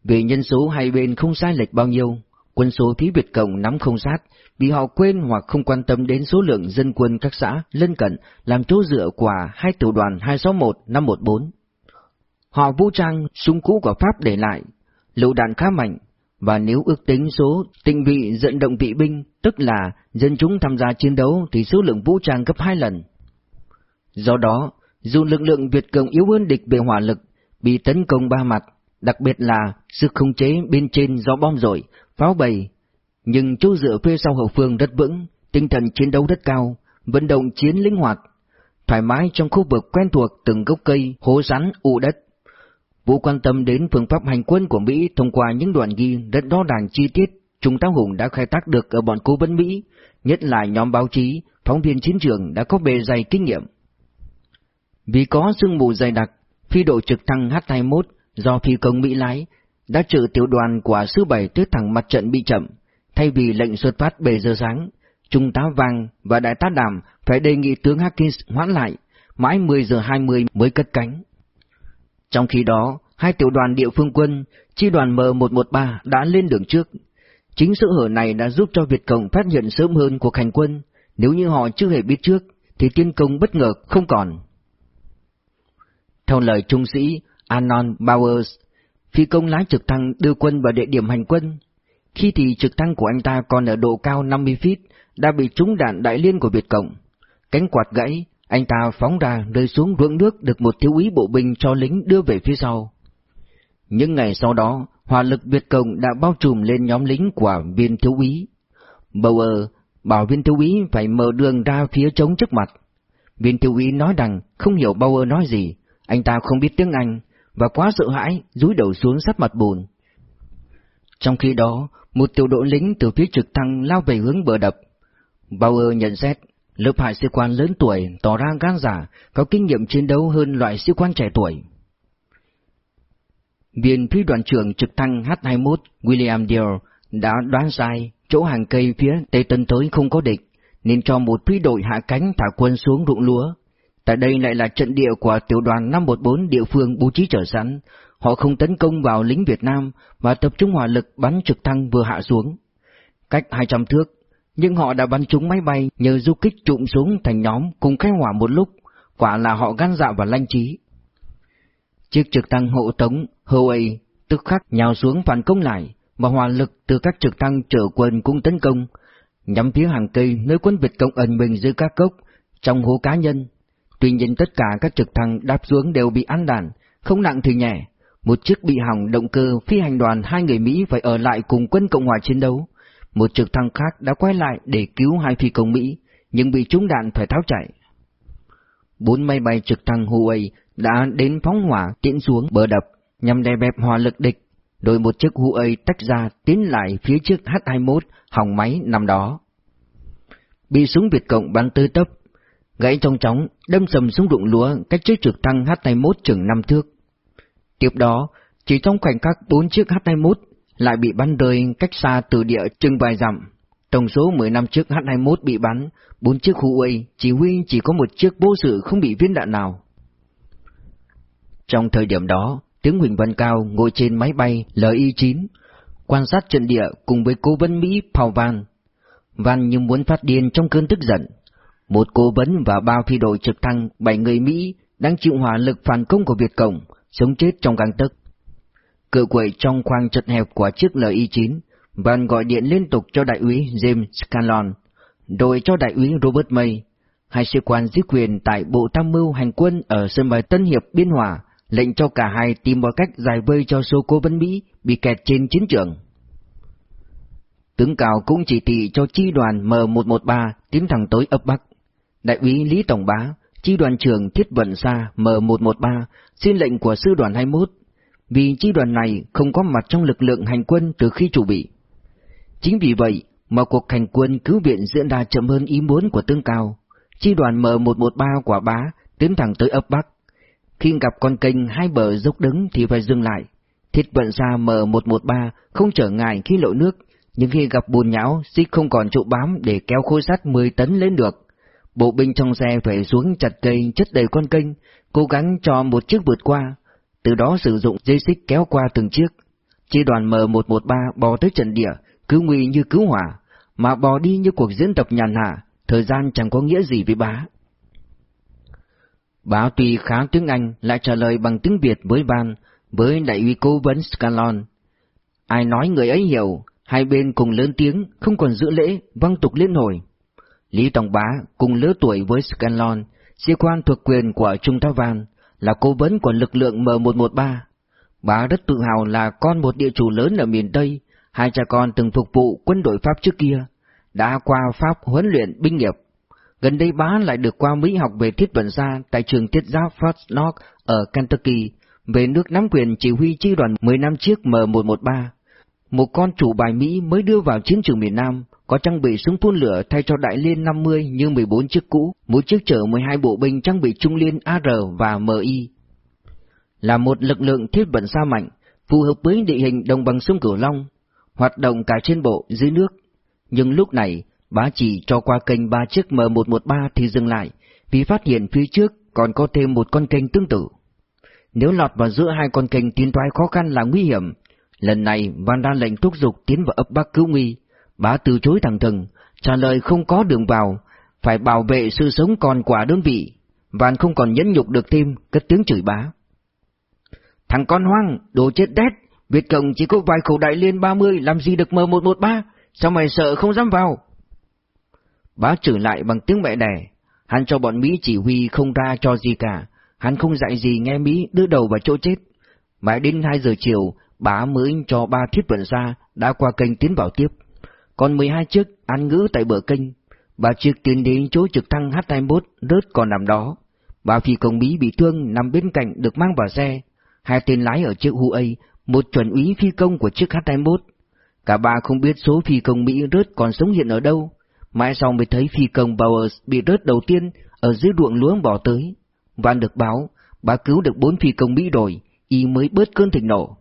về nhân số hai bên không sai lệch bao nhiêu, quân số phía Việt Cộng nắm không sát bị họ quên hoặc không quan tâm đến số lượng dân quân các xã lân cận làm chỗ dựa của hai tiểu đoàn 261-514. Họ vũ trang súng cũ của Pháp để lại, lựu đạn khá mạnh, và nếu ước tính số tinh vị dẫn động vị binh, tức là dân chúng tham gia chiến đấu thì số lượng vũ trang gấp hai lần. Do đó, dù lực lượng Việt Cộng yếu hơn địch về hỏa lực, bị tấn công ba mặt, đặc biệt là sự khống chế bên trên do bom rội, pháo bầy, nhưng chỗ dựa phía sau hậu phương rất vững, tinh thần chiến đấu rất cao, vận động chiến linh hoạt, thoải mái trong khu vực quen thuộc từng gốc cây, hố rắn, ụ đất. Vũ quan tâm đến phương pháp hành quân của Mỹ thông qua những đoạn ghi rất đo đàng chi tiết Trung tá Hùng đã khai thác được ở bọn cố vấn Mỹ, nhất là nhóm báo chí, phóng viên chiến trường đã có bề dày kinh nghiệm. Vì có sương mù dày đặc, phi đội trực thăng H-21 do phi công Mỹ lái đã trừ tiểu đoàn của sư bảy tới thẳng mặt trận bị chậm, thay vì lệnh xuất phát 7 giờ sáng, Trung tá Vàng và Đại tá Đàm phải đề nghị tướng Hawkins hoãn lại, mãi 10 giờ 20 mới cất cánh. Trong khi đó, hai tiểu đoàn địa phương quân, chi đoàn M113 đã lên đường trước. Chính sự hở này đã giúp cho Việt Cộng phát hiện sớm hơn cuộc hành quân, nếu như họ chưa hề biết trước, thì tiên công bất ngờ không còn. Theo lời trung sĩ Anon Bowers, phi công lái trực thăng đưa quân vào địa điểm hành quân. Khi thì trực thăng của anh ta còn ở độ cao 50 feet, đã bị trúng đạn đại liên của Việt Cộng. Cánh quạt gãy, anh ta phóng ra rơi xuống ruộng nước được một thiếu úy bộ binh cho lính đưa về phía sau. Những ngày sau đó, hỏa lực Việt Cộng đã bao trùm lên nhóm lính của viên thiếu úy. Bauer bảo viên thiếu úy phải mở đường ra phía trống trước mặt. Viên thiếu úy nói rằng không hiểu Bauer nói gì, anh ta không biết tiếng Anh, và quá sợ hãi, rúi đầu xuống sát mặt bùn. Trong khi đó, một tiểu đội lính từ phía trực thăng lao về hướng bờ đập. Bauer nhận xét, lớp hải sĩ quan lớn tuổi tỏ ra gan giả, có kinh nghiệm chiến đấu hơn loại sĩ quan trẻ tuổi. Viên phi đoàn trưởng trực thăng H-21 William Deal đã đoán sai chỗ hàng cây phía tây tân tới không có địch, nên cho một phi đội hạ cánh thả quân xuống ruộng lúa. Tại đây lại là trận địa của tiểu đoàn 514 địa phương bố trí trở sẵn, họ không tấn công vào lính Việt Nam mà tập trung hỏa lực bắn trực thăng vừa hạ xuống. Cách 200 thước, nhưng họ đã bắn trúng máy bay nhờ du kích trụm xuống thành nhóm cùng khai hỏa một lúc, quả là họ gan dạ và lanh trí. Chiếc trực thăng hộ tống Huawei tức khắc nhào xuống phản công lại, và hỏa lực từ các trực thăng trở quân cũng tấn công, nhắm phía hàng cây nơi quân Việt Cộng ẩn mình dưới các cốc, trong hố cá nhân. Tuy nhiên tất cả các trực thăng đáp xuống đều bị ăn đạn, không nặng thì nhẹ. Một chiếc bị hỏng động cơ phi hành đoàn hai người Mỹ phải ở lại cùng quân Cộng hòa chiến đấu. Một trực thăng khác đã quay lại để cứu hai phi công Mỹ, nhưng bị trúng đạn phải tháo chạy. Bốn máy bay trực thăng Huawei đã đến phóng hỏa tiến xuống bờ đập nhằm đè bẹp hỏa lực địch, đội một chiếc Huawei tách ra tiến lại phía trước H-21 hỏng máy nằm đó. Bị súng Việt Cộng bắn tư tấp, gãy trong chóng, đâm sầm xuống ruộng lúa cách chiếc trực thăng H-21 chừng năm thước. Tiếp đó, chỉ trong khoảnh khắc bốn chiếc H-21 lại bị bắn rơi cách xa từ địa chừng vài dặm. Tổng số 10 năm chiếc H-21 bị bắn, bốn chiếc Huawei chỉ huy chỉ có một chiếc bố sự không bị viên đạn nào. Trong thời điểm đó, Tướng Huỳnh Văn Cao ngồi trên máy bay LI-9, quan sát trận địa cùng với cố vấn Mỹ Paul Van. Van như muốn phát điên trong cơn tức giận. Một cố vấn và ba phi đội trực thăng bảy người Mỹ đang chịu hỏa lực phản công của Việt Cộng, sống chết trong gang tấc. Cự quậy trong khoang chật hẹp của chiếc LI-9, Van gọi điện liên tục cho đại úy James Scanlon, rồi cho đại úy Robert May, hai sĩ quan dưới quyền tại Bộ Tham mưu Hành quân ở sân bay Tân Hiệp Biên Hòa, lệnh cho cả hai tìm mọi cách giải vây cho số cố vấn Mỹ bị kẹt trên chiến trường. Tướng Cào cũng chỉ thị cho chi đoàn M113 tiến thẳng tới ấp Bắc. Đại úy Lý Tổng Bá, chi đoàn trưởng Thiết Vận xa M113 xin lệnh của sư đoàn 21, vì chi đoàn này không có mặt trong lực lượng hành quân từ khi chủ bị. Chính vì vậy mà cuộc hành quân cứu viện diễn ra chậm hơn ý muốn của tướng Cao. Chi đoàn M113 quả Bá tiến thẳng tới ấp Bắc, khi gặp con kênh hai bờ dốc đứng thì phải dừng lại. Thiết vận xa M113 không trở ngại khi lội nước, nhưng khi gặp bùn nhão, xích không còn chỗ bám để kéo khối sắt 10 tấn lên được. Bộ binh trong xe phải xuống chặt cây chất đầy con kênh, cố gắng cho một chiếc vượt qua, từ đó sử dụng dây xích kéo qua từng chiếc. Chi đoàn M113 bò tới trận địa, cứu nguy như cứu hỏa, mà bò đi như cuộc diễn tập nhàn hạ, thời gian chẳng có nghĩa gì với bá. Bá tuy khá tiếng Anh lại trả lời bằng tiếng Việt với ban, với đại úy cố vấn Scalon. ai nói người ấy hiểu, hai bên cùng lớn tiếng, không còn giữ lễ, văng tục liên hồi. Lý Tòng Bá cùng lứa tuổi với Scanlon, sĩ quan thuộc quyền của Trung tá Van, là cố vấn của lực lượng M113. Bá rất tự hào là con một địa chủ lớn ở miền Tây, hai cha con từng phục vụ quân đội Pháp trước kia, đã qua Pháp huấn luyện binh nghiệp. Gần đây bá lại được qua Mỹ học về thiết vận gia tại trường thiết giáp Fort Knox ở Kentucky, về nước nắm quyền chỉ huy chi đoàn 10 năm M113. Một con chủ bài Mỹ mới đưa vào chiến trường miền Nam, có trang bị súng phun lửa thay cho đại liên 50 như 14 chiếc cũ, mỗi chiếc chở 12 bộ binh trang bị trung liên AR và MI. Là một lực lượng thiết vận xa mạnh, phù hợp với địa hình đồng bằng sông Cửu Long, hoạt động cả trên bộ, dưới nước. Nhưng lúc này, bá chỉ cho qua kênh ba chiếc M113 thì dừng lại, vì phát hiện phía trước còn có thêm một con kênh tương tự. Nếu lọt vào giữa hai con kênh tiến thoái khó khăn là nguy hiểm, lần này Van ra lệnh thúc giục tiến vào ấp Bắc cứu nguy, bá từ chối thẳng thừng, trả lời không có đường vào, phải bảo vệ sự sống còn quả đơn vị. Vàn không còn nhẫn nhục được thêm, cất tiếng chửi bá. Thằng con hoang, đồ chết đét, Việt Cộng chỉ có vài khẩu đại liên 30 làm gì được M113, sao mày sợ không dám vào? Bá chửi lại bằng tiếng mẹ đẻ, hắn cho bọn Mỹ chỉ huy không ra cho gì cả, hắn không dạy gì nghe Mỹ đưa đầu vào chỗ chết. Mãi đến 2 giờ chiều, bá mới cho ba thiết vận ra, đã qua kênh tiến vào tiếp. Còn 12 chiếc ăn ngữ tại bờ kênh, ba chiếc tiến đến chỗ trực thăng H-21 rớt còn nằm đó. Ba phi công Mỹ bị thương nằm bên cạnh được mang vào xe, hai tên lái ở chiếc Huawei, một chuẩn úy phi công của chiếc H-21. Cả ba không biết số phi công Mỹ rớt còn sống hiện ở đâu, mãi sau mới thấy phi công Bowers bị rớt đầu tiên ở dưới ruộng lúa bỏ tới. Van được báo, bà cứu được bốn phi công Mỹ rồi, y mới bớt cơn thịnh nộ.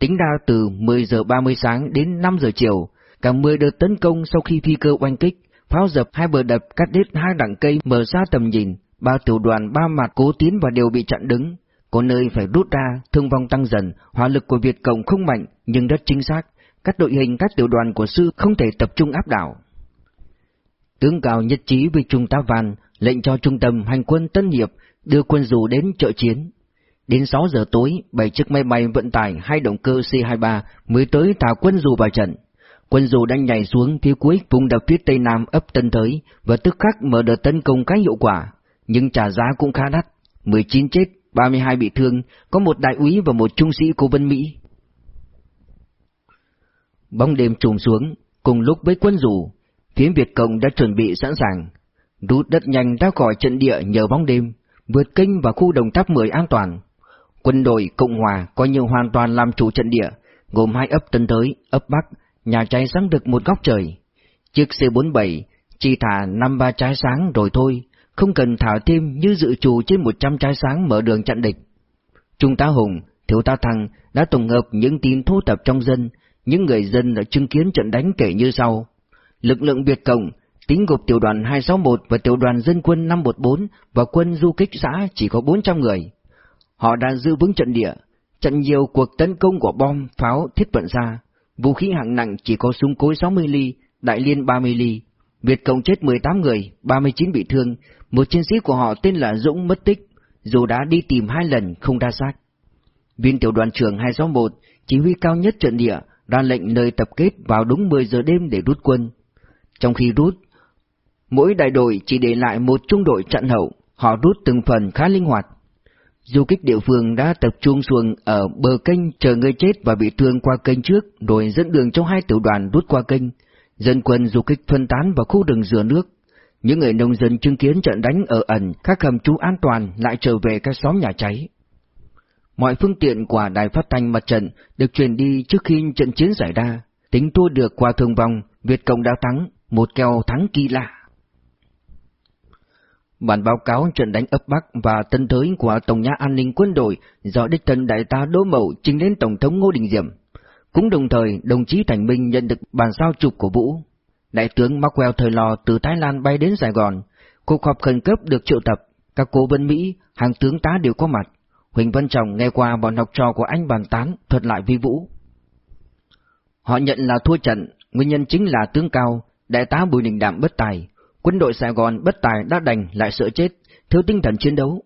Tính ra từ 10 giờ 30 sáng đến 5 giờ chiều, cả 10 đợt tấn công sau khi phi cơ oanh kích, pháo dập hai bờ đập cắt đứt hai đẳng cây mở ra tầm nhìn, ba tiểu đoàn ba mặt cố tiến và đều bị chặn đứng. Có nơi phải rút ra, thương vong tăng dần, hỏa lực của Việt Cộng không mạnh nhưng rất chính xác, các đội hình các tiểu đoàn của sư không thể tập trung áp đảo. Tướng cao nhất trí với Trung tá Văn, lệnh cho trung tâm hành quân Tân Hiệp đưa quân dù đến trợ chiến. Đến 6 giờ tối, bảy chiếc máy bay vận tải hai động cơ C-23 mới tới thả quân dù vào trận. Quân dù đang nhảy xuống phía cuối vùng đập phía tây nam ấp Tân Thới và tức khắc mở đợt tấn công cái hiệu quả, nhưng trả giá cũng khá đắt, 19 chết, 32 bị thương, có một đại úy và một trung sĩ cố vấn Mỹ. Bóng đêm trùm xuống, cùng lúc với quân dù, phía Việt Cộng đã chuẩn bị sẵn sàng, rút đất nhanh ra khỏi trận địa nhờ bóng đêm, vượt kênh vào khu đồng tháp 10 an toàn. Quân đội Cộng Hòa coi như hoàn toàn làm chủ trận địa, gồm hai ấp Tân Thới, ấp Bắc, nhà cháy sáng được một góc trời. Chiếc C-47 chỉ thả năm ba trái sáng rồi thôi, không cần thả thêm như dự trù trên 100 trái sáng mở đường chặn địch. Trung tá Hùng, thiếu tá Thăng đã tổng hợp những tin thu tập trong dân, những người dân đã chứng kiến trận đánh kể như sau. Lực lượng Việt Cộng, tính gộp tiểu đoàn 261 và tiểu đoàn dân quân 514 và quân du kích xã chỉ có 400 người. Họ đã giữ vững trận địa, chặn nhiều cuộc tấn công của bom, pháo, thiết vận ra. Vũ khí hạng nặng chỉ có súng cối 60 ly, đại liên 30 ly. Việt Cộng chết 18 người, 39 bị thương, một chiến sĩ của họ tên là Dũng mất tích, dù đã đi tìm hai lần không ra xác. Viên tiểu đoàn trưởng 261, chỉ huy cao nhất trận địa, ra lệnh nơi tập kết vào đúng 10 giờ đêm để rút quân. Trong khi rút, mỗi đại đội chỉ để lại một trung đội chặn hậu, họ rút từng phần khá linh hoạt. Du kích địa phương đã tập trung xuồng ở bờ kênh chờ người chết và bị thương qua kênh trước rồi dẫn đường cho hai tiểu đoàn rút qua kênh. Dân quân du kích phân tán vào khu rừng dừa nước. Những người nông dân chứng kiến trận đánh ở ẩn, các hầm trú an toàn lại trở về các xóm nhà cháy. Mọi phương tiện của đài phát thanh mặt trận được truyền đi trước khi trận chiến xảy ra. Tính thua được qua thương vong, Việt Cộng đã thắng, một kèo thắng kỳ lạ. Bản báo cáo trận đánh ấp Bắc và tân thới của Tổng nhà An ninh quân đội do đích thân đại tá Đỗ Mậu trình đến Tổng thống Ngô Đình Diệm. Cũng đồng thời, đồng chí Thành Minh nhận được bản sao chụp của Vũ. Đại tướng Maxwell thời lò từ Thái Lan bay đến Sài Gòn. Cuộc họp khẩn cấp được triệu tập, các cố vấn Mỹ, hàng tướng tá đều có mặt. Huỳnh Văn Trọng nghe qua bọn học trò của anh bàn tán, thuật lại vi Vũ. Họ nhận là thua trận, nguyên nhân chính là tướng cao, đại tá Bùi Đình Đạm bất tài. Quân đội Sài Gòn bất tài đã đành lại sợ chết, thiếu tinh thần chiến đấu.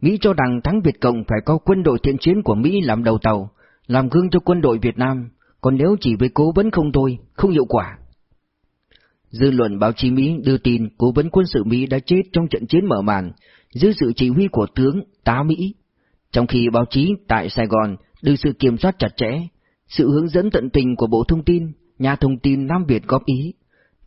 Mỹ cho rằng thắng Việt Cộng phải có quân đội thiện chiến của Mỹ làm đầu tàu, làm gương cho quân đội Việt Nam, còn nếu chỉ với cố vấn không thôi, không hiệu quả. Dư luận báo chí Mỹ đưa tin cố vấn quân sự Mỹ đã chết trong trận chiến mở màn, dưới sự chỉ huy của tướng tá Mỹ. Trong khi báo chí tại Sài Gòn đưa sự kiểm soát chặt chẽ, sự hướng dẫn tận tình của Bộ Thông tin, nhà thông tin Nam Việt góp ý,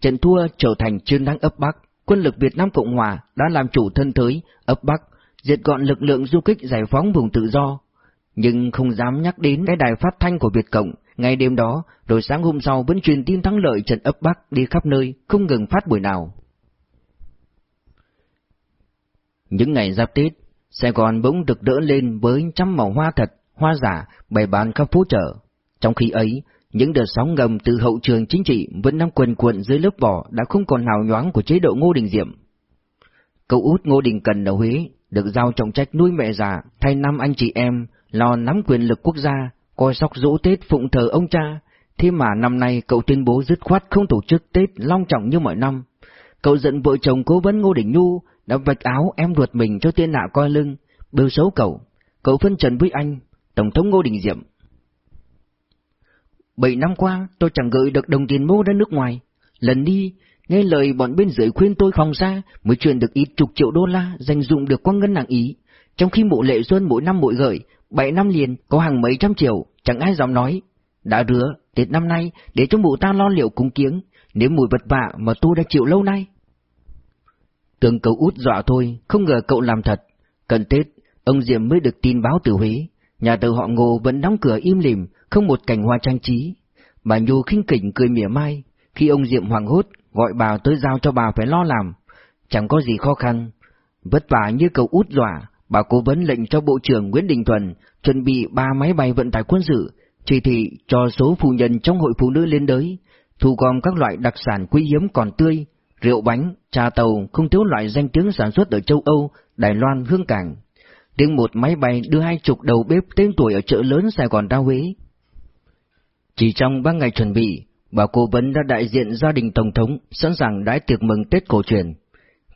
trận thua trở thành chiến thắng ấp Bắc, quân lực Việt Nam Cộng Hòa đã làm chủ thân thới ấp Bắc, diệt gọn lực lượng du kích giải phóng vùng tự do. Nhưng không dám nhắc đến cái đài phát thanh của Việt Cộng, ngày đêm đó, rồi sáng hôm sau vẫn truyền tin thắng lợi trận ấp Bắc đi khắp nơi, không ngừng phát buổi nào. Những ngày giáp Tết, Sài Gòn bỗng được đỡ lên với trăm màu hoa thật, hoa giả, bày bán khắp phố chợ. Trong khi ấy, những đợt sóng ngầm từ hậu trường chính trị vẫn đang quần cuộn dưới lớp vỏ đã không còn hào nhoáng của chế độ Ngô Đình Diệm. Cậu út Ngô Đình Cần ở Huế được giao trọng trách nuôi mẹ già thay năm anh chị em lo nắm quyền lực quốc gia, coi sóc dỗ Tết phụng thờ ông cha. Thế mà năm nay cậu tuyên bố dứt khoát không tổ chức Tết long trọng như mọi năm. Cậu giận vợ chồng cố vấn Ngô Đình Nhu đã vạch áo em ruột mình cho tiên nạ coi lưng, bêu xấu cậu. Cậu phân trần với anh, Tổng thống Ngô Đình Diệm. Bảy năm qua tôi chẳng gửi được đồng tiền mô ra nước ngoài. Lần đi, nghe lời bọn bên dưới khuyên tôi phòng ra mới chuyển được ít chục triệu đô la dành dụng được qua ngân hàng Ý. Trong khi bộ lệ xuân mỗi năm mỗi gửi, bảy năm liền có hàng mấy trăm triệu, chẳng ai dám nói. Đã rứa, Tết năm nay để cho mụ ta lo liệu cúng kiếng, nếu mùi vật vạ mà tôi đã chịu lâu nay. Tưởng cậu út dọa thôi, không ngờ cậu làm thật. Cận Tết, ông Diệm mới được tin báo từ Huế. Nhà thờ họ Ngô vẫn đóng cửa im lìm, không một cảnh hoa trang trí. Bà Nhu khinh khỉnh cười mỉa mai, khi ông Diệm hoàng hốt, gọi bà tới giao cho bà phải lo làm. Chẳng có gì khó khăn. Vất vả như cầu út dọa, bà cố vấn lệnh cho Bộ trưởng Nguyễn Đình Thuần chuẩn bị ba máy bay vận tải quân sự, chỉ thị cho số phụ nhân trong hội phụ nữ lên đới, thu gom các loại đặc sản quý hiếm còn tươi, rượu bánh, trà tàu không thiếu loại danh tiếng sản xuất ở châu Âu, Đài Loan, Hương Cảng. Tiếng một máy bay đưa hai chục đầu bếp tên tuổi ở chợ lớn Sài Gòn ra Huế. Chỉ trong ba ngày chuẩn bị, bà cố vấn đã đại diện gia đình Tổng thống sẵn sàng đãi tiệc mừng Tết cổ truyền.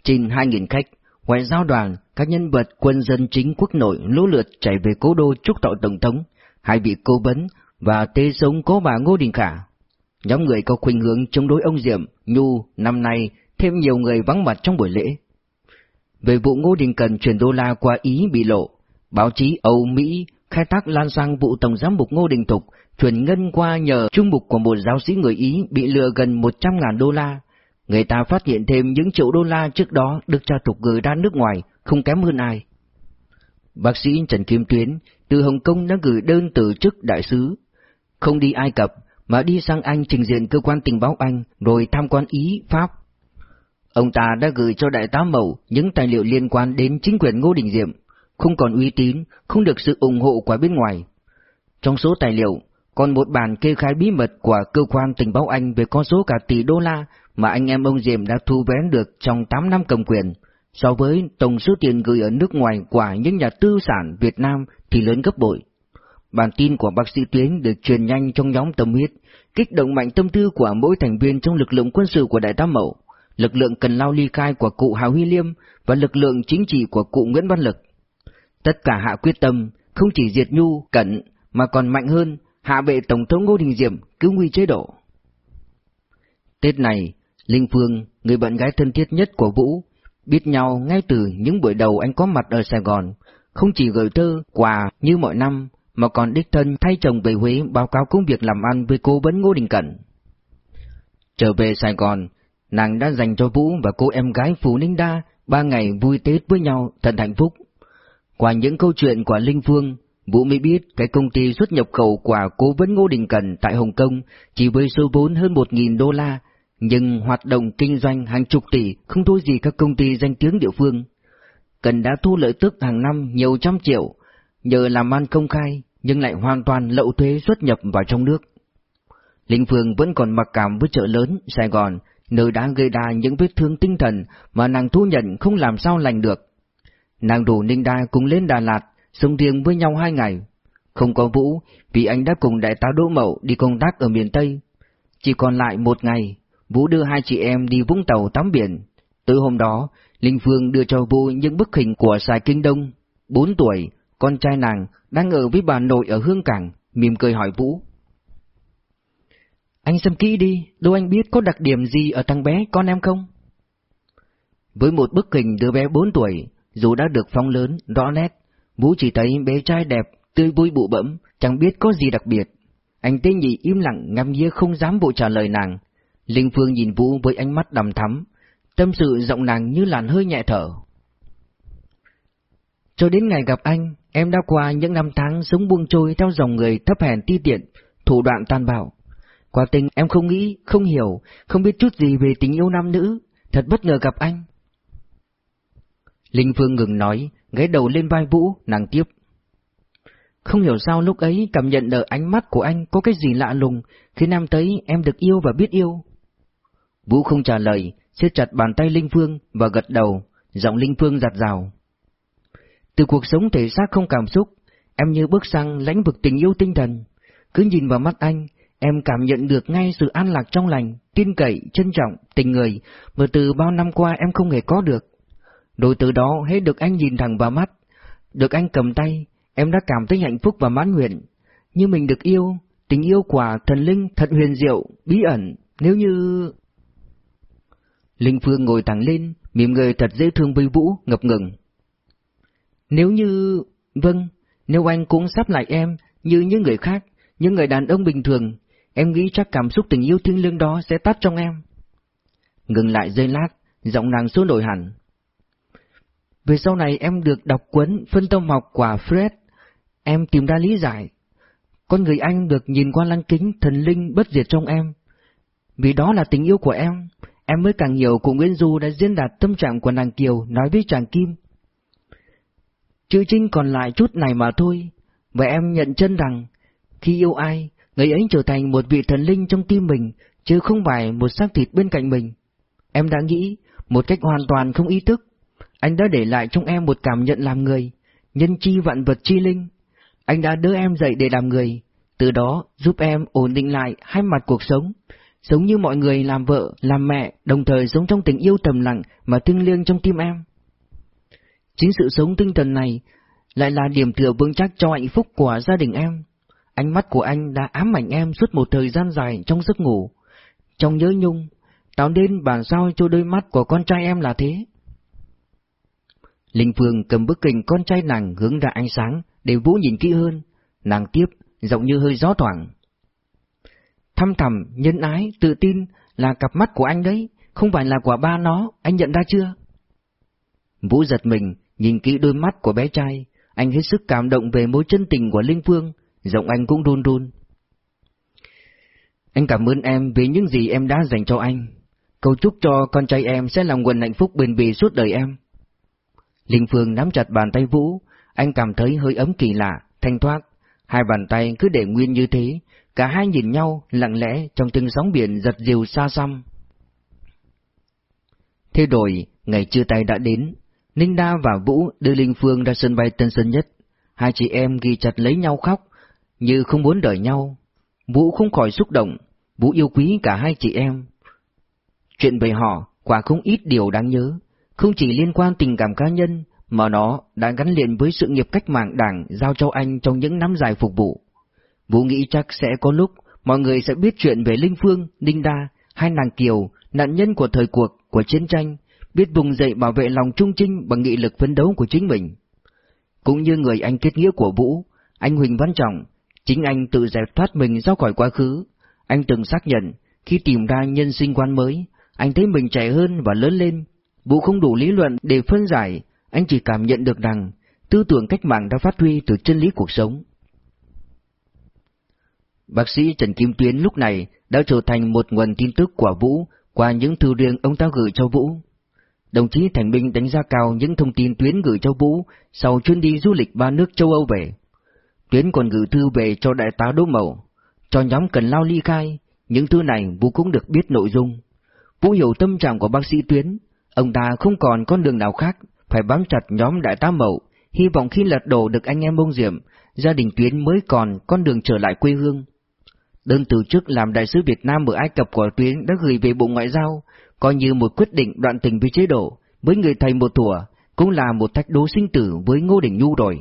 Trên hai nghìn khách, ngoại giao đoàn, các nhân vật quân dân chính quốc nội lũ lượt chạy về cố đô chúc tội Tổng thống, hai vị cố vấn và tê sống cố bà Ngô Đình Khả. Nhóm người có khuynh hướng chống đối ông Diệm, Nhu năm nay thêm nhiều người vắng mặt trong buổi lễ. Về vụ Ngô Đình Cần chuyển đô la qua Ý bị lộ, báo chí Âu Mỹ khai thác lan sang vụ Tổng giám mục Ngô Đình Thục chuyển ngân qua nhờ trung mục của một giáo sĩ người Ý bị lừa gần 100 ngàn đô la. Người ta phát hiện thêm những triệu đô la trước đó được cha tục gửi ra nước ngoài, không kém hơn ai. Bác sĩ Trần Kim Tuyến từ Hồng Kông đã gửi đơn từ chức đại sứ, không đi Ai Cập mà đi sang Anh trình diện cơ quan tình báo Anh rồi tham quan Ý, Pháp. Ông ta đã gửi cho đại tá Mậu những tài liệu liên quan đến chính quyền Ngô Đình Diệm, không còn uy tín, không được sự ủng hộ của bên ngoài. Trong số tài liệu, còn một bản kê khai bí mật của cơ quan tình báo Anh về con số cả tỷ đô la mà anh em ông Diệm đã thu vén được trong 8 năm cầm quyền, so với tổng số tiền gửi ở nước ngoài của những nhà tư sản Việt Nam thì lớn gấp bội. Bản tin của bác sĩ Tuyến được truyền nhanh trong nhóm tâm huyết, kích động mạnh tâm tư của mỗi thành viên trong lực lượng quân sự của Đại tá Mậu, lực lượng cần lao ly khai của cụ Hào Huy Liêm và lực lượng chính trị của cụ Nguyễn Văn Lực. Tất cả hạ quyết tâm, không chỉ diệt nhu, cẩn, mà còn mạnh hơn, hạ vệ Tổng thống Ngô Đình Diệm cứu nguy chế độ. Tết này, Linh Phương, người bạn gái thân thiết nhất của Vũ, biết nhau ngay từ những buổi đầu anh có mặt ở Sài Gòn, không chỉ gửi thơ, quà như mọi năm, mà còn đích thân thay chồng về Huế báo cáo công việc làm ăn với cô vấn Ngô Đình Cẩn. Trở về Sài Gòn, nàng đã dành cho Vũ và cô em gái Phú Ninh Đa ba ngày vui Tết với nhau thật hạnh phúc. Qua những câu chuyện của Linh Phương, Vũ mới biết cái công ty xuất nhập khẩu của cố vấn Ngô Đình Cần tại Hồng Kông chỉ với số vốn hơn một nghìn đô la, nhưng hoạt động kinh doanh hàng chục tỷ không thua gì các công ty danh tiếng địa phương. Cần đã thu lợi tức hàng năm nhiều trăm triệu, nhờ làm ăn công khai nhưng lại hoàn toàn lậu thuế xuất nhập vào trong nước. Linh Phương vẫn còn mặc cảm với chợ lớn Sài Gòn, nơi đã gây ra những vết thương tinh thần mà nàng thu nhận không làm sao lành được. Nàng rủ Ninh Đa cùng lên Đà Lạt, sống riêng với nhau hai ngày. Không có Vũ, vì anh đã cùng đại tá Đỗ Mậu đi công tác ở miền Tây. Chỉ còn lại một ngày, Vũ đưa hai chị em đi Vũng Tàu tắm biển. Tới hôm đó, Linh Phương đưa cho Vũ những bức hình của Sài Kinh Đông, bốn tuổi, con trai nàng đang ở với bà nội ở Hương Cảng, mỉm cười hỏi Vũ. anh xem kỹ đi, đâu anh biết có đặc điểm gì ở thằng bé con em không? Với một bức hình đứa bé 4 tuổi, dù đã được phong lớn, rõ nét, Vũ chỉ thấy bé trai đẹp, tươi vui bụ bẫm, chẳng biết có gì đặc biệt. Anh tên nhị im lặng ngắm nghía không dám bộ trả lời nàng. Linh Phương nhìn Vũ với ánh mắt đầm thắm, tâm sự giọng nàng như làn hơi nhẹ thở. Cho đến ngày gặp anh, em đã qua những năm tháng sống buông trôi theo dòng người thấp hèn ti tiện, thủ đoạn tàn bạo. Qua tình em không nghĩ, không hiểu, không biết chút gì về tình yêu nam nữ, thật bất ngờ gặp anh. Linh Phương ngừng nói, ghé đầu lên vai Vũ, nàng tiếp. Không hiểu sao lúc ấy cảm nhận ở ánh mắt của anh có cái gì lạ lùng, Khi nam tới em được yêu và biết yêu. Vũ không trả lời, siết chặt bàn tay Linh Phương và gật đầu, giọng Linh Phương giặt rào. Từ cuộc sống thể xác không cảm xúc, em như bước sang lãnh vực tình yêu tinh thần. Cứ nhìn vào mắt anh, em cảm nhận được ngay sự an lạc trong lành, tin cậy, trân trọng, tình người mà từ bao năm qua em không hề có được. Rồi từ đó hết được anh nhìn thẳng vào mắt, được anh cầm tay, em đã cảm thấy hạnh phúc và mãn nguyện. Như mình được yêu, tình yêu quả thần linh thật huyền diệu, bí ẩn, nếu như... Linh Phương ngồi thẳng lên, mỉm người thật dễ thương với Vũ, ngập ngừng. Nếu như... Vâng, nếu anh cũng sắp lại em, như những người khác, những người đàn ông bình thường, em nghĩ chắc cảm xúc tình yêu thiêng liêng đó sẽ tắt trong em. Ngừng lại giây lát, giọng nàng số đổi hẳn. Về sau này em được đọc cuốn phân tâm học của Fred, em tìm ra lý giải. Con người anh được nhìn qua lăng kính thần linh bất diệt trong em. Vì đó là tình yêu của em, em mới càng hiểu cụ Nguyễn Du đã diễn đạt tâm trạng của nàng Kiều nói với chàng Kim. Chữ trinh còn lại chút này mà thôi, và em nhận chân rằng, khi yêu ai, người ấy trở thành một vị thần linh trong tim mình, chứ không phải một xác thịt bên cạnh mình. Em đã nghĩ, một cách hoàn toàn không ý thức, anh đã để lại trong em một cảm nhận làm người, nhân chi vạn vật chi linh. Anh đã đưa em dậy để làm người, từ đó giúp em ổn định lại hai mặt cuộc sống, giống như mọi người làm vợ, làm mẹ, đồng thời sống trong tình yêu tầm lặng mà thiêng liêng trong tim em. Chính sự sống tinh thần này lại là điểm tựa vững chắc cho hạnh phúc của gia đình em. Ánh mắt của anh đã ám ảnh em suốt một thời gian dài trong giấc ngủ, trong nhớ nhung, tạo nên bản sao cho đôi mắt của con trai em là thế. Linh Phương cầm bức hình con trai nàng hướng ra ánh sáng để Vũ nhìn kỹ hơn, nàng tiếp, giọng như hơi gió thoảng. Thăm thầm, nhân ái, tự tin là cặp mắt của anh đấy, không phải là của ba nó, anh nhận ra chưa? Vũ giật mình, nhìn kỹ đôi mắt của bé trai, anh hết sức cảm động về mối chân tình của Linh Phương, giọng anh cũng run run. Anh cảm ơn em vì những gì em đã dành cho anh. Cầu chúc cho con trai em sẽ làm nguồn hạnh phúc bền bỉ suốt đời em. Linh Phương nắm chặt bàn tay Vũ, anh cảm thấy hơi ấm kỳ lạ, thanh thoát. Hai bàn tay cứ để nguyên như thế, cả hai nhìn nhau lặng lẽ trong từng sóng biển giật dìu xa xăm. Thế rồi, ngày chia tay đã đến, Ninh Đa và Vũ đưa Linh Phương ra sân bay Tân Sơn Nhất. Hai chị em ghi chặt lấy nhau khóc, như không muốn đợi nhau. Vũ không khỏi xúc động, Vũ yêu quý cả hai chị em. Chuyện về họ, quả không ít điều đáng nhớ không chỉ liên quan tình cảm cá nhân, mà nó đã gắn liền với sự nghiệp cách mạng đảng giao cho anh trong những năm dài phục vụ. Vũ nghĩ chắc sẽ có lúc mọi người sẽ biết chuyện về Linh Phương, Ninh Đa, hai nàng Kiều, nạn nhân của thời cuộc, của chiến tranh, biết vùng dậy bảo vệ lòng trung trinh bằng nghị lực phấn đấu của chính mình. Cũng như người anh kết nghĩa của Vũ, anh Huỳnh Văn Trọng, chính anh tự giải thoát mình ra khỏi quá khứ. Anh từng xác nhận, khi tìm ra nhân sinh quan mới, anh thấy mình trẻ hơn và lớn lên, Vũ không đủ lý luận để phân giải, anh chỉ cảm nhận được rằng tư tưởng cách mạng đã phát huy từ chân lý cuộc sống. Bác sĩ Trần Kim Tuyến lúc này đã trở thành một nguồn tin tức của Vũ qua những thư riêng ông ta gửi cho Vũ. Đồng chí Thành Minh đánh giá cao những thông tin Tuyến gửi cho Vũ sau chuyến đi du lịch ba nước châu Âu về. Tuyến còn gửi thư về cho đại tá Đỗ Mậu, cho nhóm cần lao ly khai, những thư này Vũ cũng được biết nội dung. Vũ hiểu tâm trạng của bác sĩ Tuyến, Ông ta không còn con đường nào khác, phải bám chặt nhóm đại tá Mậu, hy vọng khi lật đổ được anh em bông Diệm, gia đình Tuyến mới còn con đường trở lại quê hương. Đơn từ chức làm đại sứ Việt Nam ở Ai Cập của Tuyến đã gửi về Bộ Ngoại giao, coi như một quyết định đoạn tình với chế độ, với người thầy một thủa, cũng là một thách đố sinh tử với Ngô Đình Nhu rồi.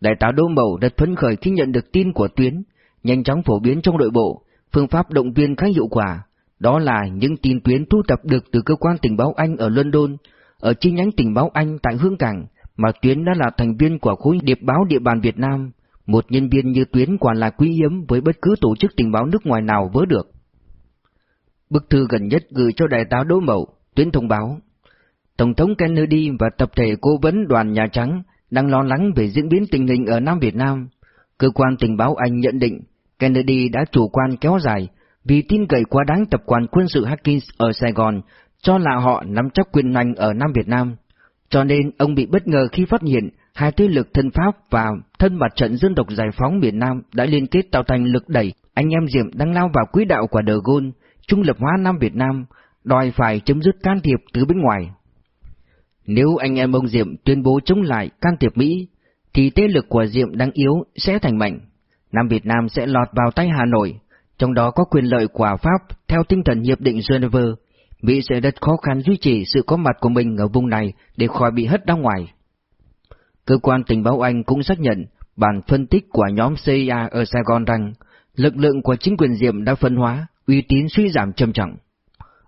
Đại tá Đô Mậu rất phấn khởi khi nhận được tin của Tuyến, nhanh chóng phổ biến trong đội bộ, phương pháp động viên khá hiệu quả, đó là những tin tuyến thu thập được từ cơ quan tình báo Anh ở London, ở chi nhánh tình báo Anh tại Hương Cảng, mà Tuyến đã là thành viên của khối điệp báo địa bàn Việt Nam. Một nhân viên như Tuyến quả là quý hiếm với bất cứ tổ chức tình báo nước ngoài nào vớ được. Bức thư gần nhất gửi cho đại tá Đỗ Mậu, Tuyến thông báo. Tổng thống Kennedy và tập thể cố vấn đoàn Nhà Trắng đang lo lắng về diễn biến tình hình ở Nam Việt Nam. Cơ quan tình báo Anh nhận định Kennedy đã chủ quan kéo dài vì tin cậy quá đáng tập đoàn quân sự Hawkins ở Sài Gòn cho là họ nắm chắc quyền hành ở Nam Việt Nam. Cho nên ông bị bất ngờ khi phát hiện hai thế lực thân Pháp và thân mặt trận dân tộc giải phóng miền Nam đã liên kết tạo thành lực đẩy anh em Diệm đang lao vào quỹ đạo của De Gaulle, trung lập hóa Nam Việt Nam, đòi phải chấm dứt can thiệp từ bên ngoài. Nếu anh em ông Diệm tuyên bố chống lại can thiệp Mỹ, thì thế lực của Diệm đang yếu sẽ thành mạnh. Nam Việt Nam sẽ lọt vào tay Hà Nội, trong đó có quyền lợi của Pháp theo tinh thần Hiệp định Geneva. Mỹ sẽ rất khó khăn duy trì sự có mặt của mình ở vùng này để khỏi bị hất ra ngoài. Cơ quan tình báo Anh cũng xác nhận bản phân tích của nhóm CIA ở Sài Gòn rằng lực lượng của chính quyền Diệm đã phân hóa, uy tín suy giảm trầm trọng.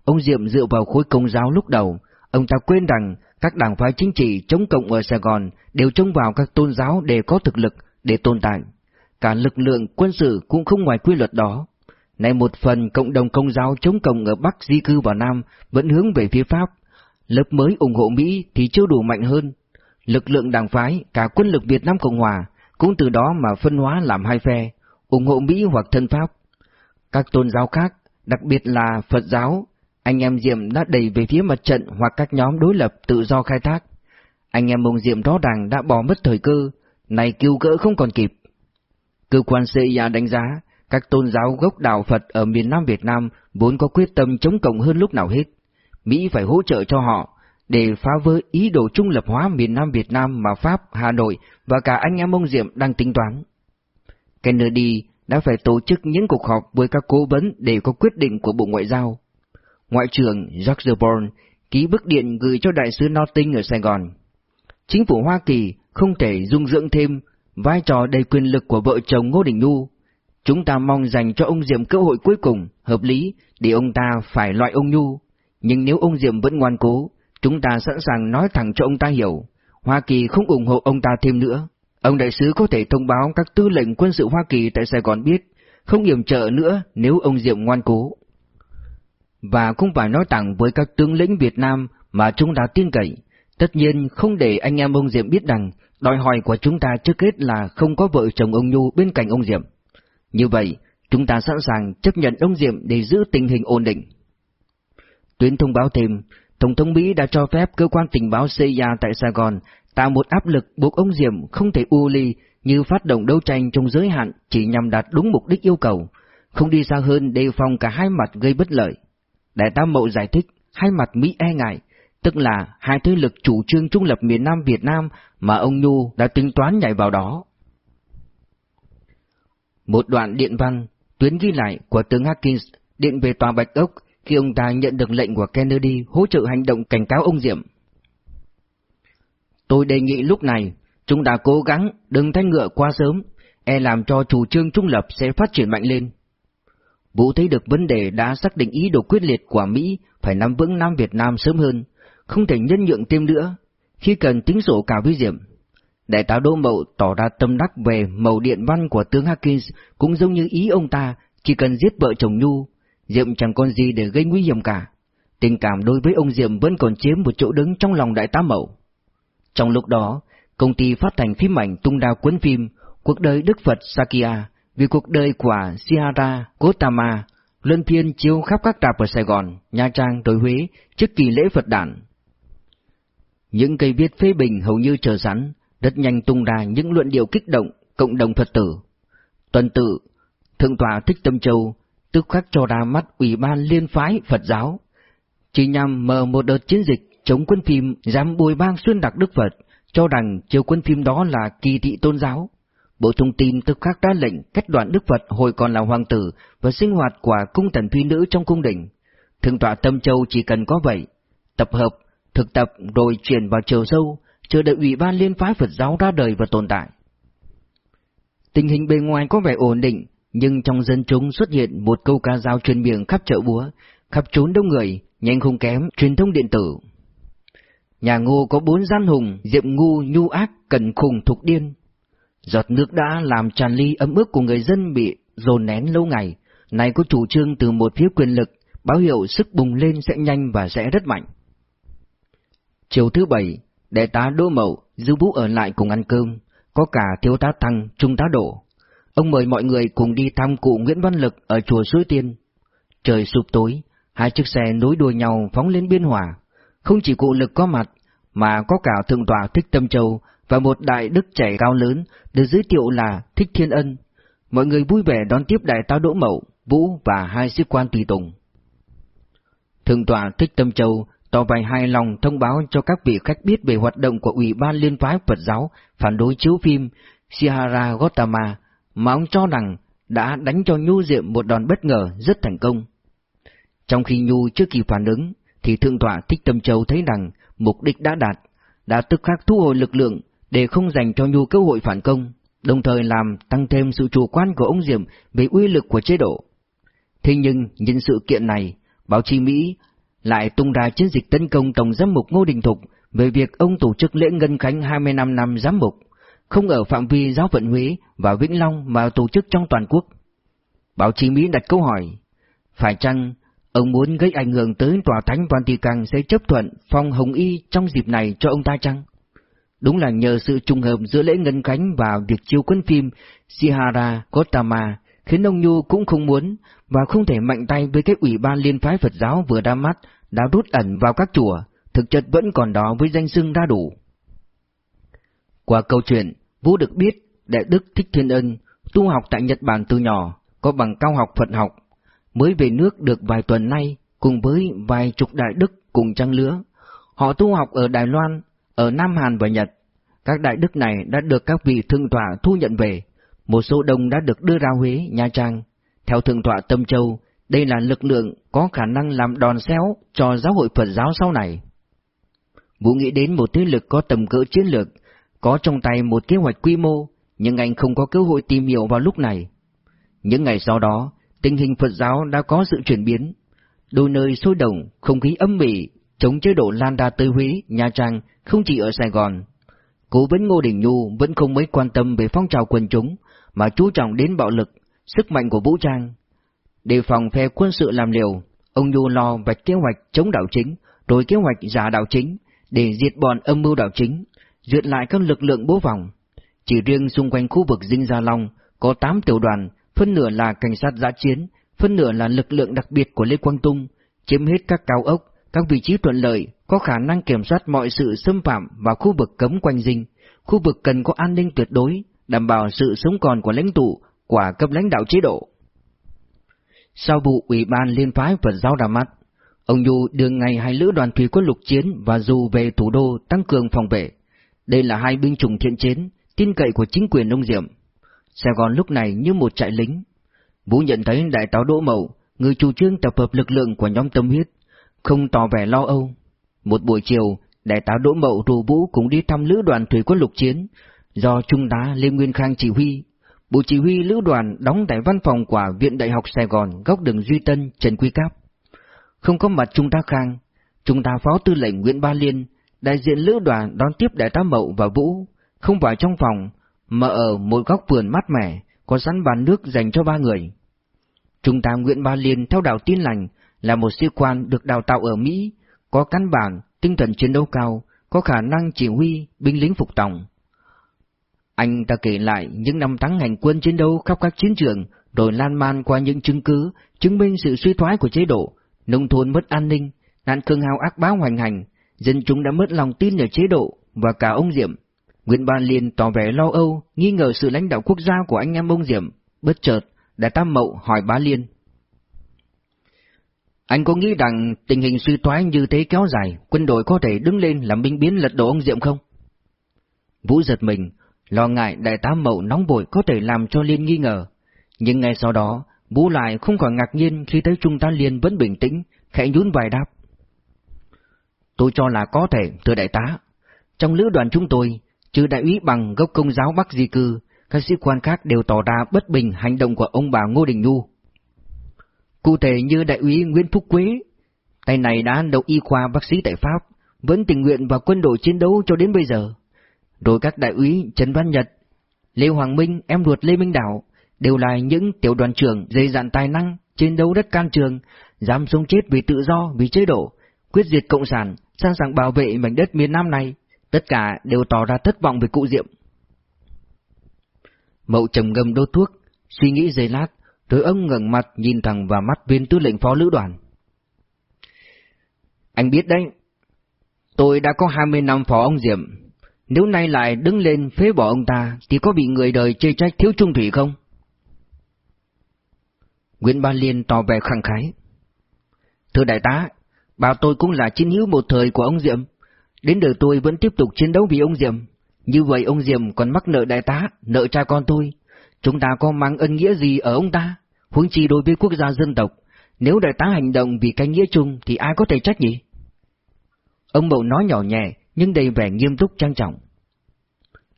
Ông Diệm dựa vào khối công giáo lúc đầu, ông ta quên rằng các đảng phái chính trị chống cộng ở Sài Gòn đều trông vào các tôn giáo để có thực lực, để tồn tại. Cả lực lượng quân sự cũng không ngoài quy luật đó. Này một phần cộng đồng công giáo chống cộng ở Bắc di cư vào Nam vẫn hướng về phía Pháp. Lớp mới ủng hộ Mỹ thì chưa đủ mạnh hơn. Lực lượng đảng phái, cả quân lực Việt Nam Cộng Hòa cũng từ đó mà phân hóa làm hai phe, ủng hộ Mỹ hoặc thân Pháp. Các tôn giáo khác, đặc biệt là Phật giáo, anh em Diệm đã đẩy về phía mặt trận hoặc các nhóm đối lập tự do khai thác. Anh em ông Diệm rõ ràng đã bỏ mất thời cơ, này cứu gỡ không còn kịp. Cơ quan CIA đánh giá, các tôn giáo gốc đạo Phật ở miền Nam Việt Nam vốn có quyết tâm chống cộng hơn lúc nào hết. Mỹ phải hỗ trợ cho họ, để phá vỡ ý đồ trung lập hóa miền Nam Việt Nam mà Pháp, Hà Nội và cả anh em ông Diệm đang tính toán. Kennedy đã phải tổ chức những cuộc họp với các cố vấn để có quyết định của Bộ Ngoại giao. Ngoại trưởng George Bourne ký bức điện gửi cho đại sứ Notting ở Sài Gòn. Chính phủ Hoa Kỳ không thể dung dưỡng thêm vai trò đầy quyền lực của vợ chồng Ngô Đình Nhu. Chúng ta mong dành cho ông Diệm cơ hội cuối cùng, hợp lý, để ông ta phải loại ông Nhu. Nhưng nếu ông Diệm vẫn ngoan cố, chúng ta sẵn sàng nói thẳng cho ông ta hiểu. Hoa Kỳ không ủng hộ ông ta thêm nữa. Ông đại sứ có thể thông báo các tư lệnh quân sự Hoa Kỳ tại Sài Gòn biết, không yểm trợ nữa nếu ông Diệm ngoan cố. Và cũng phải nói thẳng với các tướng lĩnh Việt Nam mà chúng ta tin cậy, tất nhiên không để anh em ông Diệm biết rằng đòi hỏi của chúng ta trước hết là không có vợ chồng ông Nhu bên cạnh ông Diệm. Như vậy, chúng ta sẵn sàng chấp nhận ông Diệm để giữ tình hình ổn định. Tuyến thông báo thêm, Tổng thống Mỹ đã cho phép cơ quan tình báo CIA tại Sài Gòn tạo một áp lực buộc ông Diệm không thể u ly như phát động đấu tranh trong giới hạn chỉ nhằm đạt đúng mục đích yêu cầu, không đi xa hơn đề phòng cả hai mặt gây bất lợi. Đại tá Mậu giải thích hai mặt Mỹ e ngại, tức là hai thế lực chủ trương trung lập miền Nam Việt Nam mà ông Nhu đã tính toán nhảy vào đó. Một đoạn điện văn, tuyến ghi lại của tướng Hawkins điện về tòa Bạch Ốc khi ông ta nhận được lệnh của Kennedy hỗ trợ hành động cảnh cáo ông Diệm. Tôi đề nghị lúc này, chúng ta cố gắng đừng thanh ngựa quá sớm, e làm cho chủ trương trung lập sẽ phát triển mạnh lên. Vũ thấy được vấn đề đã xác định ý đồ quyết liệt của Mỹ phải nắm vững Nam Việt Nam sớm hơn, không thể nhân nhượng thêm nữa, khi cần tính sổ cả với Diệm. Đại tá Đô Mậu tỏ ra tâm đắc về màu điện văn của tướng Hawkins cũng giống như ý ông ta, chỉ cần giết vợ chồng Nhu, Diệm chẳng còn gì để gây nguy hiểm cả. Tình cảm đối với ông Diệm vẫn còn chiếm một chỗ đứng trong lòng đại tá Mậu. Trong lúc đó, công ty phát hành phim ảnh tung đao cuốn phim Cuộc đời Đức Phật Sakya vì cuộc đời của Sihara Gotama luân phiên chiếu khắp các rạp ở Sài Gòn, Nha Trang, rồi Huế trước kỳ lễ Phật đản. Những cây viết phê bình hầu như chờ sẵn, rất nhanh tung ra những luận điệu kích động cộng đồng Phật tử. Tuần tự, Thượng tọa Thích Tâm Châu tức khắc cho ra mắt Ủy ban Liên phái Phật giáo, chỉ nhằm mở một đợt chiến dịch chống quân phim dám bồi bang xuyên đặc Đức Phật, cho rằng chiều quân phim đó là kỳ thị tôn giáo. Bộ Thông tin tức khắc ra lệnh cách đoạn Đức Phật hồi còn là hoàng tử và sinh hoạt của cung thần phi nữ trong cung đình. Thượng tọa Tâm Châu chỉ cần có vậy, tập hợp, thực tập rồi chuyển vào chiều sâu, chờ đợi Ủy ban Liên phái Phật giáo ra đời và tồn tại. Tình hình bề ngoài có vẻ ổn định, nhưng trong dân chúng xuất hiện một câu ca dao truyền miệng khắp chợ búa, khắp trốn đông người, nhanh không kém, truyền thông điện tử. Nhà ngô có bốn gian hùng, diệm ngu, nhu ác, cần khùng, thục điên. Giọt nước đã làm tràn ly ấm ức của người dân bị dồn nén lâu ngày, này có chủ trương từ một phía quyền lực, báo hiệu sức bùng lên sẽ nhanh và sẽ rất mạnh. Chiều thứ bảy, đại tá Đỗ Mậu, dư vũ ở lại cùng ăn cơm, có cả thiếu tá Thăng, trung tá Đỗ. Ông mời mọi người cùng đi thăm cụ Nguyễn Văn Lực ở chùa Suối Tiên. Trời sụp tối, hai chiếc xe nối đuôi nhau phóng lên biên hòa. Không chỉ cụ Lực có mặt, mà có cả thượng tọa Thích Tâm Châu và một đại đức trẻ cao lớn được giới thiệu là Thích Thiên Ân. Mọi người vui vẻ đón tiếp đại tá Đỗ Mậu, Vũ và hai sĩ quan tùy tùng. Thượng tọa Thích Tâm Châu tỏ vẻ hài lòng thông báo cho các vị khách biết về hoạt động của Ủy ban Liên phái Phật giáo phản đối chiếu phim Sihara Gautama mà ông cho rằng đã đánh cho Nhu Diệm một đòn bất ngờ rất thành công. Trong khi Nhu chưa kịp phản ứng, thì Thượng tọa Thích Tâm Châu thấy rằng mục đích đã đạt, đã tức khắc thu hồi lực lượng để không dành cho Nhu cơ hội phản công, đồng thời làm tăng thêm sự chủ quan của ông Diệm về uy lực của chế độ. Thế nhưng, nhân sự kiện này, báo chí Mỹ lại tung ra chiến dịch tấn công Tổng Giám mục Ngô Đình Thục về việc ông tổ chức lễ ngân khánh 25 năm giám mục, không ở phạm vi giáo phận Huế và Vĩnh Long mà tổ chức trong toàn quốc. Báo chí Mỹ đặt câu hỏi, phải chăng ông muốn gây ảnh hưởng tới tòa thánh Vatican sẽ chấp thuận phong hồng y trong dịp này cho ông ta chăng? Đúng là nhờ sự trùng hợp giữa lễ ngân khánh và việc chiếu quân phim Sihara Kotama khiến ông Nhu cũng không muốn và không thể mạnh tay với cái ủy ban liên phái Phật giáo vừa ra mắt đã rút ẩn vào các chùa, thực chất vẫn còn đó với danh xưng đa đủ. Qua câu chuyện, Vũ được biết Đại Đức Thích Thiên Ân tu học tại Nhật Bản từ nhỏ, có bằng cao học Phật học, mới về nước được vài tuần nay cùng với vài chục đại đức cùng trang lứa. Họ tu học ở Đài Loan, ở Nam Hàn và Nhật. Các đại đức này đã được các vị thượng tọa thu nhận về, một số đông đã được đưa ra Huế, Nha Trang. Theo thượng tọa Tâm Châu, đây là lực lượng có khả năng làm đòn xéo cho giáo hội Phật giáo sau này. Vũ nghĩ đến một thế lực có tầm cỡ chiến lược, có trong tay một kế hoạch quy mô, nhưng anh không có cơ hội tìm hiểu vào lúc này. Những ngày sau đó, tình hình Phật giáo đã có sự chuyển biến. Đôi nơi sôi động, không khí âm mỉ, chống chế độ lan ra tới Huế, Nha Trang, không chỉ ở Sài Gòn. Cố vấn Ngô Đình Nhu vẫn không mấy quan tâm về phong trào quần chúng, mà chú trọng đến bạo lực, sức mạnh của vũ trang. Đề phòng phe quân sự làm liều, ông Nhu lo vạch kế hoạch chống đảo chính, rồi kế hoạch giả đảo chính, để diệt bọn âm mưu đảo chính, duyệt lại các lực lượng bố vòng. Chỉ riêng xung quanh khu vực Dinh Gia Long có 8 tiểu đoàn, phân nửa là cảnh sát giã chiến, phân nửa là lực lượng đặc biệt của Lê Quang Tung, chiếm hết các cao ốc, các vị trí thuận lợi, có khả năng kiểm soát mọi sự xâm phạm vào khu vực cấm quanh Dinh, khu vực cần có an ninh tuyệt đối, đảm bảo sự sống còn của lãnh tụ, quả cấp lãnh đạo chế độ. Sau vụ Ủy ban Liên phái Phật giáo ra mắt, ông Du đưa ngày hai lữ đoàn thủy quân lục chiến và dù về thủ đô tăng cường phòng vệ. Đây là hai binh chủng thiện chiến, tin cậy của chính quyền nông diệm. Sài Gòn lúc này như một trại lính. Vũ nhận thấy đại táo Đỗ Mậu, người chủ trương tập hợp lực lượng của nhóm tâm huyết, không tỏ vẻ lo âu. Một buổi chiều, đại tá Đỗ Mậu rủ Vũ cũng đi thăm lữ đoàn thủy quân lục chiến, do Trung tá Lê Nguyên Khang chỉ huy. Bộ chỉ huy lữ đoàn đóng tại văn phòng của Viện Đại học Sài Gòn góc đường Duy Tân, Trần Quy Cáp. Không có mặt Trung tá Khang, Trung tá Phó Tư lệnh Nguyễn Ba Liên, đại diện lữ đoàn đón tiếp đại tá Mậu và Vũ, không vào trong phòng, mà ở một góc vườn mát mẻ, có sẵn bàn nước dành cho ba người. Trung tá Nguyễn Ba Liên theo đạo tin lành, là một sĩ quan được đào tạo ở Mỹ, có căn bản, tinh thần chiến đấu cao, có khả năng chỉ huy binh lính phục tòng. Anh ta kể lại những năm tháng hành quân chiến đấu khắp các chiến trường, rồi lan man qua những chứng cứ, chứng minh sự suy thoái của chế độ, nông thôn mất an ninh, nạn cương hào ác báo hoành hành, dân chúng đã mất lòng tin ở chế độ và cả ông Diệm. Nguyễn Ban Liên tỏ vẻ lo âu, nghi ngờ sự lãnh đạo quốc gia của anh em ông Diệm, bất chợt, đã tam mậu hỏi bá Liên. Anh có nghĩ rằng tình hình suy thoái như thế kéo dài, quân đội có thể đứng lên làm binh biến lật đổ ông Diệm không? Vũ giật mình, lo ngại đại tá Mậu nóng vội có thể làm cho Liên nghi ngờ. Nhưng ngay sau đó, Vũ lại không khỏi ngạc nhiên khi thấy Trung tá Liên vẫn bình tĩnh, khẽ nhún vài đáp. Tôi cho là có thể, thưa đại tá. Trong lữ đoàn chúng tôi, trừ đại úy bằng gốc công giáo Bắc di cư, các sĩ quan khác đều tỏ ra bất bình hành động của ông bà Ngô Đình Nhu. Cụ thể như đại úy Nguyễn Phúc Quế, tay này đã đậu y khoa bác sĩ tại Pháp, vẫn tình nguyện vào quân đội chiến đấu cho đến bây giờ. Rồi các đại úy Trần Văn Nhật, Lê Hoàng Minh, em ruột Lê Minh Đảo, đều là những tiểu đoàn trưởng dày dặn tài năng, chiến đấu đất can trường, dám sống chết vì tự do, vì chế độ, quyết diệt cộng sản, sẵn sàng bảo vệ mảnh đất miền Nam này, tất cả đều tỏ ra thất vọng về cụ Diệm. Mậu trầm ngâm đốt thuốc, suy nghĩ giây lát, rồi ông ngẩng mặt nhìn thẳng vào mắt viên tư lệnh phó lữ đoàn. Anh biết đấy, tôi đã có 20 năm phó ông Diệm, nếu nay lại đứng lên phế bỏ ông ta thì có bị người đời chê trách thiếu trung thủy không? Nguyễn Ba Liên tỏ vẻ khẳng khái. Thưa đại tá, bảo tôi cũng là chiến hữu một thời của ông Diệm. Đến đời tôi vẫn tiếp tục chiến đấu vì ông Diệm. Như vậy ông Diệm còn mắc nợ đại tá, nợ cha con tôi. Chúng ta có mang ân nghĩa gì ở ông ta? Huống chi đối với quốc gia dân tộc. Nếu đại tá hành động vì cái nghĩa chung thì ai có thể trách nhỉ? Ông Mậu nói nhỏ nhẹ nhưng đầy vẻ nghiêm túc trang trọng.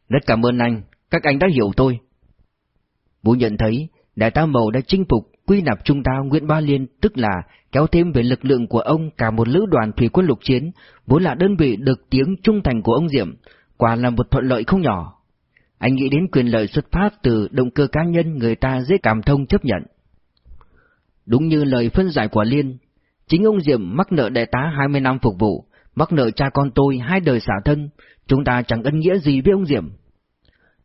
Rất cảm ơn anh, các anh đã hiểu tôi. Vũ nhận thấy đại tá mầu đã chinh phục quy nạp trung tá Nguyễn Ba Liên tức là kéo thêm về lực lượng của ông cả một lữ đoàn thủy quân lục chiến, vốn là đơn vị được tiếng trung thành của ông Diệm, quả là một thuận lợi không nhỏ. Anh nghĩ đến quyền lợi xuất phát từ động cơ cá nhân người ta dễ cảm thông chấp nhận. Đúng như lời phân giải của Liên, chính ông Diệm mắc nợ đại tá 20 năm phục vụ, mắc nợ cha con tôi hai đời xả thân, chúng ta chẳng ân nghĩa gì với ông Diệm.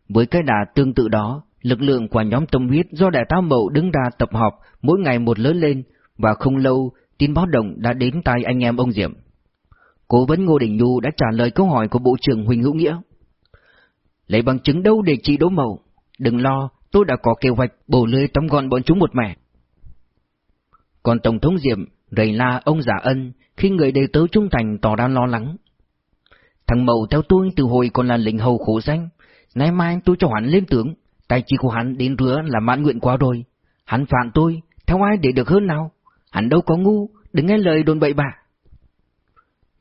Với cái đà tương tự đó, lực lượng của nhóm tâm huyết do đại tá Mậu đứng ra tập họp mỗi ngày một lớn lên, và không lâu tin báo động đã đến tai anh em ông Diệm. Cố vấn Ngô Đình Nhu đã trả lời câu hỏi của Bộ trưởng Huỳnh Hữu Nghĩa. Lấy bằng chứng đâu để chỉ đỗ mậu? Đừng lo, tôi đã có kế hoạch bổ lưới tóm gọn bọn chúng một mẻ. Còn Tổng thống Diệm rầy la ông giả ân khi người đề tớ trung thành tỏ ra lo lắng. Thằng Mậu theo tôi từ hồi còn là lĩnh hầu khổ danh, nay mai tôi cho hắn lên tướng, tài trí của hắn đến rứa là mãn nguyện quá rồi. Hắn phản tôi, theo ai để được hơn nào? Hắn đâu có ngu, đừng nghe lời đồn bậy bạ.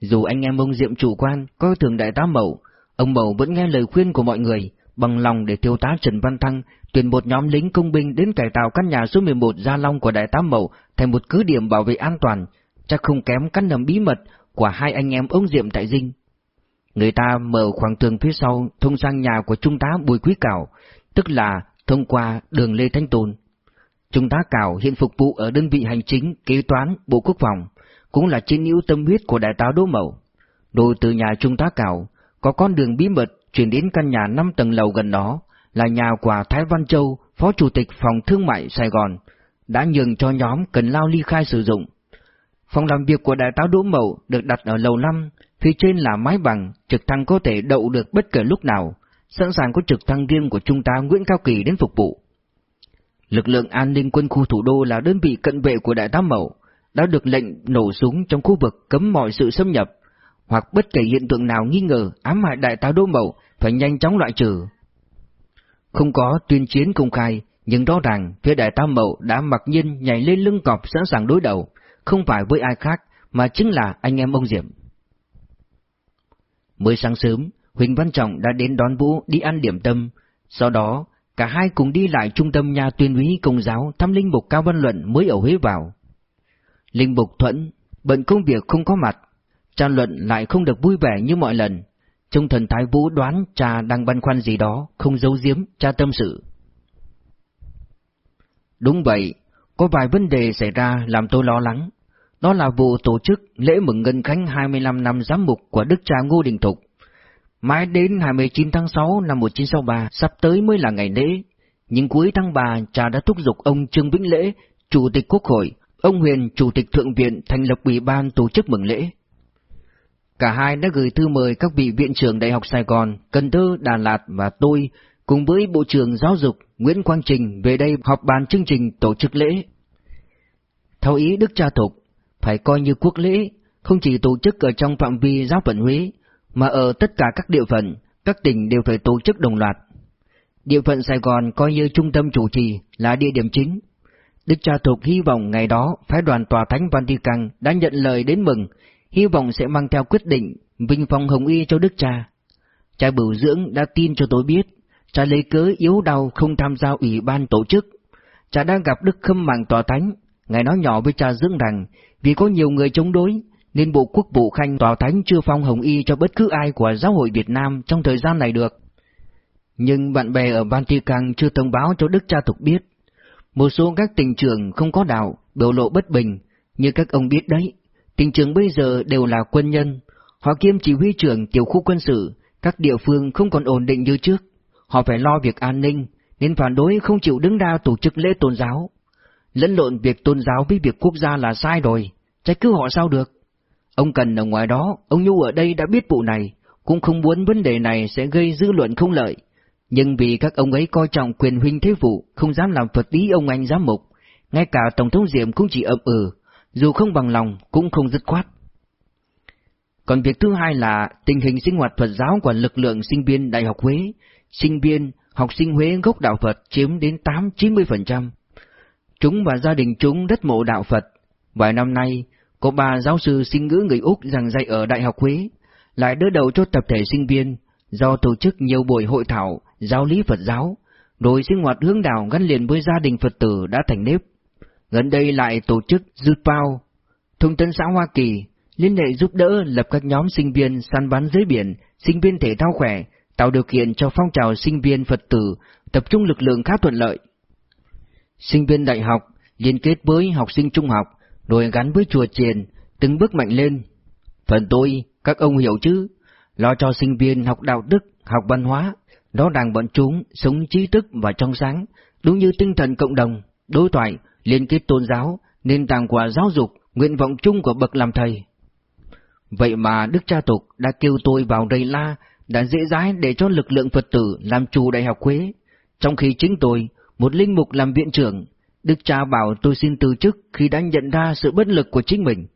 Dù anh em ông Diệm chủ quan, coi thường đại tá Mậu, ông Mậu vẫn nghe lời khuyên của mọi người, bằng lòng để thiếu tá Trần Văn Thăng tuyển một nhóm lính công binh đến cải tạo căn nhà số 11 Gia Long của đại tá Mậu thành một cứ điểm bảo vệ an toàn, chắc không kém căn nầm bí mật của hai anh em ông Diệm tại Dinh. Người ta mở khoảng tường phía sau thông sang nhà của trung tá Bùi Quý Cảo, tức là thông qua đường Lê Thanh Tôn. Trung tá Cảo hiện phục vụ ở đơn vị hành chính, kế toán, Bộ Quốc phòng, cũng là chiến hữu tâm huyết của đại tá Đỗ Mậu. đồ từ nhà Trung tá Cảo, có con đường bí mật chuyển đến căn nhà 5 tầng lầu gần đó, là nhà của Thái Văn Châu, Phó Chủ tịch Phòng Thương mại Sài Gòn, đã nhường cho nhóm cần lao ly khai sử dụng. Phòng làm việc của đại tá Đỗ Mậu được đặt ở lầu 5, phía trên là mái bằng, trực thăng có thể đậu được bất kể lúc nào, sẵn sàng có trực thăng riêng của Trung tá Nguyễn Cao Kỳ đến phục vụ. Lực lượng an ninh quân khu thủ đô là đơn vị cận vệ của Đại tá Mậu, đã được lệnh nổ súng trong khu vực cấm mọi sự xâm nhập, hoặc bất kể hiện tượng nào nghi ngờ ám hại Đại tá Đỗ Mậu phải nhanh chóng loại trừ. Không có tuyên chiến công khai, nhưng rõ ràng phía Đại tam Mậu đã mặc nhiên nhảy lên lưng cọp sẵn sàng đối đầu, không phải với ai khác mà chính là anh em ông Diệm. Mới sáng sớm, Huỳnh Văn Trọng đã đến đón Vũ đi ăn điểm tâm, sau đó cả hai cùng đi lại trung tâm nhà tuyên úy công giáo thăm linh mục Cao Văn Luận mới ở Huế vào. Linh mục Thuận bận công việc không có mặt, tranh Luận lại không được vui vẻ như mọi lần. Trung thần Thái Vũ đoán cha đang băn khoăn gì đó, không giấu giếm, cha tâm sự. Đúng vậy, có vài vấn đề xảy ra làm tôi lo lắng. Đó là vụ tổ chức lễ mừng ngân khánh 25 năm giám mục của Đức cha Ngô Đình Thục. Mãi đến 29 tháng 6 năm 1963, sắp tới mới là ngày lễ. Nhưng cuối tháng 3, cha đã thúc giục ông Trương Vĩnh Lễ, Chủ tịch Quốc hội, ông Huyền, Chủ tịch Thượng viện thành lập ủy ban tổ chức mừng lễ. Cả hai đã gửi thư mời các vị viện trưởng Đại học Sài Gòn, Cần Thơ, Đà Lạt và tôi, cùng với Bộ trưởng Giáo dục Nguyễn Quang Trình về đây họp bàn chương trình tổ chức lễ. Theo ý Đức Cha Thục, phải coi như quốc lễ, không chỉ tổ chức ở trong phạm vi giáo phận Huế, mà ở tất cả các địa phận, các tỉnh đều phải tổ chức đồng loạt. Địa phận Sài Gòn coi như trung tâm chủ trì, là địa điểm chính. Đức cha Thục hy vọng ngày đó phái đoàn tòa thánh Vatican đã nhận lời đến mừng, hy vọng sẽ mang theo quyết định vinh phong hồng y cho đức cha. Cha bửu dưỡng đã tin cho tôi biết, cha lấy cớ yếu đau không tham gia ủy ban tổ chức. Cha đang gặp Đức Khâm Mạng Tòa Thánh, ngài nói nhỏ với cha dưỡng rằng, vì có nhiều người chống đối, nên Bộ Quốc vụ Khanh Tòa Thánh chưa phong hồng y cho bất cứ ai của giáo hội Việt Nam trong thời gian này được. Nhưng bạn bè ở Vatican chưa thông báo cho Đức cha Thục biết. Một số các tình trường không có đạo, biểu lộ bất bình, như các ông biết đấy, tình trường bây giờ đều là quân nhân, họ kiêm chỉ huy trưởng tiểu khu quân sự, các địa phương không còn ổn định như trước, họ phải lo việc an ninh, nên phản đối không chịu đứng ra tổ chức lễ tôn giáo. Lẫn lộn việc tôn giáo với việc quốc gia là sai rồi, trách cứ họ sao được. Ông Cần ở ngoài đó, ông Nhu ở đây đã biết vụ này, cũng không muốn vấn đề này sẽ gây dư luận không lợi. Nhưng vì các ông ấy coi trọng quyền huynh thế vụ, không dám làm phật ý ông anh giám mục, ngay cả Tổng thống Diệm cũng chỉ ậm ừ, dù không bằng lòng cũng không dứt khoát. Còn việc thứ hai là tình hình sinh hoạt Phật giáo của lực lượng sinh viên Đại học Huế, sinh viên, học sinh Huế gốc đạo Phật chiếm đến 8-90%. Chúng và gia đình chúng rất mộ đạo Phật. Vài năm nay, có ba giáo sư sinh ngữ người Úc giảng dạy ở Đại học Huế, lại đỡ đầu cho tập thể sinh viên, do tổ chức nhiều buổi hội thảo, giáo lý Phật giáo, rồi sinh hoạt hướng đạo gắn liền với gia đình Phật tử đã thành nếp. Gần đây lại tổ chức Zutpao, thông tấn xã Hoa Kỳ, liên hệ giúp đỡ lập các nhóm sinh viên săn bắn dưới biển, sinh viên thể thao khỏe, tạo điều kiện cho phong trào sinh viên Phật tử tập trung lực lượng khá thuận lợi. Sinh viên đại học liên kết với học sinh trung học, rồi gắn với chùa chiền, từng bước mạnh lên. Phần tôi, các ông hiểu chứ, lo cho sinh viên học đạo đức, học văn hóa, đó đàng bọn chúng sống trí thức và trong sáng, đúng như tinh thần cộng đồng, đối thoại, liên kết tôn giáo, nền tảng của giáo dục, nguyện vọng chung của bậc làm thầy. Vậy mà Đức Cha Tục đã kêu tôi vào đây la, đã dễ dãi để cho lực lượng Phật tử làm chủ Đại học Quế, trong khi chính tôi, một linh mục làm viện trưởng, Đức Cha bảo tôi xin từ chức khi đã nhận ra sự bất lực của chính mình.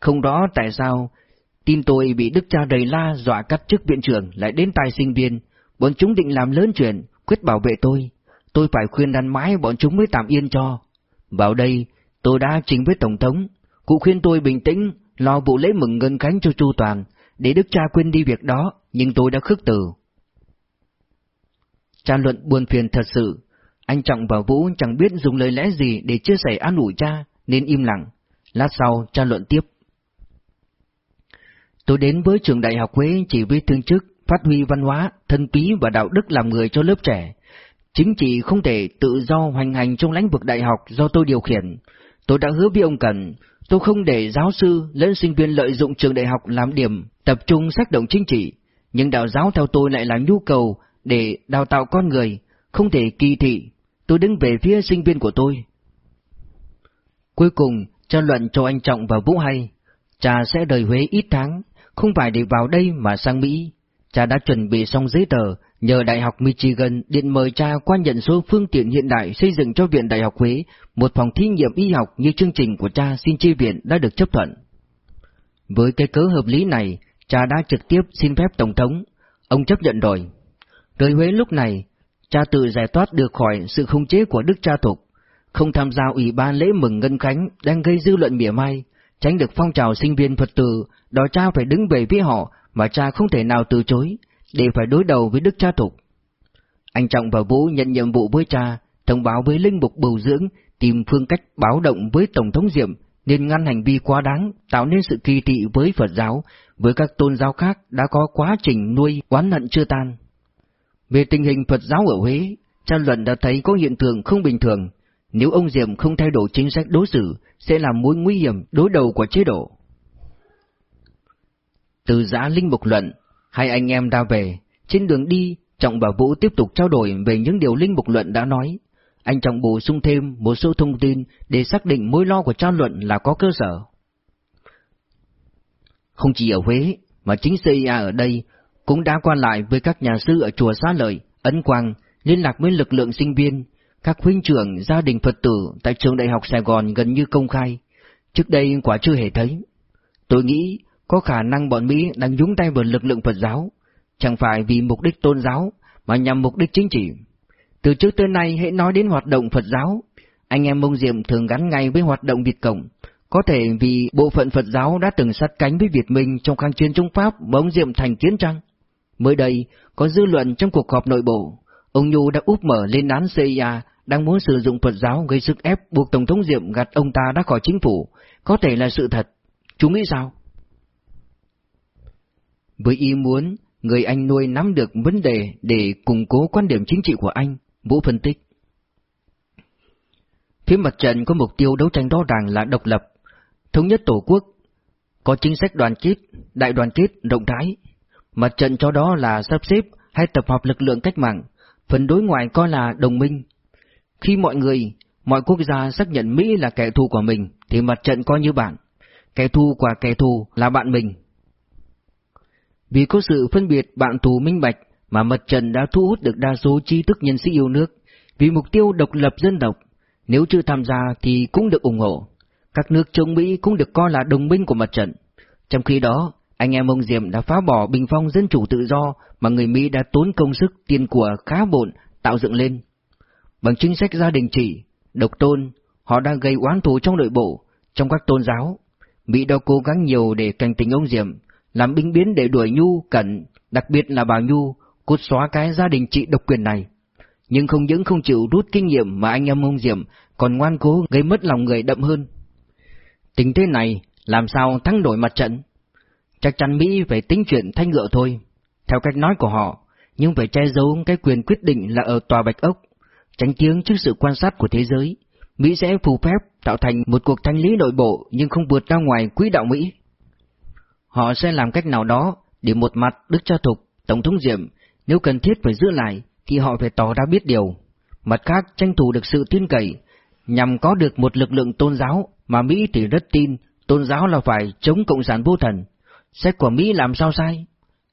Không đó tại sao, tin tôi bị Đức Cha đầy la dọa cắt chức viện trưởng lại đến tài sinh viên, bọn chúng định làm lớn chuyện, quyết bảo vệ tôi. Tôi phải khuyên đàn mãi bọn chúng mới tạm yên cho. Vào đây, tôi đã trình với Tổng thống, cụ khuyên tôi bình tĩnh, lo vụ lễ mừng ngân khánh cho chu toàn, để đức cha quên đi việc đó, nhưng tôi đã khước từ. Cha luận buồn phiền thật sự, anh Trọng và Vũ chẳng biết dùng lời lẽ gì để chia sẻ an ủi cha, nên im lặng. Lát sau, cha luận tiếp. Tôi đến với trường đại học Huế chỉ với thương chức, phát huy văn hóa, thân quý và đạo đức làm người cho lớp trẻ. Chính trị không thể tự do hoành hành trong lãnh vực đại học do tôi điều khiển. Tôi đã hứa với ông Cần, tôi không để giáo sư lẫn sinh viên lợi dụng trường đại học làm điểm, tập trung xác động chính trị. Nhưng đạo giáo theo tôi lại là nhu cầu để đào tạo con người, không thể kỳ thị. Tôi đứng về phía sinh viên của tôi. Cuối cùng, cho luận cho anh Trọng và Vũ hay, cha sẽ rời Huế ít tháng, không phải để vào đây mà sang Mỹ. Cha đã chuẩn bị xong giấy tờ, nhờ Đại học Michigan điện mời cha qua nhận số phương tiện hiện đại xây dựng cho Viện Đại học Huế, một phòng thí nghiệm y học như chương trình của cha xin chi viện đã được chấp thuận. Với cái cớ hợp lý này, cha đã trực tiếp xin phép Tổng thống, ông chấp nhận rồi. Rời Huế lúc này, cha tự giải thoát được khỏi sự khống chế của Đức cha Thục, không tham gia ủy ban lễ mừng Ngân Khánh đang gây dư luận mỉa mai, tránh được phong trào sinh viên Phật tử, đòi cha phải đứng về phía họ mà cha không thể nào từ chối, để phải đối đầu với Đức cha tục Anh Trọng và Vũ nhận nhiệm vụ với cha, thông báo với linh mục bầu dưỡng, tìm phương cách báo động với Tổng thống Diệm, nên ngăn hành vi quá đáng, tạo nên sự kỳ thị với Phật giáo, với các tôn giáo khác đã có quá trình nuôi oán hận chưa tan. Về tình hình Phật giáo ở Huế, cha luận đã thấy có hiện tượng không bình thường, nếu ông Diệm không thay đổi chính sách đối xử, sẽ là mối nguy hiểm đối đầu của chế độ. Từ giã linh mục luận, hai anh em ra về, trên đường đi, Trọng và Vũ tiếp tục trao đổi về những điều linh mục luận đã nói. Anh Trọng bổ sung thêm một số thông tin để xác định mối lo của trao luận là có cơ sở. Không chỉ ở Huế, mà chính CIA ở đây cũng đã qua lại với các nhà sư ở chùa Xá Lợi, Ấn Quang, liên lạc với lực lượng sinh viên, các huynh trưởng gia đình Phật tử tại trường đại học Sài Gòn gần như công khai. Trước đây quả chưa hề thấy. Tôi nghĩ có khả năng bọn Mỹ đang nhúng tay vào lực lượng Phật giáo, chẳng phải vì mục đích tôn giáo, mà nhằm mục đích chính trị. Từ trước tới nay hãy nói đến hoạt động Phật giáo, anh em Mông Diệm thường gắn ngay với hoạt động Việt Cộng, có thể vì bộ phận Phật giáo đã từng sát cánh với Việt Minh trong kháng chiến chống Pháp mà ông Diệm thành kiến trăng. Mới đây, có dư luận trong cuộc họp nội bộ, Ông Nhu đã úp mở lên án CIA, đang muốn sử dụng Phật giáo gây sức ép buộc Tổng thống Diệm gạt ông ta ra khỏi chính phủ. Có thể là sự thật. Chú nghĩ sao? Với ý muốn, người anh nuôi nắm được vấn đề để củng cố quan điểm chính trị của anh, Vũ phân tích. Phía mặt trận có mục tiêu đấu tranh rõ ràng là độc lập, thống nhất tổ quốc, có chính sách đoàn kết, đại đoàn kết, rộng rãi. Mặt trận cho đó là sắp xếp hay tập hợp lực lượng cách mạng, phần đối ngoại coi là đồng minh. Khi mọi người, mọi quốc gia xác nhận Mỹ là kẻ thù của mình, thì mặt trận coi như bạn. Kẻ thù của kẻ thù là bạn mình. Vì có sự phân biệt bạn thù minh bạch mà mật trận đã thu hút được đa số trí thức nhân sĩ yêu nước, vì mục tiêu độc lập dân tộc, nếu chưa tham gia thì cũng được ủng hộ. Các nước chống Mỹ cũng được coi là đồng minh của mặt trận. Trong khi đó, anh em ông Diệm đã phá bỏ bình phong dân chủ tự do mà người Mỹ đã tốn công sức tiền của khá bộn tạo dựng lên. Bằng chính sách gia đình chỉ độc tôn, họ đang gây oán thù trong nội bộ, trong các tôn giáo. Mỹ đã cố gắng nhiều để cảnh tình ông Diệm, làm binh biến để đuổi Nhu, Cẩn, đặc biệt là bà Nhu, cốt xóa cái gia đình trị độc quyền này. Nhưng không những không chịu rút kinh nghiệm mà anh em ông Diệm còn ngoan cố gây mất lòng người đậm hơn. Tình thế này, làm sao thắng đổi mặt trận? Chắc chắn Mỹ phải tính chuyện thanh ngựa thôi, theo cách nói của họ, nhưng phải che giấu cái quyền quyết định là ở tòa Bạch Ốc, tránh tiếng trước sự quan sát của thế giới. Mỹ sẽ phù phép tạo thành một cuộc thanh lý nội bộ nhưng không vượt ra ngoài quỹ đạo Mỹ. Họ sẽ làm cách nào đó để một mặt Đức Cha Thục, Tổng thống Diệm, nếu cần thiết phải giữ lại thì họ phải tỏ ra biết điều. Mặt khác tranh thủ được sự tin cậy, nhằm có được một lực lượng tôn giáo mà Mỹ thì rất tin tôn giáo là phải chống cộng sản vô thần. Sách của Mỹ làm sao sai?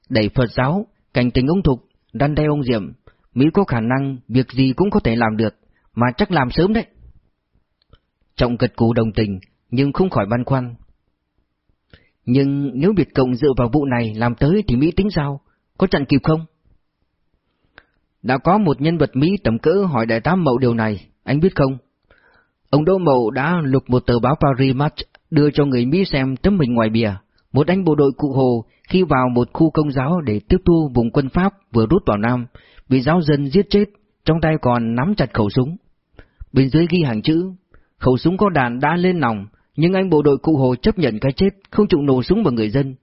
Đẩy Phật giáo, cảnh tình ông Thục, đan đe ông Diệm, Mỹ có khả năng việc gì cũng có thể làm được, mà chắc làm sớm đấy. Trọng gật cù đồng tình, nhưng không khỏi băn khoăn. Nhưng nếu Việt Cộng dựa vào vụ này làm tới thì Mỹ tính sao? Có chặn kịp không? Đã có một nhân vật Mỹ tầm cỡ hỏi đại tá Mậu điều này, anh biết không? Ông Đỗ Mậu đã lục một tờ báo Paris Match đưa cho người Mỹ xem tấm hình ngoài bìa. Một anh bộ đội cụ Hồ khi vào một khu công giáo để tiếp thu vùng quân Pháp vừa rút vào Nam, bị giáo dân giết chết, trong tay còn nắm chặt khẩu súng. Bên dưới ghi hàng chữ, khẩu súng có đạn đã lên nòng, nhưng anh bộ đội cụ Hồ chấp nhận cái chết, không chịu nổ súng vào người dân.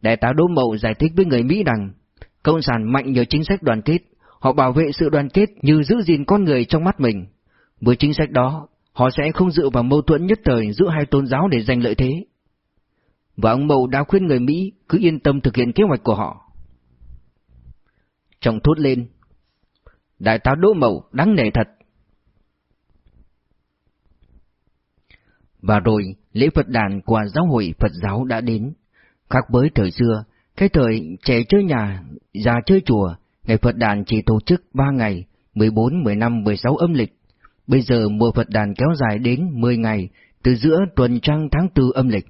Đại tá Đỗ Mậu giải thích với người Mỹ rằng, Cộng sản mạnh nhờ chính sách đoàn kết, họ bảo vệ sự đoàn kết như giữ gìn con người trong mắt mình. Với chính sách đó, họ sẽ không dựa vào mâu thuẫn nhất thời giữa hai tôn giáo để giành lợi thế. Và ông Mậu đã khuyên người Mỹ cứ yên tâm thực hiện kế hoạch của họ. Trọng thốt lên. Đại tá Đỗ Mậu đáng nể thật. Và rồi, lễ Phật đàn của giáo hội Phật giáo đã đến. Khác với thời xưa, cái thời trẻ chơi nhà, già chơi chùa, ngày Phật đàn chỉ tổ chức 3 ngày, 14, 15, 16 âm lịch. Bây giờ mùa Phật đàn kéo dài đến 10 ngày, từ giữa tuần trăng tháng tư âm lịch.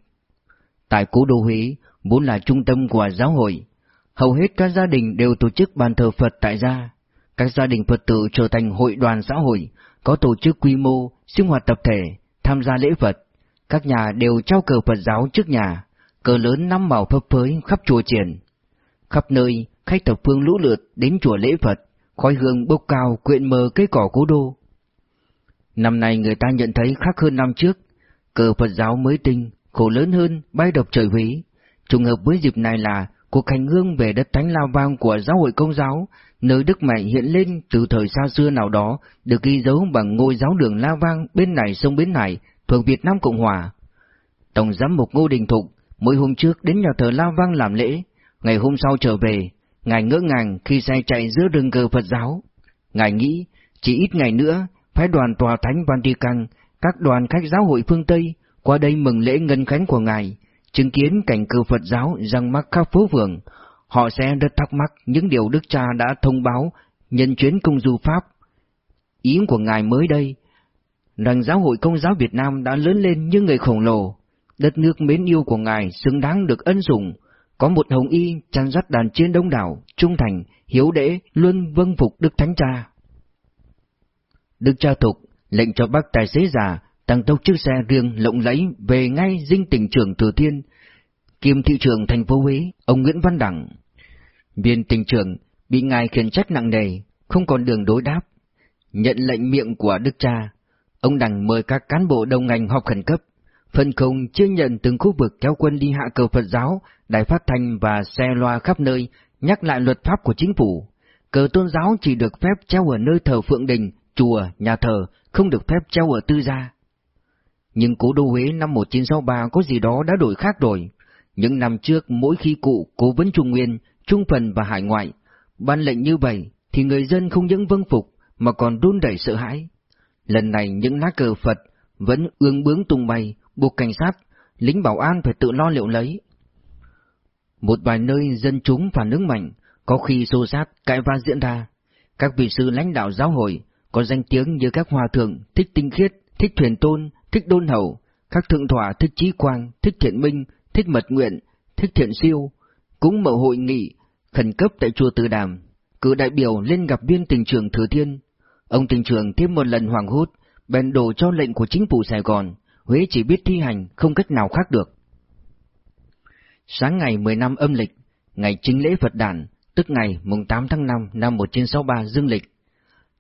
Tại cố đô Huế, vốn là trung tâm của giáo hội, hầu hết các gia đình đều tổ chức bàn thờ Phật tại gia. Các gia đình Phật tử trở thành hội đoàn xã hội, có tổ chức quy mô, sinh hoạt tập thể, tham gia lễ Phật. Các nhà đều trao cờ Phật giáo trước nhà, cờ lớn năm màu phấp phới khắp chùa triển. Khắp nơi, khách thập phương lũ lượt đến chùa lễ Phật, khói hương bốc cao quyện mờ cây cỏ cố đô. Năm nay người ta nhận thấy khác hơn năm trước, cờ Phật giáo mới tinh, khổ lớn hơn, bay độc trời Huế. Trùng hợp với dịp này là cuộc hành hương về đất thánh lao vang của giáo hội công giáo, nơi Đức Mẹ hiện lên từ thời xa xưa nào đó, được ghi dấu bằng ngôi giáo đường La Vang bên này sông Bến Hải, thuộc Việt Nam Cộng Hòa. Tổng giám mục Ngô Đình Thục mỗi hôm trước đến nhà thờ La Vang làm lễ, ngày hôm sau trở về, ngài ngỡ ngàng khi xe chạy giữa rừng cờ Phật giáo. Ngài nghĩ, chỉ ít ngày nữa, phái đoàn tòa thánh Vatican, các đoàn khách giáo hội phương Tây qua đây mừng lễ ngân khánh của ngài, chứng kiến cảnh cờ Phật giáo răng mắc khắp phố phường, họ sẽ rất thắc mắc những điều Đức Cha đã thông báo nhân chuyến công du Pháp. Ý của ngài mới đây, rằng giáo hội công giáo Việt Nam đã lớn lên như người khổng lồ, đất nước mến yêu của ngài xứng đáng được ân sủng, có một hồng y chăn dắt đàn chiến đông đảo, trung thành, hiếu đễ, luôn vâng phục Đức Thánh Cha. Đức cha Thục lệnh cho bác tài xế già tăng tốc chiếc xe riêng lộng lẫy về ngay dinh tỉnh trưởng Thừa Thiên, kiêm thị trưởng thành phố Huế, ông Nguyễn Văn Đẳng. Viên tình trưởng bị ngài khiển trách nặng nề, không còn đường đối đáp. Nhận lệnh miệng của Đức cha, ông đằng mời các cán bộ đồng ngành họp khẩn cấp, phân công chia nhận từng khu vực kéo quân đi hạ cờ Phật giáo, đài phát thanh và xe loa khắp nơi, nhắc lại luật pháp của chính phủ. Cờ tôn giáo chỉ được phép treo ở nơi thờ phượng đình, chùa, nhà thờ, không được phép treo ở tư gia. Nhưng cố đô Huế năm 1963 có gì đó đã đổi khác rồi. Những năm trước mỗi khi cụ cố vấn Trung Nguyên, Trung Phần và Hải Ngoại, ban lệnh như vậy thì người dân không những vâng phục mà còn đun đẩy sợ hãi. Lần này những lá cờ Phật vẫn ương bướng tung bay, buộc cảnh sát, lính bảo an phải tự lo liệu lấy. Một vài nơi dân chúng phản ứng mạnh, có khi xô sát, cãi va diễn ra. Các vị sư lãnh đạo giáo hội có danh tiếng như các hòa thượng thích tinh khiết, thích thuyền tôn, thích đôn hậu, các thượng thỏa thích trí quang, thích thiện minh, thích mật nguyện, thích thiện siêu, cũng mở hội nghị khẩn cấp tại chùa Từ Đàm, cử đại biểu lên gặp viên tỉnh trưởng Thừa Thiên. Ông tỉnh trưởng thêm một lần hoàng hốt, bèn đổ cho lệnh của chính phủ Sài Gòn, Huế chỉ biết thi hành, không cách nào khác được. Sáng ngày 10 năm âm lịch, ngày chính lễ Phật đản, tức ngày mùng 8 tháng 5 năm 1963 dương lịch,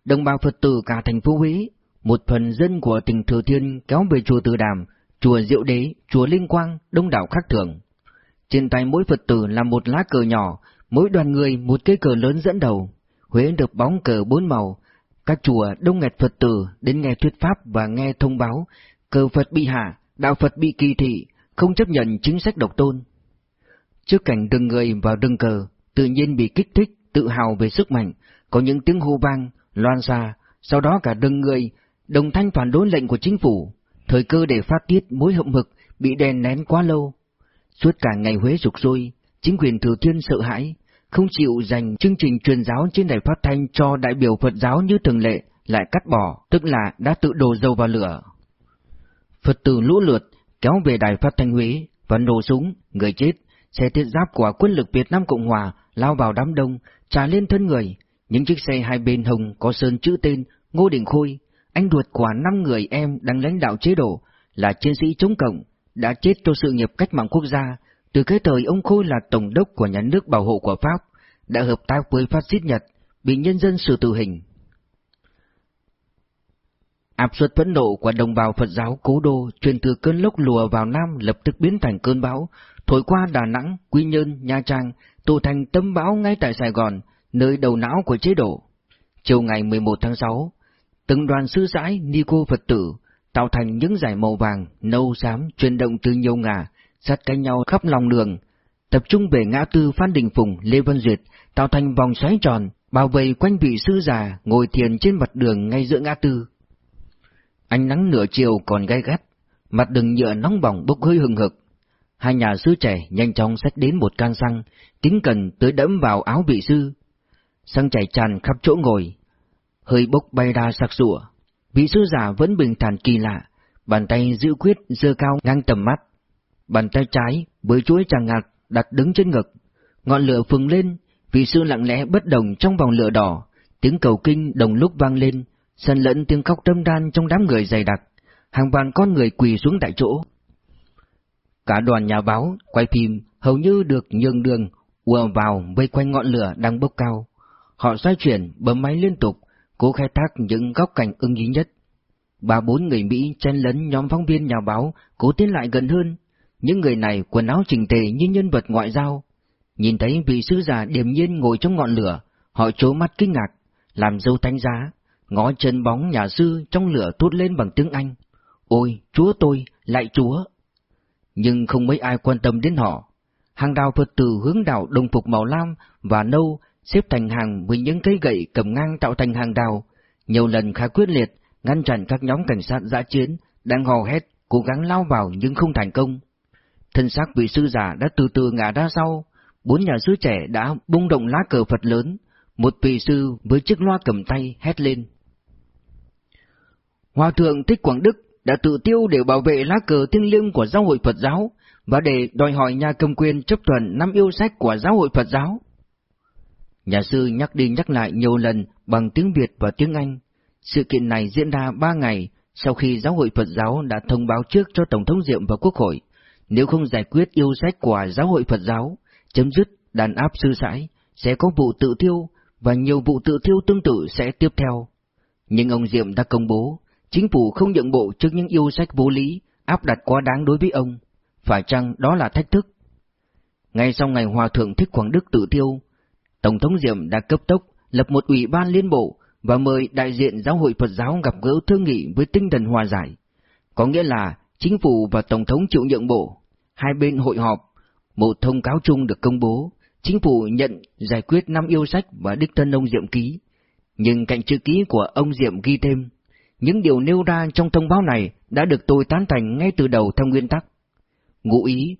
đồng bào Phật tử cả thành phố Huế, một phần dân của tỉnh Thừa Thiên kéo về chùa Từ Đàm, chùa Diệu Đế, chùa Linh Quang, đông đảo khác thường. Trên tay mỗi Phật tử là một lá cờ nhỏ, mỗi đoàn người một cây cờ lớn dẫn đầu. Huế được bóng cờ bốn màu, các chùa đông nghẹt Phật tử đến nghe thuyết pháp và nghe thông báo, cờ Phật bị hạ, đạo Phật bị kỳ thị, không chấp nhận chính sách độc tôn. Trước cảnh từng người vào đường cờ, tự nhiên bị kích thích, tự hào về sức mạnh, có những tiếng hô vang, loan xa, sau đó cả đường người, đồng thanh phản đối lệnh của chính phủ, thời cơ để phát tiết mối hậm hực bị đèn nén quá lâu. Suốt cả ngày Huế rục rôi, chính quyền Thừa Thiên sợ hãi, không chịu dành chương trình truyền giáo trên đài phát thanh cho đại biểu Phật giáo như thường lệ, lại cắt bỏ, tức là đã tự đổ dầu vào lửa. Phật tử lũ lượt kéo về đài phát thanh Huế và nổ súng, người chết, xe thiết giáp của quân lực Việt Nam Cộng Hòa lao vào đám đông, trả lên thân người. Những chiếc xe hai bên hồng có sơn chữ tên Ngô Đình Khôi, anh ruột của năm người em đang lãnh đạo chế độ, là chiến sĩ chống cộng, đã chết cho sự nghiệp cách mạng quốc gia, từ cái thời ông Khôi là tổng đốc của nhà nước bảo hộ của Pháp, đã hợp tác với phát xít Nhật, bị nhân dân xử tử hình. Áp suất phẫn nộ của đồng bào Phật giáo cố đô truyền từ cơn lốc lùa vào Nam lập tức biến thành cơn bão, thổi qua Đà Nẵng, Quy Nhơn, Nha Trang, tụ thành tâm bão ngay tại Sài Gòn, nơi đầu não của chế độ. Chiều ngày 11 tháng 6, từng đoàn sư sãi ni cô Phật tử tạo thành những dải màu vàng, nâu xám chuyển động từ nhiều ngả, sát cánh nhau khắp lòng đường, tập trung về ngã tư Phan Đình Phùng, Lê Văn Duyệt, tạo thành vòng xoáy tròn, bao vây quanh vị sư già ngồi thiền trên mặt đường ngay giữa ngã tư. Ánh nắng nửa chiều còn gai gắt, mặt đường nhựa nóng bỏng bốc hơi hừng hực. Hai nhà sư trẻ nhanh chóng xách đến một can xăng, kính cần tới đẫm vào áo vị sư. Xăng chảy tràn khắp chỗ ngồi, hơi bốc bay ra sặc sụa. Vị sư già vẫn bình thản kỳ lạ, bàn tay giữ quyết dơ cao ngang tầm mắt. Bàn tay trái với chuỗi tràng ngạt đặt đứng trên ngực, ngọn lửa phừng lên, vị sư lặng lẽ bất đồng trong vòng lửa đỏ, tiếng cầu kinh đồng lúc vang lên, xen lẫn tiếng khóc đâm đan trong đám người dày đặc, hàng vạn con người quỳ xuống tại chỗ. Cả đoàn nhà báo quay phim hầu như được nhường đường ùa vào vây quanh ngọn lửa đang bốc cao. Họ xoay chuyển, bấm máy liên tục, cố khai thác những góc cảnh ưng ý nhất. Ba bốn người Mỹ chen lấn nhóm phóng viên nhà báo, cố tiến lại gần hơn. Những người này quần áo chỉnh tề như nhân vật ngoại giao. Nhìn thấy vị sư già điềm nhiên ngồi trong ngọn lửa, họ trố mắt kinh ngạc, làm dâu thánh giá, ngó chân bóng nhà sư trong lửa thốt lên bằng tiếng Anh. Ôi, chúa tôi, lại chúa! Nhưng không mấy ai quan tâm đến họ. Hàng đào Phật tử hướng đạo đồng phục màu lam và nâu xếp thành hàng với những cây gậy cầm ngang tạo thành hàng đào, nhiều lần khá quyết liệt, ngăn chặn các nhóm cảnh sát giã chiến, đang hò hét, cố gắng lao vào nhưng không thành công. Thân xác vị sư giả đã từ từ ngã ra sau, bốn nhà sư trẻ đã bung động lá cờ Phật lớn, một vị sư với chiếc loa cầm tay hét lên. Hòa thượng Thích Quảng Đức đã tự tiêu để bảo vệ lá cờ thiêng liêng của giáo hội Phật giáo và để đòi hỏi nhà cầm quyền chấp thuận năm yêu sách của giáo hội Phật giáo. Nhà sư nhắc đi nhắc lại nhiều lần bằng tiếng Việt và tiếng Anh. Sự kiện này diễn ra ba ngày sau khi giáo hội Phật giáo đã thông báo trước cho Tổng thống Diệm và Quốc hội, nếu không giải quyết yêu sách của giáo hội Phật giáo, chấm dứt đàn áp sư sãi, sẽ có vụ tự thiêu và nhiều vụ tự thiêu tương tự sẽ tiếp theo. Nhưng ông Diệm đã công bố, chính phủ không nhượng bộ trước những yêu sách vô lý, áp đặt quá đáng đối với ông. Phải chăng đó là thách thức? Ngay sau ngày Hòa Thượng Thích Quảng Đức tự thiêu, Tổng thống Diệm đã cấp tốc lập một ủy ban liên bộ và mời đại diện giáo hội Phật giáo gặp gỡ thương nghị với tinh thần hòa giải. Có nghĩa là chính phủ và Tổng thống chịu nhượng bộ, hai bên hội họp, một thông cáo chung được công bố, chính phủ nhận giải quyết năm yêu sách và đích thân ông Diệm ký. Nhưng cạnh chữ ký của ông Diệm ghi thêm, những điều nêu ra trong thông báo này đã được tôi tán thành ngay từ đầu theo nguyên tắc. Ngụ ý,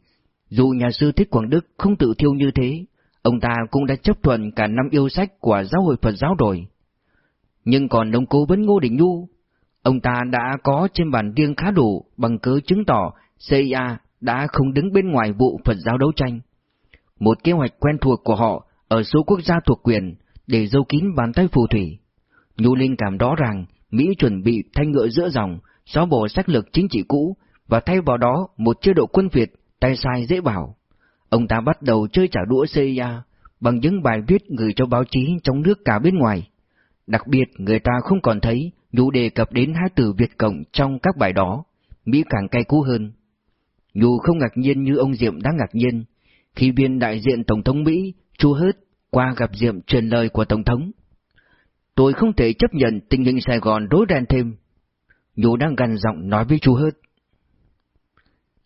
dù nhà sư Thích Quảng Đức không tự thiêu như thế, ông ta cũng đã chấp thuận cả năm yêu sách của giáo hội Phật giáo rồi. Nhưng còn ông cố vấn Ngô Đình Nhu, ông ta đã có trên bàn riêng khá đủ bằng cứ chứng tỏ CIA đã không đứng bên ngoài vụ Phật giáo đấu tranh. Một kế hoạch quen thuộc của họ ở số quốc gia thuộc quyền để dâu kín bàn tay phù thủy. Nhu Linh cảm đó rằng Mỹ chuẩn bị thanh ngựa giữa dòng, xóa bỏ sách lược chính trị cũ và thay vào đó một chế độ quân Việt tay sai dễ bảo. Ông ta bắt đầu chơi trả đũa CIA bằng những bài viết gửi cho báo chí trong nước cả bên ngoài. Đặc biệt người ta không còn thấy Nhu đề cập đến hai từ Việt Cộng trong các bài đó, Mỹ càng cay cú hơn. Nhu không ngạc nhiên như ông Diệm đã ngạc nhiên, khi viên đại diện Tổng thống Mỹ, Chu Hớt, qua gặp Diệm truyền lời của Tổng thống. Tôi không thể chấp nhận tình hình Sài Gòn rối ren thêm. Nhu đang gần giọng nói với Chu Hớt.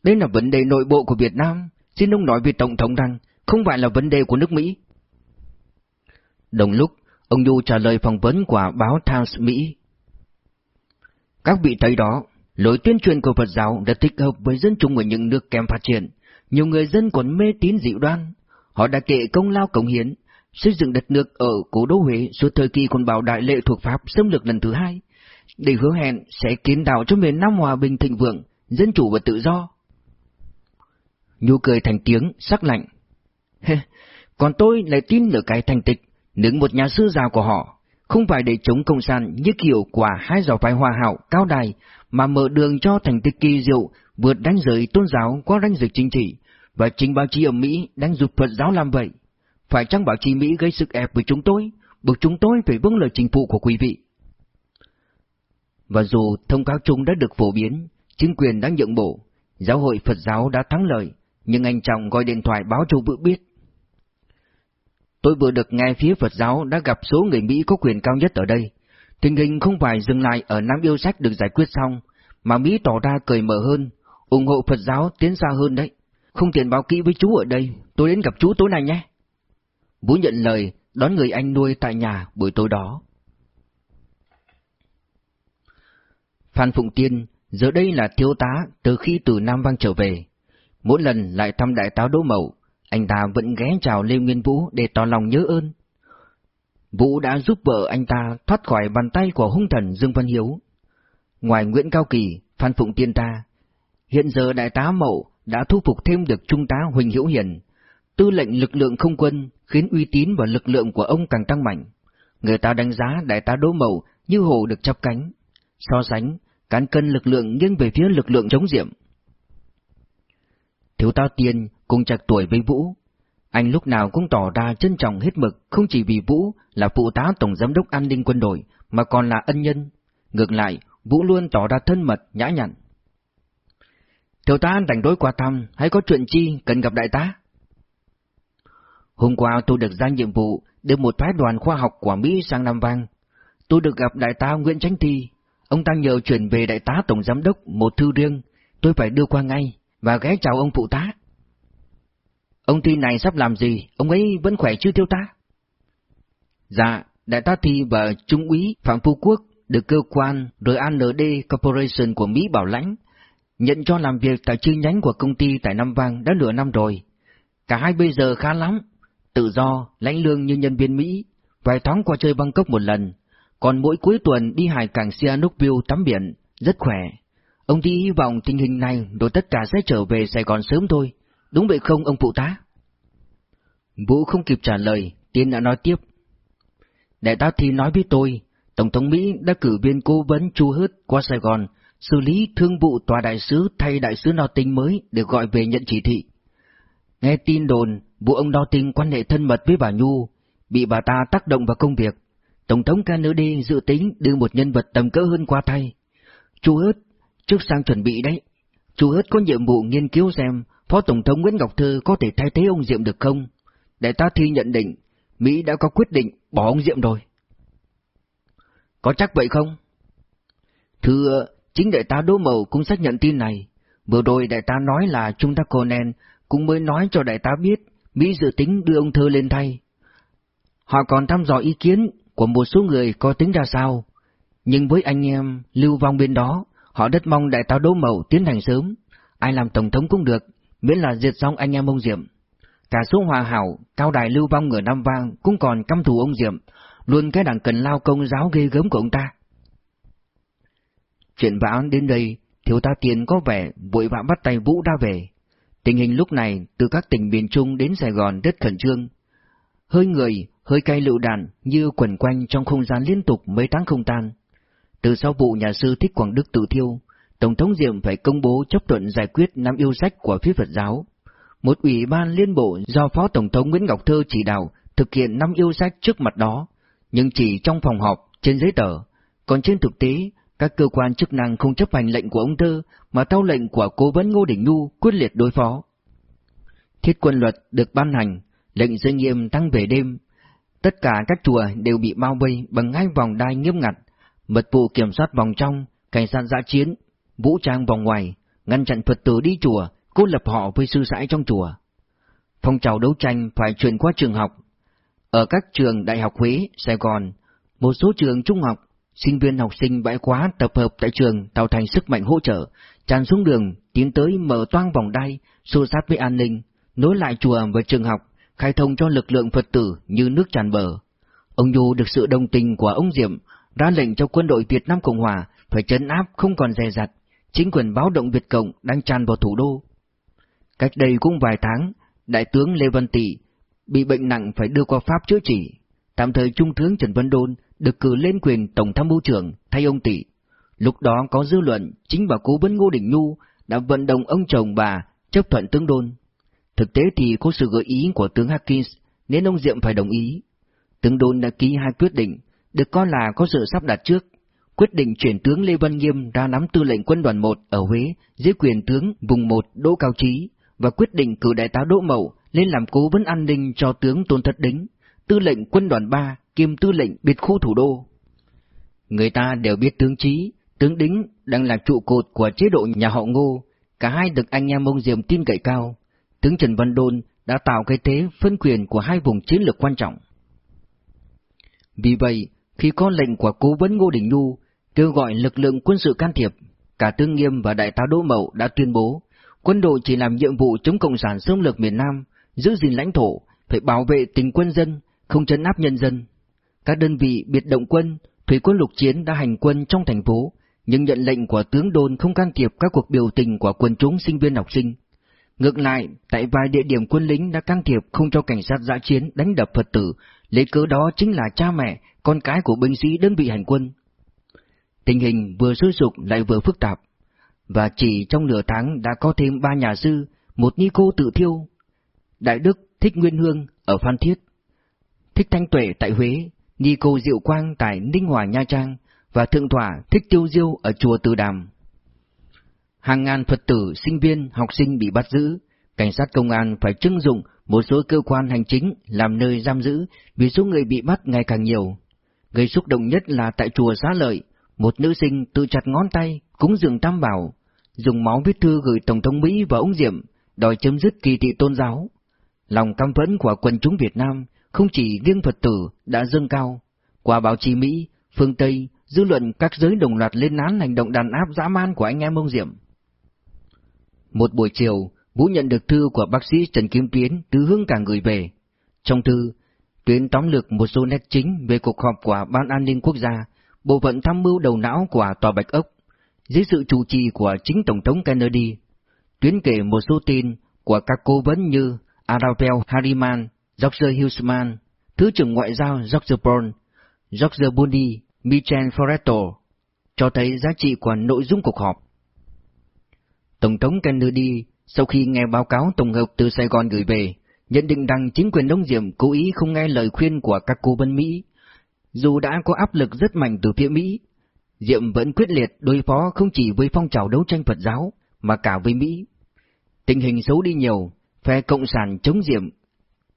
Đây là vấn đề nội bộ của Việt Nam, xin ông nói với Tổng thống rằng không phải là vấn đề của nước Mỹ. Đồng lúc, ông Du trả lời phỏng vấn của báo Times Mỹ. Các vị thấy đó, lối tuyên truyền của Phật giáo đã thích hợp với dân chúng ở những nước kém phát triển. Nhiều người dân còn mê tín dị đoan. Họ đã kể công lao cống hiến, xây dựng đất nước ở cố đô Huế suốt thời kỳ còn bảo đại lệ thuộc Pháp xâm lược lần thứ hai, để hứa hẹn sẽ kiến tạo cho miền Nam hòa bình thịnh vượng, dân chủ và tự do. Nhu cười thành tiếng, sắc lạnh. Còn tôi lại tin ở cái thành tịch, đứng một nhà sư giàu của họ, không phải để chống công sản như kiểu quả hai giáo phái hòa hảo cao đài, mà mở đường cho thành tịch kỳ diệu vượt đánh giới tôn giáo qua đánh giới chính trị, và chính báo chí ở Mỹ đang giúp Phật giáo làm vậy. Phải chăng báo chí Mỹ gây sức ép với chúng tôi, buộc chúng tôi phải vâng lời chính phủ của quý vị? Và dù thông cáo chung đã được phổ biến, chính quyền đã nhượng bộ, giáo hội Phật giáo đã thắng lợi, nhưng anh chồng gọi điện thoại báo cho vợ biết. Tôi vừa được nghe phía Phật giáo đã gặp số người Mỹ có quyền cao nhất ở đây. Tình hình không phải dừng lại ở Nam Yêu Sách được giải quyết xong, mà Mỹ tỏ ra cởi mở hơn, ủng hộ Phật giáo tiến xa hơn đấy. Không tiện báo kỹ với chú ở đây, tôi đến gặp chú tối nay nhé. Vũ nhận lời, đón người anh nuôi tại nhà buổi tối đó. Phan Phụng Tiên, giờ đây là thiếu tá từ khi từ Nam Vang trở về. Mỗi lần lại thăm đại táo Đỗ Mậu, anh ta vẫn ghé chào Lê Nguyên Vũ để tỏ lòng nhớ ơn. Vũ đã giúp vợ anh ta thoát khỏi bàn tay của hung thần Dương Văn Hiếu. Ngoài Nguyễn Cao Kỳ, Phan Phụng Tiên ta, hiện giờ đại tá Mậu đã thu phục thêm được trung tá Huỳnh Hiễu Hiền, tư lệnh lực lượng không quân, khiến uy tín và lực lượng của ông càng tăng mạnh. Người ta đánh giá đại tá Đỗ Mậu như hồ được chắp cánh. So sánh, cán cân lực lượng nghiêng về phía lực lượng chống diệm. Thiếu tá Tiên cùng chặt tuổi với Vũ. Anh lúc nào cũng tỏ ra trân trọng hết mực không chỉ vì Vũ là phụ tá tổng giám đốc an ninh quân đội mà còn là ân nhân. Ngược lại, Vũ luôn tỏ ra thân mật, nhã nhặn. Thiếu tá đành đối qua thăm hay có chuyện chi cần gặp đại tá? Hôm qua tôi được giao nhiệm vụ đưa một phái đoàn khoa học của Mỹ sang Nam Vang. Tôi được gặp đại tá Nguyễn tránh Thi. Ông ta nhờ chuyển về đại tá tổng giám đốc một thư riêng, tôi phải đưa qua ngay và ghé chào ông phụ tá. Ông Thi này sắp làm gì, ông ấy vẫn khỏe chưa thiếu tá? Dạ, đại tá Thi và trung úy Phạm Phú Quốc được cơ quan RAND Corporation của Mỹ bảo lãnh, nhận cho làm việc tại chi nhánh của công ty tại Nam Vang đã nửa năm rồi. Cả hai bây giờ khá lắm, tự do, lãnh lương như nhân viên Mỹ, vài tháng qua chơi Bangkok một lần, còn mỗi cuối tuần đi hải cảng Sihanoukville tắm biển, rất khỏe. Ông Thi hy vọng tình hình này rồi tất cả sẽ trở về Sài Gòn sớm thôi, đúng vậy không ông phụ tá? Vũ không kịp trả lời, Tiên đã nói tiếp. Đại tá Thi nói với tôi, Tổng thống Mỹ đã cử viên cố vấn Chu Hớt qua Sài Gòn, xử lý thương vụ tòa đại sứ thay đại sứ No Tinh mới được gọi về nhận chỉ thị. Nghe tin đồn, vụ ông No Tinh quan hệ thân mật với bà Nhu, bị bà ta tác động vào công việc. Tổng thống Kennedy dự tính đưa một nhân vật tầm cỡ hơn qua thay. Chu ớt, trước sang chuẩn bị đấy. Chú ớt có nhiệm vụ nghiên cứu xem Phó Tổng thống Nguyễn Ngọc Thư có thể thay thế ông Diệm được không? Đại tá Thi nhận định, Mỹ đã có quyết định bỏ ông Diệm rồi. Có chắc vậy không? Thưa, chính đại tá Đỗ Mậu cũng xác nhận tin này. Vừa rồi đại tá nói là Trung tá Conan cũng mới nói cho đại tá biết Mỹ dự tính đưa ông thư lên thay. Họ còn thăm dò ý kiến của một số người có tính ra sao, nhưng với anh em lưu vong bên đó, họ rất mong đại tá Đỗ Mậu tiến hành sớm, ai làm tổng thống cũng được, miễn là diệt xong anh em ông Diệm. Cả số hòa hảo, cao đài lưu vong ở Nam Vang cũng còn căm thù ông Diệm, luôn cái đảng cần lao công giáo ghê gớm của ông ta. Chuyện vã đến đây, thiếu tá Tiền có vẻ vội vã bắt tay Vũ đã về. Tình hình lúc này từ các tỉnh miền Trung đến Sài Gòn rất khẩn trương. Hơi người, hơi cay lựu đạn như quẩn quanh trong không gian liên tục mấy tháng không tan. Từ sau vụ nhà sư Thích Quảng Đức tự thiêu, Tổng thống Diệm phải công bố chấp thuận giải quyết năm yêu sách của phía Phật giáo. Một ủy ban liên bộ do Phó Tổng thống Nguyễn Ngọc Thơ chỉ đạo thực hiện năm yêu sách trước mặt đó, nhưng chỉ trong phòng họp, trên giấy tờ, còn trên thực tế, các cơ quan chức năng không chấp hành lệnh của ông Thơ mà theo lệnh của cố vấn Ngô Đình Nhu quyết liệt đối phó. Thiết quân luật được ban hành, lệnh giới nghiêm tăng về đêm. Tất cả các chùa đều bị bao vây bằng hai vòng đai nghiêm ngặt, mật vụ kiểm soát vòng trong, cảnh sát giã chiến, vũ trang vòng ngoài, ngăn chặn Phật tử đi chùa, cô lập họ với sư sãi trong chùa. Phong trào đấu tranh phải truyền qua trường học. Ở các trường Đại học Huế, Sài Gòn, một số trường trung học, sinh viên học sinh bãi khóa tập hợp tại trường tạo thành sức mạnh hỗ trợ, tràn xuống đường, tiến tới mở toang vòng đai, xô sát với an ninh, nối lại chùa với trường học, khai thông cho lực lượng Phật tử như nước tràn bờ. Ông Du được sự đồng tình của ông Diệm, ra lệnh cho quân đội Việt Nam Cộng Hòa phải chấn áp không còn dè dặt, chính quyền báo động Việt Cộng đang tràn vào thủ đô. Cách đây cũng vài tháng, Đại tướng Lê Văn Tị bị bệnh nặng phải đưa qua Pháp chữa trị. Tạm thời Trung tướng Trần Văn Đôn được cử lên quyền Tổng tham mưu trưởng thay ông Tị. Lúc đó có dư luận chính bà cố vấn Ngô Đình Nhu đã vận động ông chồng bà chấp thuận tướng Đôn. Thực tế thì có sự gợi ý của tướng Hawkins nên ông Diệm phải đồng ý. Tướng Đôn đã ký hai quyết định, được coi là có sự sắp đặt trước quyết định chuyển tướng Lê Văn Nghiêm ra nắm tư lệnh quân đoàn 1 ở Huế dưới quyền tướng vùng 1 Đỗ Cao Trí và quyết định cử đại tá Đỗ Mậu lên làm cố vấn an ninh cho tướng Tôn Thất Đính, tư lệnh quân đoàn 3 kiêm tư lệnh biệt khu thủ đô. Người ta đều biết tướng Trí, tướng Đính đang là trụ cột của chế độ nhà họ Ngô, cả hai được anh em ông Diệm tin cậy cao. Tướng Trần Văn Đôn đã tạo cái thế phân quyền của hai vùng chiến lược quan trọng. Vì vậy, khi có lệnh của cố vấn Ngô Đình Nhu kêu gọi lực lượng quân sự can thiệp, cả Tương Nghiêm và Đại tá Đỗ Mậu đã tuyên bố, quân đội chỉ làm nhiệm vụ chống cộng sản xâm lược miền Nam, giữ gìn lãnh thổ, phải bảo vệ tình quân dân, không chấn áp nhân dân. Các đơn vị biệt động quân, thủy quân lục chiến đã hành quân trong thành phố, nhưng nhận lệnh của tướng đồn không can thiệp các cuộc biểu tình của quần chúng sinh viên học sinh. Ngược lại, tại vài địa điểm quân lính đã can thiệp không cho cảnh sát giã chiến đánh đập Phật tử, lấy cớ đó chính là cha mẹ, con cái của binh sĩ đơn vị hành quân. Tình hình vừa sôi sục lại vừa phức tạp, và chỉ trong nửa tháng đã có thêm ba nhà sư, một ni cô tự thiêu. Đại Đức Thích Nguyên Hương ở Phan Thiết, Thích Thanh Tuệ tại Huế, ni cô Diệu Quang tại Ninh Hòa Nha Trang và Thượng Thỏa Thích Tiêu Diêu ở Chùa Từ Đàm. Hàng ngàn Phật tử, sinh viên, học sinh bị bắt giữ, cảnh sát công an phải trưng dụng một số cơ quan hành chính làm nơi giam giữ vì số người bị bắt ngày càng nhiều. Gây xúc động nhất là tại chùa Xá Lợi, một nữ sinh tự chặt ngón tay, cúng dường tam bảo, dùng máu viết thư gửi Tổng thống Mỹ và ông Diệm, đòi chấm dứt kỳ thị tôn giáo. Lòng căm phẫn của quần chúng Việt Nam không chỉ riêng Phật tử đã dâng cao. Qua báo chí Mỹ, phương Tây, dư luận các giới đồng loạt lên án hành động đàn áp dã man của anh em ông Diệm. Một buổi chiều, Vũ nhận được thư của bác sĩ Trần Kim Tuyến từ hướng cả người về. Trong thư, Tuyến tóm lược một số nét chính về cuộc họp của Ban An ninh Quốc gia bộ phận tham mưu đầu não của Tòa Bạch Ốc, dưới sự chủ trì của chính Tổng thống Kennedy, tuyến kể một số tin của các cố vấn như Arabel Harriman, George Huseman, Thứ trưởng Ngoại giao George Brown, George Bundy, Michel Foretto, cho thấy giá trị của nội dung cuộc họp. Tổng thống Kennedy, sau khi nghe báo cáo tổng hợp từ Sài Gòn gửi về, nhận định rằng chính quyền Đông Diệm cố ý không nghe lời khuyên của các cố vấn Mỹ. Dù đã có áp lực rất mạnh từ phía Mỹ, Diệm vẫn quyết liệt đối phó không chỉ với phong trào đấu tranh Phật giáo, mà cả với Mỹ. Tình hình xấu đi nhiều, phe Cộng sản chống Diệm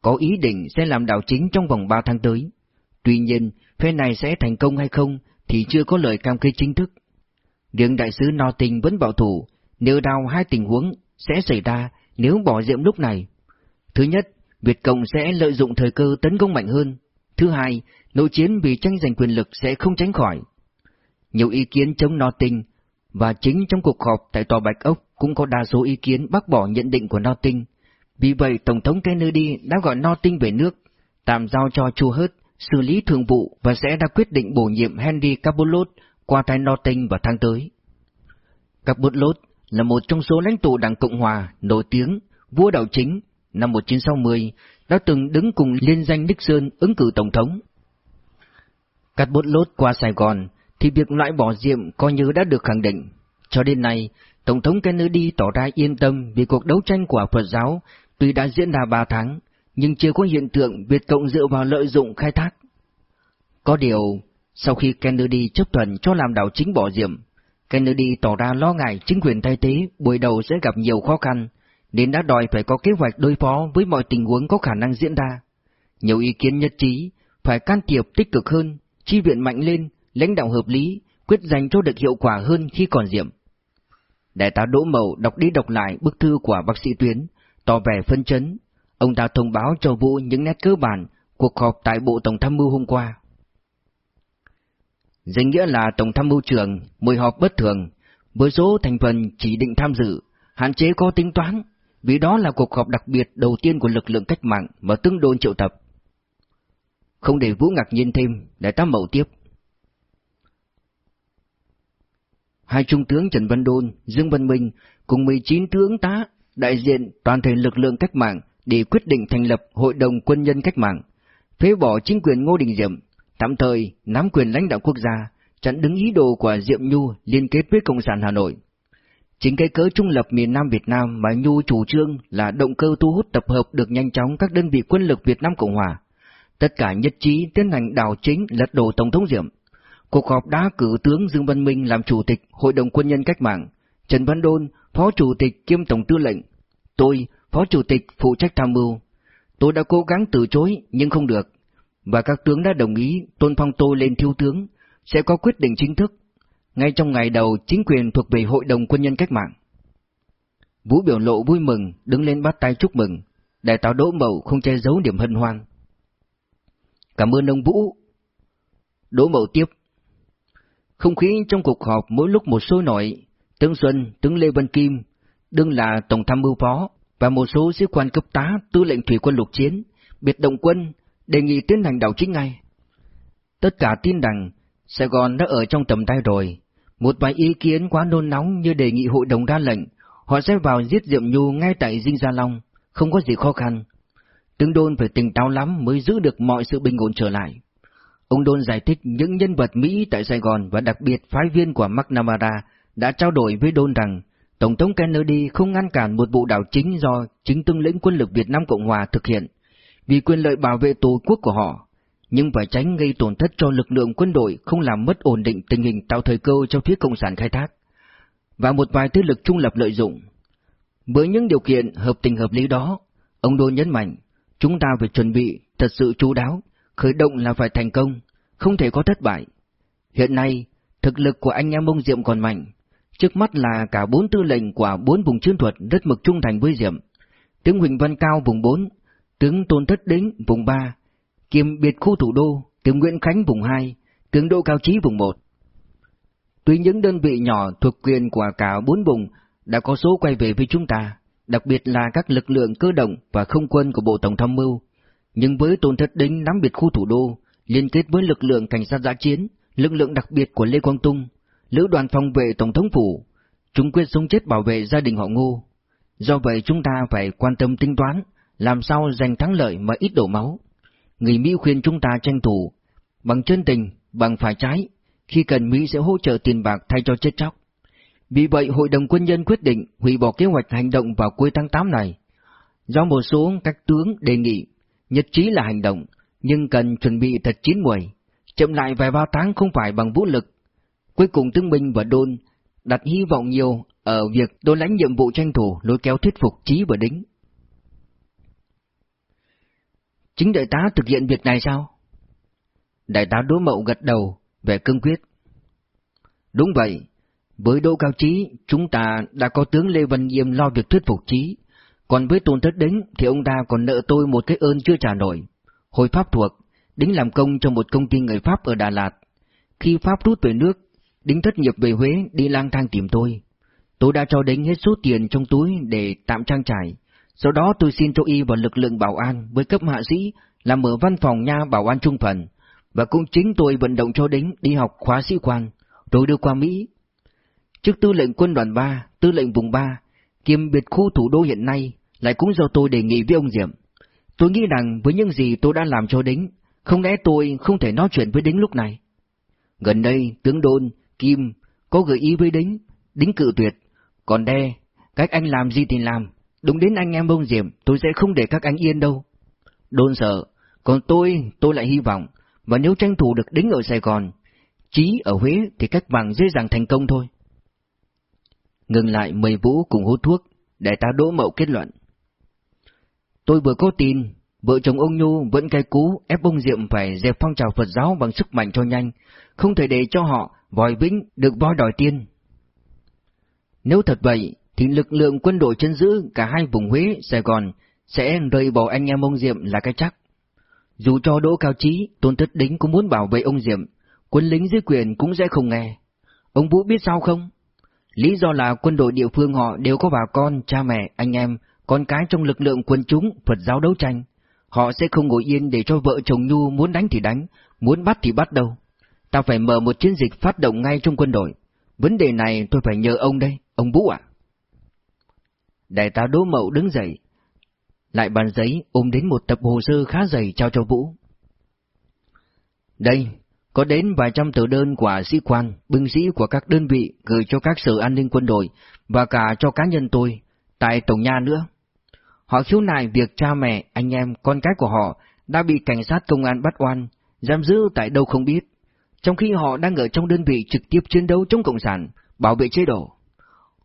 có ý định sẽ làm đảo chính trong vòng 3 tháng tới. Tuy nhiên, phe này sẽ thành công hay không thì chưa có lời cam kết chính thức. Riêng đại sứ Norting vẫn bảo thủ, nêu đào hai tình huống sẽ xảy ra nếu bỏ Diệm lúc này. Thứ nhất, Việt Cộng sẽ lợi dụng thời cơ tấn công mạnh hơn. Thứ hai, nội chiến vì tranh giành quyền lực sẽ không tránh khỏi. Nhiều ý kiến chống Notting và chính trong cuộc họp tại Tòa Bạch Ốc cũng có đa số ý kiến bác bỏ nhận định của Notting. Vì vậy, Tổng thống Kennedy đã gọi Notting về nước, tạm giao cho Chu Hurt xử lý thường vụ và sẽ đã quyết định bổ nhiệm Henry Cabot qua tay Notting vào tháng tới. Cabot là một trong số lãnh tụ Đảng Cộng Hòa nổi tiếng, vua đảo chính, năm 1960, đã từng đứng cùng liên danh Nixon ứng cử Tổng thống. Cắt bút lốt qua Sài Gòn, thì việc loại bỏ Diệm coi như đã được khẳng định. Cho đến nay, Tổng thống Kennedy tỏ ra yên tâm vì cuộc đấu tranh của Phật giáo tuy đã diễn ra 3 tháng, nhưng chưa có hiện tượng Việt Cộng dựa vào lợi dụng khai thác. Có điều, sau khi Kennedy chấp thuận cho làm đảo chính bỏ Diệm, Kennedy tỏ ra lo ngại chính quyền thay thế buổi đầu sẽ gặp nhiều khó khăn, nên đã đòi phải có kế hoạch đối phó với mọi tình huống có khả năng diễn ra. Nhiều ý kiến nhất trí, phải can thiệp tích cực hơn, chi viện mạnh lên, lãnh đạo hợp lý, quyết giành cho được hiệu quả hơn khi còn Diệm. Đại tá Đỗ Mậu đọc đi đọc lại bức thư của bác sĩ Tuyến, tỏ vẻ phân chấn. Ông ta thông báo cho Vũ những nét cơ bản cuộc họp tại Bộ Tổng tham mưu hôm qua. Danh nghĩa là Tổng tham mưu trưởng, mời họp bất thường, với số thành phần chỉ định tham dự, hạn chế có tính toán, vì đó là cuộc họp đặc biệt đầu tiên của lực lượng cách mạng mà tương Đôn triệu tập. Không để Vũ ngạc nhiên thêm, Đại tá Mậu tiếp. hai trung tướng Trần Văn Đôn, Dương Văn Minh cùng 19 tướng tá đại diện toàn thể lực lượng cách mạng để quyết định thành lập Hội đồng Quân nhân Cách mạng, phế bỏ chính quyền Ngô Đình Diệm, tạm thời nắm quyền lãnh đạo quốc gia, chặn đứng ý đồ của Diệm Nhu liên kết với Cộng sản Hà Nội. Chính cái cớ trung lập miền Nam Việt Nam mà Nhu chủ trương là động cơ thu hút tập hợp được nhanh chóng các đơn vị quân lực Việt Nam Cộng Hòa. Tất cả nhất trí tiến hành đảo chính lật đổ Tổng thống Diệm. Cuộc họp đã cử tướng Dương Văn Minh làm chủ tịch Hội đồng Quân nhân Cách mạng, Trần Văn Đôn, phó chủ tịch kiêm tổng tư lệnh, tôi, phó chủ tịch phụ trách tham mưu. Tôi đã cố gắng từ chối nhưng không được, và các tướng đã đồng ý tôn phong tôi lên thiếu tướng, sẽ có quyết định chính thức. Ngay trong ngày đầu chính quyền thuộc về Hội đồng Quân nhân Cách mạng. Vũ biểu lộ vui mừng, đứng lên bắt tay chúc mừng, đại tá Đỗ Mậu không che giấu điểm hân hoan. Cảm ơn ông Vũ. Đỗ Mậu tiếp. Không khí trong cuộc họp mỗi lúc một sôi nổi, tướng Xuân, tướng Lê Văn Kim, đương là Tổng tham mưu phó, và một số sĩ quan cấp tá tư lệnh thủy quân lục chiến, biệt động quân, đề nghị tiến hành đảo chính ngay. Tất cả tin rằng Sài Gòn đã ở trong tầm tay rồi. Một vài ý kiến quá nôn nóng như đề nghị hội đồng ra lệnh, họ sẽ vào giết Diệm Nhu ngay tại Dinh Gia Long, không có gì khó khăn. Tướng Đôn phải tỉnh táo lắm mới giữ được mọi sự bình ổn trở lại. Ông Đôn giải thích những nhân vật Mỹ tại Sài Gòn và đặc biệt phái viên của McNamara đã trao đổi với Đôn rằng Tổng thống Kennedy không ngăn cản một vụ đảo chính do chính tướng lĩnh quân lực Việt Nam Cộng Hòa thực hiện, vì quyền lợi bảo vệ tổ quốc của họ, nhưng phải tránh gây tổn thất cho lực lượng quân đội không làm mất ổn định tình hình tạo thời cơ cho phía Cộng sản khai thác, và một vài thế lực trung lập lợi dụng. Với những điều kiện hợp tình hợp lý đó, ông đô nhấn mạnh, chúng ta phải chuẩn bị thật sự chú đáo, khởi động là phải thành công, không thể có thất bại. Hiện nay, thực lực của anh em ông Diệm còn mạnh, trước mắt là cả bốn tư lệnh của bốn vùng chiến thuật rất mực trung thành với Diệm. tiếng Huỳnh Văn Cao vùng 4, tướng Tôn Thất Đính vùng 3, kiêm biệt khu thủ đô, tướng Nguyễn Khánh vùng 2, tướng Đỗ Cao Trí vùng 1. Tuy những đơn vị nhỏ thuộc quyền của cả bốn vùng đã có số quay về với chúng ta, đặc biệt là các lực lượng cơ động và không quân của Bộ Tổng tham mưu, nhưng với Tôn Thất Đính nắm biệt khu thủ đô, liên kết với lực lượng cảnh sát giã chiến, lực lượng đặc biệt của Lê Quang Tung, lữ đoàn phòng vệ Tổng thống phủ, chúng quyết sống chết bảo vệ gia đình họ Ngô. Do vậy chúng ta phải quan tâm tính toán, làm sao giành thắng lợi mà ít đổ máu. Người Mỹ khuyên chúng ta tranh thủ, bằng chân tình, bằng phải trái, khi cần Mỹ sẽ hỗ trợ tiền bạc thay cho chết chóc. Vì vậy Hội đồng Quân nhân quyết định hủy bỏ kế hoạch hành động vào cuối tháng 8 này. Do một số các tướng đề nghị, nhất trí là hành động, nhưng cần chuẩn bị thật chín muồi, chậm lại vài ba tháng không phải bằng vũ lực. Cuối cùng tướng Minh và Đôn đặt hy vọng nhiều ở việc đôn lãnh nhiệm vụ tranh thủ lôi kéo thuyết phục Chí và Đính. Chính đại tá thực hiện việc này sao? Đại tá Đỗ Mậu gật đầu, vẻ cương quyết. Đúng vậy, với Đỗ Cao Chí, chúng ta đã có tướng Lê Văn Nghiêm lo việc thuyết phục Chí, còn với Tôn Thất Đính thì ông ta còn nợ tôi một cái ơn chưa trả nổi. Hồi Pháp thuộc, Đính làm công cho một công ty người Pháp ở Đà Lạt. Khi Pháp rút về nước, Đính thất nghiệp về Huế đi lang thang tìm tôi. Tôi đã cho Đính hết số tiền trong túi để tạm trang trải. Sau đó tôi xin cho y vào lực lượng bảo an với cấp hạ sĩ làm ở văn phòng nha bảo an trung phần. Và cũng chính tôi vận động cho Đính đi học khóa sĩ quan, rồi đưa qua Mỹ. Trước tư lệnh quân đoàn 3, tư lệnh vùng 3, kiêm biệt khu thủ đô hiện nay, lại cũng do tôi đề nghị với ông Diệm. Tôi nghĩ rằng với những gì tôi đã làm cho Đính, không lẽ tôi không thể nói chuyện với Đính lúc này? Gần đây, tướng Đôn, Kim có gợi ý với Đính, Đính cự tuyệt, còn đe, cách anh làm gì thì làm, đúng đến anh em bông Diệm, tôi sẽ không để các anh yên đâu. Đôn sợ, còn tôi, tôi lại hy vọng, và nếu tranh thủ được Đính ở Sài Gòn, Chí ở Huế thì cách bằng dễ dàng thành công thôi. Ngừng lại mời vũ cùng hút thuốc, để ta đỗ mậu kết luận. Tôi vừa có tin, vợ chồng ông Nhu vẫn cay cú ép ông Diệm phải dẹp phong trào Phật giáo bằng sức mạnh cho nhanh, không thể để cho họ vòi vĩnh được voi đòi tiên. Nếu thật vậy, thì lực lượng quân đội chân giữ cả hai vùng Huế, Sài Gòn sẽ rời bỏ anh em ông Diệm là cái chắc. Dù cho Đỗ Cao Trí, Tôn Tất Đính cũng muốn bảo vệ ông Diệm, quân lính dưới quyền cũng sẽ không nghe. Ông Vũ biết sao không? Lý do là quân đội địa phương họ đều có bà con, cha mẹ, anh em, con cái trong lực lượng quân chúng, Phật giáo đấu tranh. Họ sẽ không ngồi yên để cho vợ chồng Nhu muốn đánh thì đánh, muốn bắt thì bắt đâu. Ta phải mở một chiến dịch phát động ngay trong quân đội. Vấn đề này tôi phải nhờ ông đây, ông Vũ ạ. Đại tá Đỗ Mậu đứng dậy, lại bàn giấy ôm đến một tập hồ sơ khá dày trao cho Vũ. Đây, có đến vài trăm tờ đơn của sĩ quan, binh sĩ của các đơn vị gửi cho các sở an ninh quân đội và cả cho cá nhân tôi, tại Tổng Nha nữa. Họ khiếu nại việc cha mẹ, anh em, con cái của họ đã bị cảnh sát công an bắt oan, giam giữ tại đâu không biết, trong khi họ đang ở trong đơn vị trực tiếp chiến đấu chống Cộng sản, bảo vệ chế độ.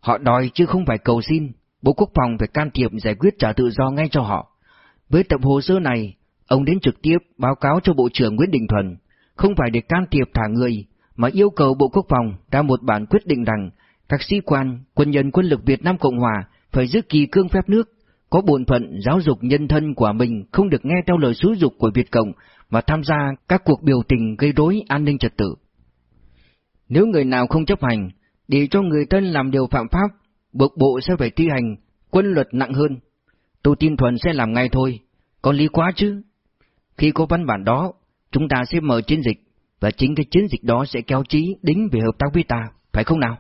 Họ đòi chứ không phải cầu xin, Bộ Quốc phòng phải can thiệp giải quyết trả tự do ngay cho họ. Với tập hồ sơ này, ông đến trực tiếp báo cáo cho Bộ trưởng Nguyễn Đình Thuần, không phải để can thiệp thả người, mà yêu cầu Bộ Quốc phòng ra một bản quyết định rằng các sĩ quan, quân nhân quân lực Việt Nam Cộng Hòa phải giữ kỳ cương phép nước, có bổn phận giáo dục nhân thân của mình không được nghe theo lời xúi dục của Việt Cộng và tham gia các cuộc biểu tình gây rối an ninh trật tự. Nếu người nào không chấp hành, để cho người thân làm điều phạm pháp, buộc bộ sẽ phải thi hành quân luật nặng hơn. Tôi tin Thuần sẽ làm ngay thôi, có lý quá chứ. Khi có văn bản đó, chúng ta sẽ mở chiến dịch, và chính cái chiến dịch đó sẽ kéo trí đính về hợp tác với ta, phải không nào?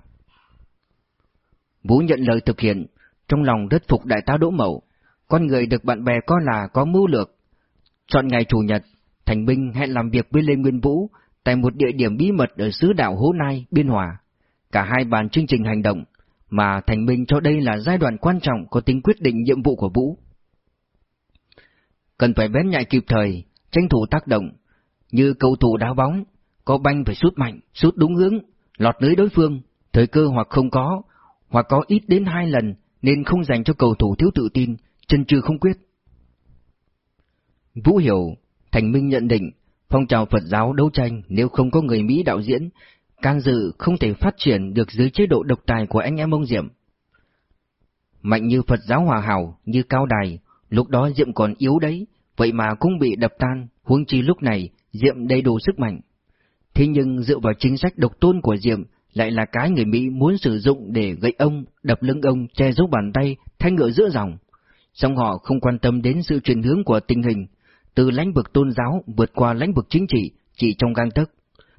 Vũ nhận lời thực hiện, trong lòng rất phục đại tá Đỗ Mậu, con người được bạn bè coi là có mưu lược. Chọn ngày Chủ nhật, Thành Binh hẹn làm việc với Lê Nguyên Vũ tại một địa điểm bí mật ở xứ đảo Hố Nai, Biên Hòa. Cả hai bàn chương trình hành động, mà Thành minh cho đây là giai đoạn quan trọng có tính quyết định nhiệm vụ của Vũ. Cần phải bén nhạy kịp thời, tranh thủ tác động, như cầu thủ đá bóng, có banh phải sút mạnh, sút đúng hướng, lọt lưới đối phương, thời cơ hoặc không có, hoặc có ít đến hai lần nên không dành cho cầu thủ thiếu tự tin, chân trừ không quyết. Vũ hiểu, Thành Minh nhận định, phong trào Phật giáo đấu tranh nếu không có người Mỹ đạo diễn, can dự không thể phát triển được dưới chế độ độc tài của anh em ông Diệm. Mạnh như Phật giáo hòa hảo, như cao đài, lúc đó Diệm còn yếu đấy, vậy mà cũng bị đập tan, huống chi lúc này Diệm đầy đủ sức mạnh. Thế nhưng dựa vào chính sách độc tôn của Diệm lại là cái người Mỹ muốn sử dụng để gậy ông, đập lưng ông, che giấu bàn tay, thay ngựa giữa dòng. Song họ không quan tâm đến sự chuyển hướng của tình hình, từ lãnh vực tôn giáo vượt qua lãnh vực chính trị chỉ trong gang tấc,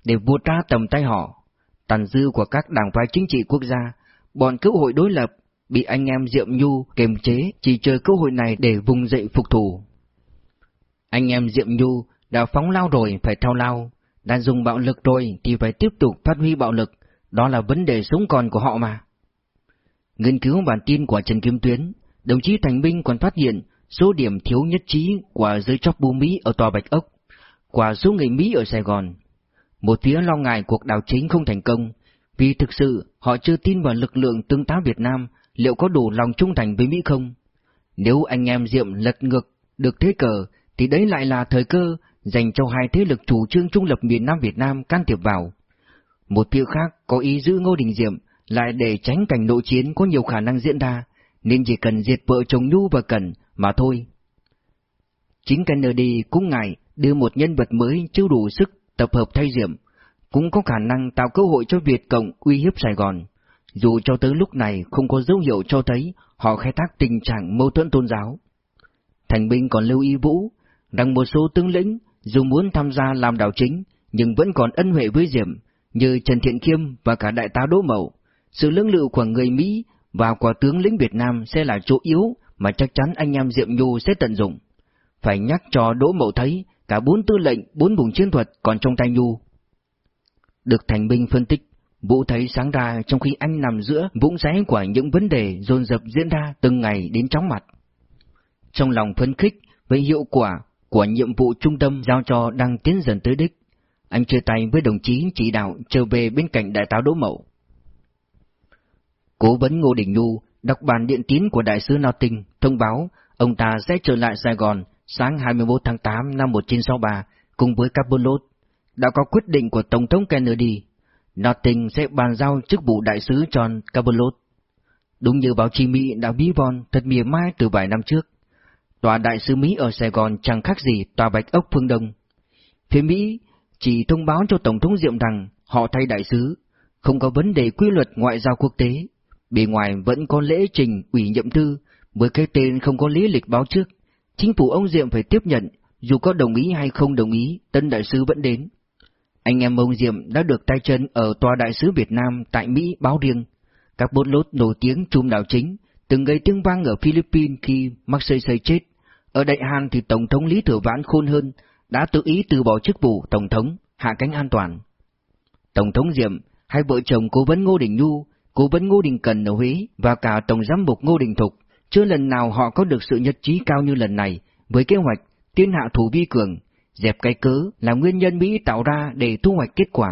để vua ra tầm tay họ. Tàn dư của các đảng phái chính trị quốc gia, bọn cứu hội đối lập bị anh em Diệm Nhu kiềm chế chỉ chờ cơ hội này để vùng dậy phục thù. Anh em Diệm Nhu đã phóng lao rồi phải theo lao, đã dùng bạo lực rồi thì phải tiếp tục phát huy bạo lực, đó là vấn đề sống còn của họ mà. Nghiên cứu bản tin của Trần Kim Tuyến, đồng chí Thành Minh còn phát hiện số điểm thiếu nhất trí của giới chóc bu Mỹ ở Tòa Bạch Ốc, của số người Mỹ ở Sài Gòn. Một phía lo ngại cuộc đảo chính không thành công, vì thực sự họ chưa tin vào lực lượng tương tá Việt Nam liệu có đủ lòng trung thành với Mỹ không. Nếu anh em Diệm lật ngược được thế cờ, thì đấy lại là thời cơ dành cho hai thế lực chủ trương trung lập miền Nam Việt Nam can thiệp vào. Một phía khác có ý giữ Ngô Đình Diệm lại để tránh cảnh nội chiến có nhiều khả năng diễn ra, nên chỉ cần diệt vợ chồng Nhu và Cần mà thôi. Chính Kennedy cũng ngại đưa một nhân vật mới chưa đủ sức tập hợp thay Diệm, cũng có khả năng tạo cơ hội cho Việt Cộng uy hiếp Sài Gòn, dù cho tới lúc này không có dấu hiệu cho thấy họ khai thác tình trạng mâu thuẫn tôn giáo. Thành binh còn lưu ý Vũ, rằng một số tướng lĩnh dù muốn tham gia làm đảo chính, nhưng vẫn còn ân huệ với Diệm, như Trần Thiện Khiêm và cả đại tá Đỗ Mậu. Sự lưỡng lự của người Mỹ và của tướng lĩnh Việt Nam sẽ là chỗ yếu mà chắc chắn anh em Diệm Nhu sẽ tận dụng. Phải nhắc cho Đỗ Mậu thấy cả bốn tư lệnh, bốn vùng chiến thuật còn trong tay Nhu. Được Thành Binh phân tích, Vũ thấy sáng ra trong khi anh nằm giữa vũng xoáy của những vấn đề dồn dập diễn ra từng ngày đến chóng mặt. Trong lòng phấn khích với hiệu quả của nhiệm vụ trung tâm giao cho đang tiến dần tới đích, anh chia tay với đồng chí chỉ đạo trở về bên cạnh đại tá Đỗ Mậu. Cố vấn Ngô Đình Nhu đọc bàn điện tín của đại sứ Norting thông báo ông ta sẽ trở lại Sài Gòn sáng 21 tháng 8 năm 1963 cùng với Capulot, Đã có quyết định của Tổng thống Kennedy, Notting sẽ bàn giao chức vụ đại sứ cho Capulot. Đúng như báo chí Mỹ đã bí von thật mỉa mai từ vài năm trước. Tòa đại sứ Mỹ ở Sài Gòn chẳng khác gì tòa bạch ốc phương Đông. Phía Mỹ chỉ thông báo cho Tổng thống Diệm rằng họ thay đại sứ, không có vấn đề quy luật ngoại giao quốc tế. Bề ngoài vẫn có lễ trình ủy nhiệm thư, với cái tên không có lý lịch báo trước. Chính phủ ông Diệm phải tiếp nhận, dù có đồng ý hay không đồng ý, tân đại sứ vẫn đến. Anh em ông Diệm đã được tay chân ở tòa đại sứ Việt Nam tại Mỹ báo riêng. Các bốt lốt nổi tiếng Trung đảo chính, từng gây tiếng vang ở Philippines khi Marseille chết. Ở Đại Hàn thì Tổng thống Lý Thừa Vãn khôn hơn, đã tự ý từ bỏ chức vụ Tổng thống, hạ cánh an toàn. Tổng thống Diệm, hai vợ chồng cố vấn Ngô Đình Nhu, cố vấn Ngô Đình Cần ở Huế và cả Tổng giám mục Ngô Đình Thục, chưa lần nào họ có được sự nhất trí cao như lần này, với kế hoạch tiên hạ thủ vi cường, dẹp cái cớ là nguyên nhân Mỹ tạo ra để thu hoạch kết quả,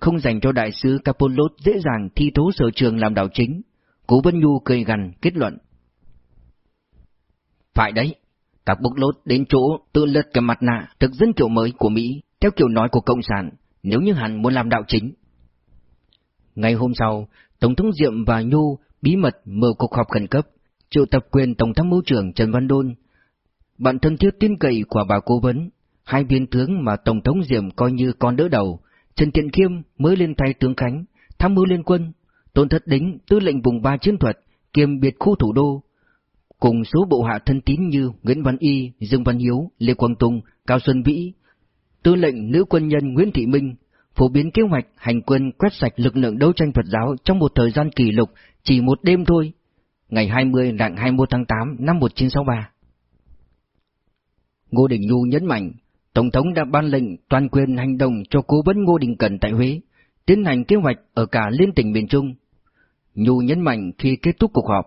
không dành cho đại sứ Capolot dễ dàng thi thố sở trường làm đảo chính. Cố Vân Nhu cười gằn kết luận. Phải đấy, các bốc lốt đến chỗ tự lật cái mặt nạ thực dân kiểu mới của Mỹ, theo kiểu nói của Cộng sản, nếu như hắn muốn làm đạo chính. Ngày hôm sau, Tổng thống Diệm và Nhu bí mật mở cuộc họp khẩn cấp, triệu tập quyền Tổng thống mưu trưởng Trần Văn Đôn, bạn thân thiết tin cậy của bà cố vấn, hai viên tướng mà Tổng thống Diệm coi như con đỡ đầu, Trần Tiện Khiêm mới lên thay tướng Khánh, tham mưu liên quân, Tôn Thất Đính, tư lệnh vùng ba chiến thuật, kiêm biệt khu thủ đô, cùng số bộ hạ thân tín như Nguyễn Văn Y, Dương Văn Hiếu, Lê Quang Tùng, Cao Xuân Vĩ, tư lệnh nữ quân nhân Nguyễn Thị Minh, phổ biến kế hoạch hành quân quét sạch lực lượng đấu tranh Phật giáo trong một thời gian kỷ lục chỉ một đêm thôi, ngày 20 rạng 21 tháng 8 năm 1963. Ngô Đình Nhu nhấn mạnh, Tổng thống đã ban lệnh toàn quyền hành động cho cố vấn Ngô Đình Cẩn tại Huế, tiến hành kế hoạch ở cả liên tỉnh miền Trung. Nhu nhấn mạnh khi kết thúc cuộc họp.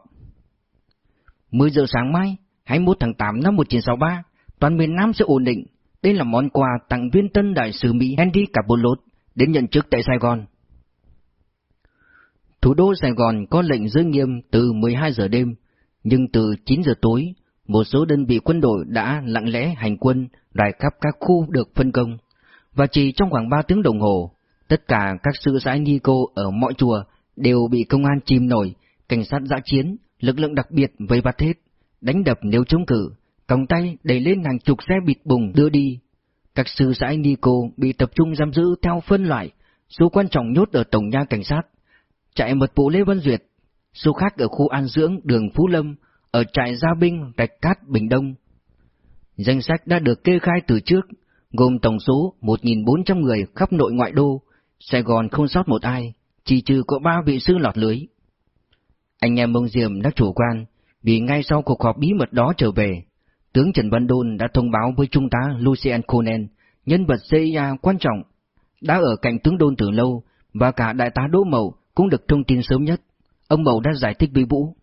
10 giờ sáng mai, 21 tháng 8 năm 1963, toàn miền Nam sẽ ổn định. Đây là món quà tặng viên tân đại sứ Mỹ Andy Capolot đến nhận chức tại Sài Gòn. Thủ đô Sài Gòn có lệnh giới nghiêm từ 12 giờ đêm, nhưng từ 9 giờ tối, một số đơn vị quân đội đã lặng lẽ hành quân rải khắp các khu được phân công, và chỉ trong khoảng 3 tiếng đồng hồ, tất cả các sư sãi cô ở mọi chùa đều bị công an chìm nổi, cảnh sát giã chiến, lực lượng đặc biệt vây bắt hết, đánh đập nếu chống cự, còng tay đẩy lên hàng chục xe bịt bùng đưa đi. Các sư sãi cô bị tập trung giam giữ theo phân loại, số quan trọng nhốt ở tổng nha cảnh sát, trại mật vụ Lê Văn Duyệt, số khác ở khu an dưỡng đường Phú Lâm, ở trại gia binh Rạch Cát Bình Đông. Danh sách đã được kê khai từ trước, gồm tổng số 1.400 người khắp nội ngoại đô, Sài Gòn không sót một ai, chỉ trừ có ba vị sư lọt lưới. Anh em Mông Diệm đã chủ quan, vì ngay sau cuộc họp bí mật đó trở về, tướng Trần Văn Đôn đã thông báo với Trung tá Lucien Conan, nhân vật CIA quan trọng, đã ở cạnh tướng Đôn từ lâu, và cả đại tá Đỗ Mậu cũng được thông tin sớm nhất. Ông Mậu đã giải thích với Vũ.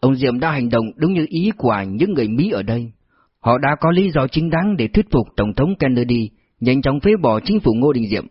ông Diệm đã hành động đúng như ý của những người Mỹ ở đây. Họ đã có lý do chính đáng để thuyết phục Tổng thống Kennedy nhanh chóng phế bỏ chính phủ Ngô Đình Diệm.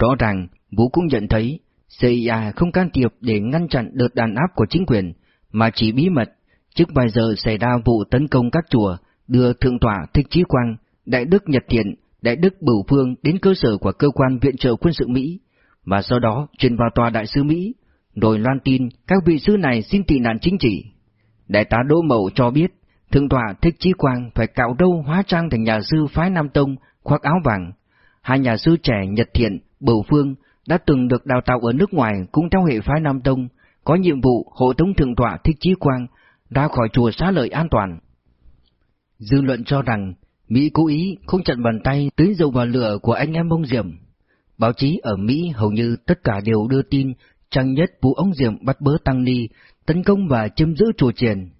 Rõ ràng, Vũ cũng nhận thấy CIA không can thiệp để ngăn chặn đợt đàn áp của chính quyền, mà chỉ bí mật, trước vài giờ xảy ra vụ tấn công các chùa, đưa Thượng tọa Thích Chí Quang, Đại đức Nhật Thiện, Đại đức Bửu Phương đến cơ sở của cơ quan viện trợ quân sự Mỹ, và sau đó truyền vào tòa đại sứ Mỹ, rồi loan tin các vị sư này xin tị nạn chính trị. Đại tá Đỗ Mậu cho biết, Thượng tọa Thích Chí Quang phải cạo râu hóa trang thành nhà sư phái Nam Tông, khoác áo vàng. Hai nhà sư trẻ Nhật Thiện, Bửu Phương đã từng được đào tạo ở nước ngoài cũng theo hệ phái Nam Tông, có nhiệm vụ hộ tống Thượng tọa Thích Chí Quang ra khỏi chùa xá lợi an toàn. Dư luận cho rằng Mỹ cố ý không chặn bàn tay tưới dầu vào lửa của anh em ông Diệm. Báo chí ở Mỹ hầu như tất cả đều đưa tin trang nhất vụ ông Diệm bắt bớ Tăng Ni, tấn công và chiếm giữ chùa triển.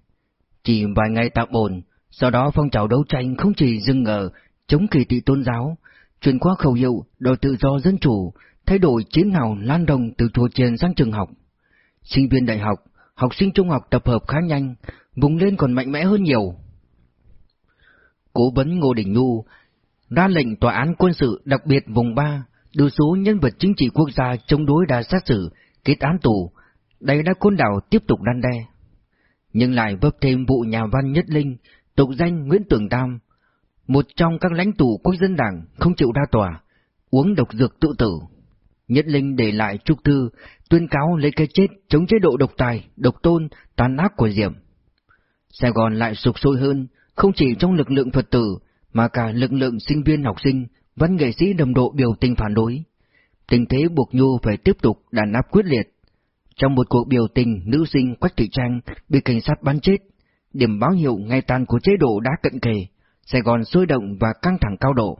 Chỉ vài ngày tạm ổn, sau đó phong trào đấu tranh không chỉ dừng ở chống kỳ thị tôn giáo, chuyển qua khẩu hiệu đòi tự do dân chủ, thay đổi chiến hào lan đồng từ chùa triển sang trường học. Sinh viên đại học, học sinh trung học tập hợp khá nhanh, vùng lên còn mạnh mẽ hơn nhiều. Cố vấn Ngô Đình Nhu ra lệnh tòa án quân sự đặc biệt vùng 3 đưa số nhân vật chính trị quốc gia chống đối đã xét xử, kết án tù, đây đã côn đảo tiếp tục đan đe. Nhưng lại vấp thêm vụ nhà văn Nhất Linh, tục danh Nguyễn Tường Tam, một trong các lãnh tụ quốc dân đảng không chịu ra tòa, uống độc dược tự tử. Nhất Linh để lại trúc thư, tuyên cáo lấy cái chết chống chế độ độc tài, độc tôn, tàn ác của Diệm. Sài Gòn lại sụp sôi hơn, không chỉ trong lực lượng Phật tử, mà cả lực lượng sinh viên học sinh, văn nghệ sĩ đồng độ biểu tình phản đối. Tình thế buộc Nhu phải tiếp tục đàn áp quyết liệt. Trong một cuộc biểu tình, nữ sinh Quách Thị Trang bị cảnh sát bắn chết, điểm báo hiệu ngày tàn của chế độ đã cận kề, Sài Gòn sôi động và căng thẳng cao độ.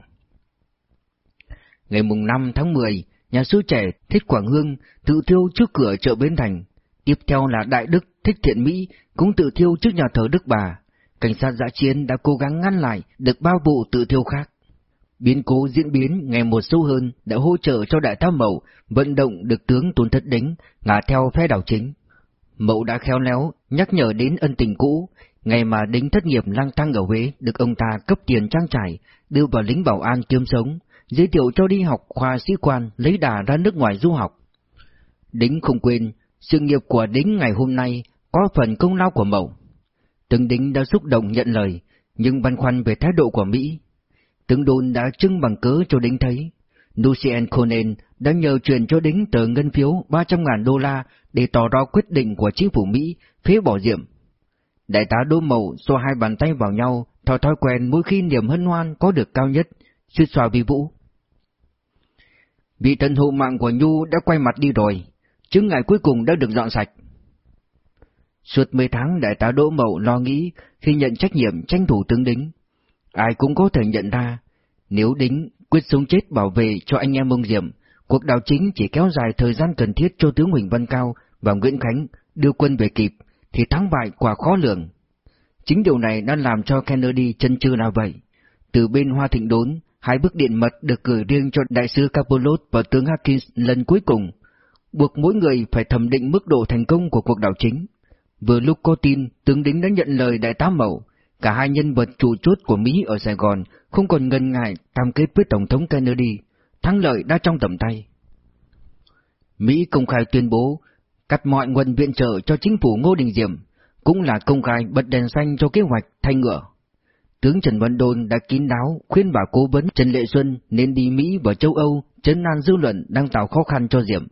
Ngày mùng 5 tháng 10, nhà sư trẻ Thích Quảng Hương tự thiêu trước cửa chợ Bến Thành. Tiếp theo là Đại Đức Thích Thiện Mỹ cũng tự thiêu trước nhà thờ Đức Bà. Cảnh sát giã chiến đã cố gắng ngăn lại được bao vụ tự thiêu khác. Biến cố diễn biến ngày một sâu hơn đã hỗ trợ cho Đại tá Mậu vận động được tướng Tôn Thất Đính ngả theo phe đảo chính. Mậu đã khéo léo nhắc nhở đến ân tình cũ, ngày mà Đính thất nghiệp lang thang ở Huế được ông ta cấp tiền trang trải, đưa vào lính bảo an kiếm sống, giới thiệu cho đi học khoa sĩ quan lấy đà ra nước ngoài du học. Đính không quên, sự nghiệp của Đính ngày hôm nay có phần công lao của Mậu. Tướng Đính đã xúc động nhận lời, nhưng băn khoăn về thái độ của Mỹ. Tướng Đôn đã trưng bằng cớ cho Đính thấy. Lucien Conan đã nhờ truyền cho Đính tờ ngân phiếu 300.000 đô la để tỏ rõ quyết định của chính phủ Mỹ phế bỏ Diệm. Đại tá Đô Mậu xô hai bàn tay vào nhau, theo thói quen mỗi khi niềm hân hoan có được cao nhất, suýt xòa vi vũ. Vị thần hộ mạng của Nhu đã quay mặt đi rồi, chứng ngại cuối cùng đã được dọn sạch. Suốt mấy tháng đại tá Đỗ Mậu lo nghĩ khi nhận trách nhiệm tranh thủ tướng Đính. Ai cũng có thể nhận ra, nếu Đính quyết sống chết bảo vệ cho anh em ông Diệm, cuộc đảo chính chỉ kéo dài thời gian cần thiết cho tướng Huỳnh Văn Cao và Nguyễn Khánh đưa quân về kịp, thì thắng bại quả khó lường. Chính điều này đã làm cho Kennedy chân chư là vậy. Từ bên Hoa Thịnh Đốn, hai bức điện mật được gửi riêng cho đại sứ Capolot và tướng Hawkins lần cuối cùng, buộc mỗi người phải thẩm định mức độ thành công của cuộc đảo chính. Vừa lúc có tin, tướng đính đã nhận lời đại tá Mậu, cả hai nhân vật chủ chốt của Mỹ ở Sài Gòn không còn ngần ngại cam kết với Tổng thống Kennedy, thắng lợi đã trong tầm tay. Mỹ công khai tuyên bố cắt mọi nguồn viện trợ cho chính phủ Ngô Đình Diệm, cũng là công khai bật đèn xanh cho kế hoạch thay ngựa. Tướng Trần Văn Đôn đã kín đáo khuyên bà cố vấn Trần Lệ Xuân nên đi Mỹ và châu Âu chấn an dư luận đang tạo khó khăn cho Diệm.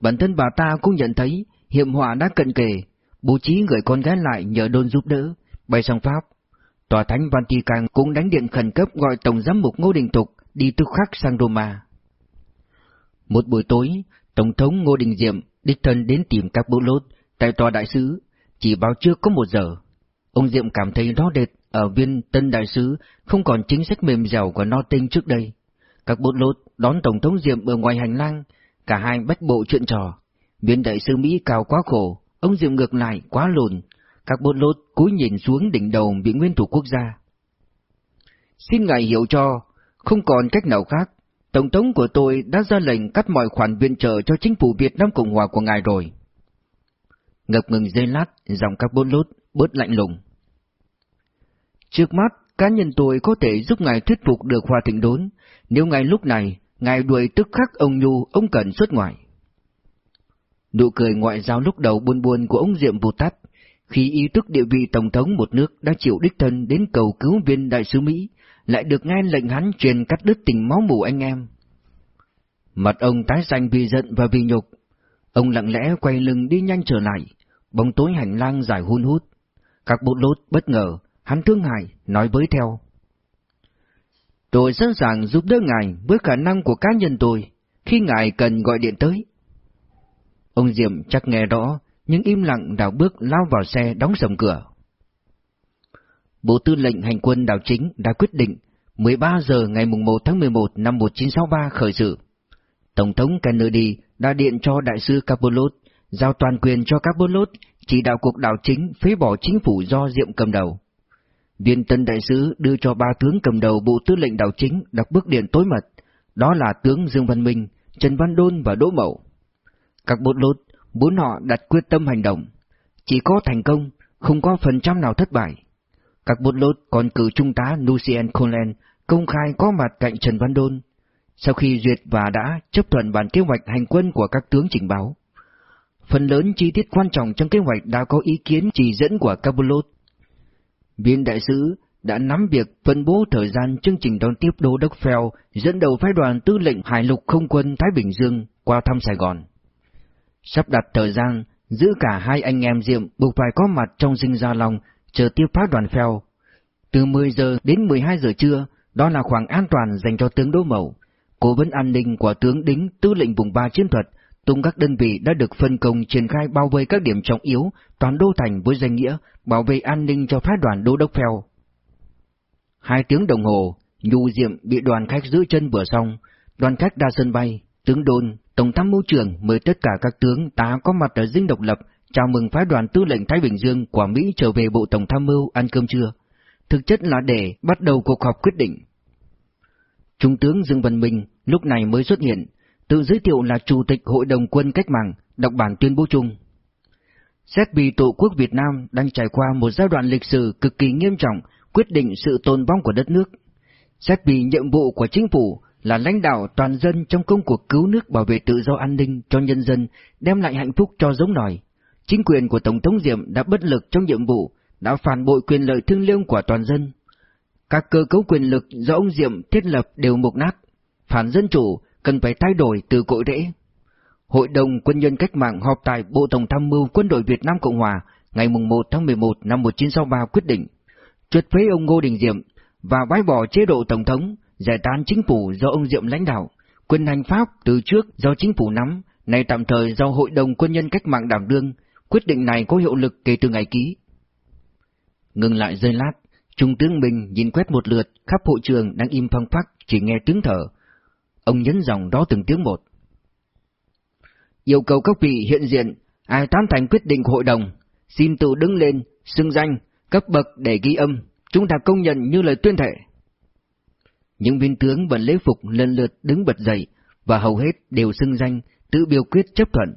Bản thân bà ta cũng nhận thấy hiểm họa đã cận kề, bố trí người con gái lại nhờ Đôn giúp đỡ, bay sang Pháp. Tòa Thánh Vatican cũng đánh điện khẩn cấp gọi Tổng giám mục Ngô Đình Tục đi tức khắc sang Roma. Một buổi tối, Tổng thống Ngô Đình Diệm đích thân đến tìm các bố lốt tại tòa đại sứ, chỉ báo trước có một giờ. Ông Diệm cảm thấy rõ rệt ở viên tân đại sứ không còn chính sách mềm dẻo của no tinh trước đây. Các bộ lốt đón Tổng thống Diệm ở ngoài hành lang, cả hai bách bộ chuyện trò. Viên đại sứ Mỹ cao quá khổ, ông Diệm ngược lại quá lùn. Các bốt lốt cúi nhìn xuống đỉnh đầu vị nguyên thủ quốc gia. Xin ngài hiểu cho, không còn cách nào khác. Tổng thống của tôi đã ra lệnh cắt mọi khoản viện trợ cho chính phủ Việt Nam Cộng Hòa của ngài rồi. ngập ngừng dây lát, dòng các bốt lốt, bớt lạnh lùng. Trước mắt, cá nhân tôi có thể giúp ngài thuyết phục được hòa Thịnh Đốn, nếu ngài lúc này, ngài đuổi tức khắc ông Nhu, ông Cần xuất ngoài. Nụ cười ngoại giao lúc đầu buôn buôn của ông Diệm vụt tắt, khi ý thức địa vị Tổng thống một nước đã chịu đích thân đến cầu cứu viên đại sứ Mỹ, lại được nghe lệnh hắn truyền cắt đứt tình máu mủ anh em. Mặt ông tái xanh vì giận và vì nhục, ông lặng lẽ quay lưng đi nhanh trở lại, bóng tối hành lang dài hun hút. Các bộ lốt bất ngờ, hắn thương hại, nói với theo. Tôi sẵn sàng giúp đỡ ngài với khả năng của cá nhân tôi, khi ngài cần gọi điện tới. Ông Diệm chắc nghe rõ, nhưng im lặng đào bước lao vào xe đóng sầm cửa. Bộ tư lệnh hành quân đảo chính đã quyết định 13 giờ ngày 1 tháng 11 năm 1963 khởi sự. Tổng thống Kennedy đã điện cho đại sứ Capolot, giao toàn quyền cho Capolot chỉ đạo cuộc đảo chính phế bỏ chính phủ do Diệm cầm đầu. Viên tân đại sứ đưa cho ba tướng cầm đầu bộ tư lệnh đảo chính đọc bức điện tối mật, đó là tướng Dương Văn Minh, Trần Văn Đôn và Đỗ Mậu. Các bốt lốt bốn họ đặt quyết tâm hành động. Chỉ có thành công, không có phần trăm nào thất bại. Các bốt lốt còn cử trung tá Lucien Collen công khai có mặt cạnh Trần Văn Đôn. Sau khi duyệt và đã chấp thuận bản kế hoạch hành quân của các tướng trình báo, phần lớn chi tiết quan trọng trong kế hoạch đã có ý kiến chỉ dẫn của Cabulot. Viên đại sứ đã nắm việc phân bố thời gian chương trình đón tiếp Đô Đốc Phèo dẫn đầu phái đoàn tư lệnh Hải lục không quân Thái Bình Dương qua thăm Sài Gòn. Sắp đặt thời gian, giữ cả hai anh em Diệm buộc phải có mặt trong dinh Gia Long chờ tiếp phái đoàn Phèo. Từ 10 giờ đến 12 giờ trưa, đó là khoảng an toàn dành cho tướng Đỗ Mậu. Cố vấn an ninh của tướng Đính, tư lệnh vùng 3 chiến thuật, tung các đơn vị đã được phân công triển khai bao vây các điểm trọng yếu, toàn đô thành với danh nghĩa bảo vệ an ninh cho phái đoàn Đô Đốc Phèo. Hai tiếng đồng hồ, Nhu Diệm bị đoàn khách giữ chân vừa xong, đoàn khách ra sân bay, tướng Đôn, Tổng tham mưu trưởng mời tất cả các tướng tá có mặt ở dinh độc lập chào mừng phái đoàn tư lệnh Thái Bình Dương của Mỹ trở về Bộ Tổng tham mưu ăn cơm trưa. Thực chất là để bắt đầu cuộc họp quyết định. Trung tướng Dương Văn Minh lúc này mới xuất hiện, tự giới thiệu là Chủ tịch Hội đồng quân cách mạng, đọc bản tuyên bố chung. Xét vì Tổ quốc Việt Nam đang trải qua một giai đoạn lịch sử cực kỳ nghiêm trọng, quyết định sự tồn vong của đất nước. Xét vì nhiệm vụ của chính phủ là lãnh đạo toàn dân trong công cuộc cứu nước bảo vệ tự do an ninh cho nhân dân, đem lại hạnh phúc cho giống nòi. Chính quyền của Tổng thống Diệm đã bất lực trong nhiệm vụ, đã phản bội quyền lợi thương liêng của toàn dân. Các cơ cấu quyền lực do ông Diệm thiết lập đều mục nát, phản dân chủ cần phải thay đổi từ cội rễ. Hội đồng quân nhân cách mạng họp tại Bộ Tổng tham mưu Quân đội Việt Nam Cộng Hòa ngày 1 tháng 11 năm 1963 quyết định trượt phế ông Ngô Đình Diệm và bãi bỏ chế độ Tổng thống, giải tán chính phủ do ông Diệm lãnh đạo, quyền hành pháp từ trước do chính phủ nắm, nay tạm thời do Hội đồng Quân nhân cách mạng đảm đương, quyết định này có hiệu lực kể từ ngày ký. Ngừng lại giây lát, Trung tướng Bình nhìn quét một lượt khắp hội trường đang im phăng phắc chỉ nghe tiếng thở. Ông nhấn giọng đó từng tiếng một. Yêu cầu các vị hiện diện, ai tán thành quyết định của hội đồng, xin tự đứng lên, xưng danh, cấp bậc để ghi âm, chúng ta công nhận như lời tuyên thệ. Những viên tướng vẫn lễ phục lần lượt đứng bật dậy, và hầu hết đều xưng danh, tự biểu quyết chấp thuận.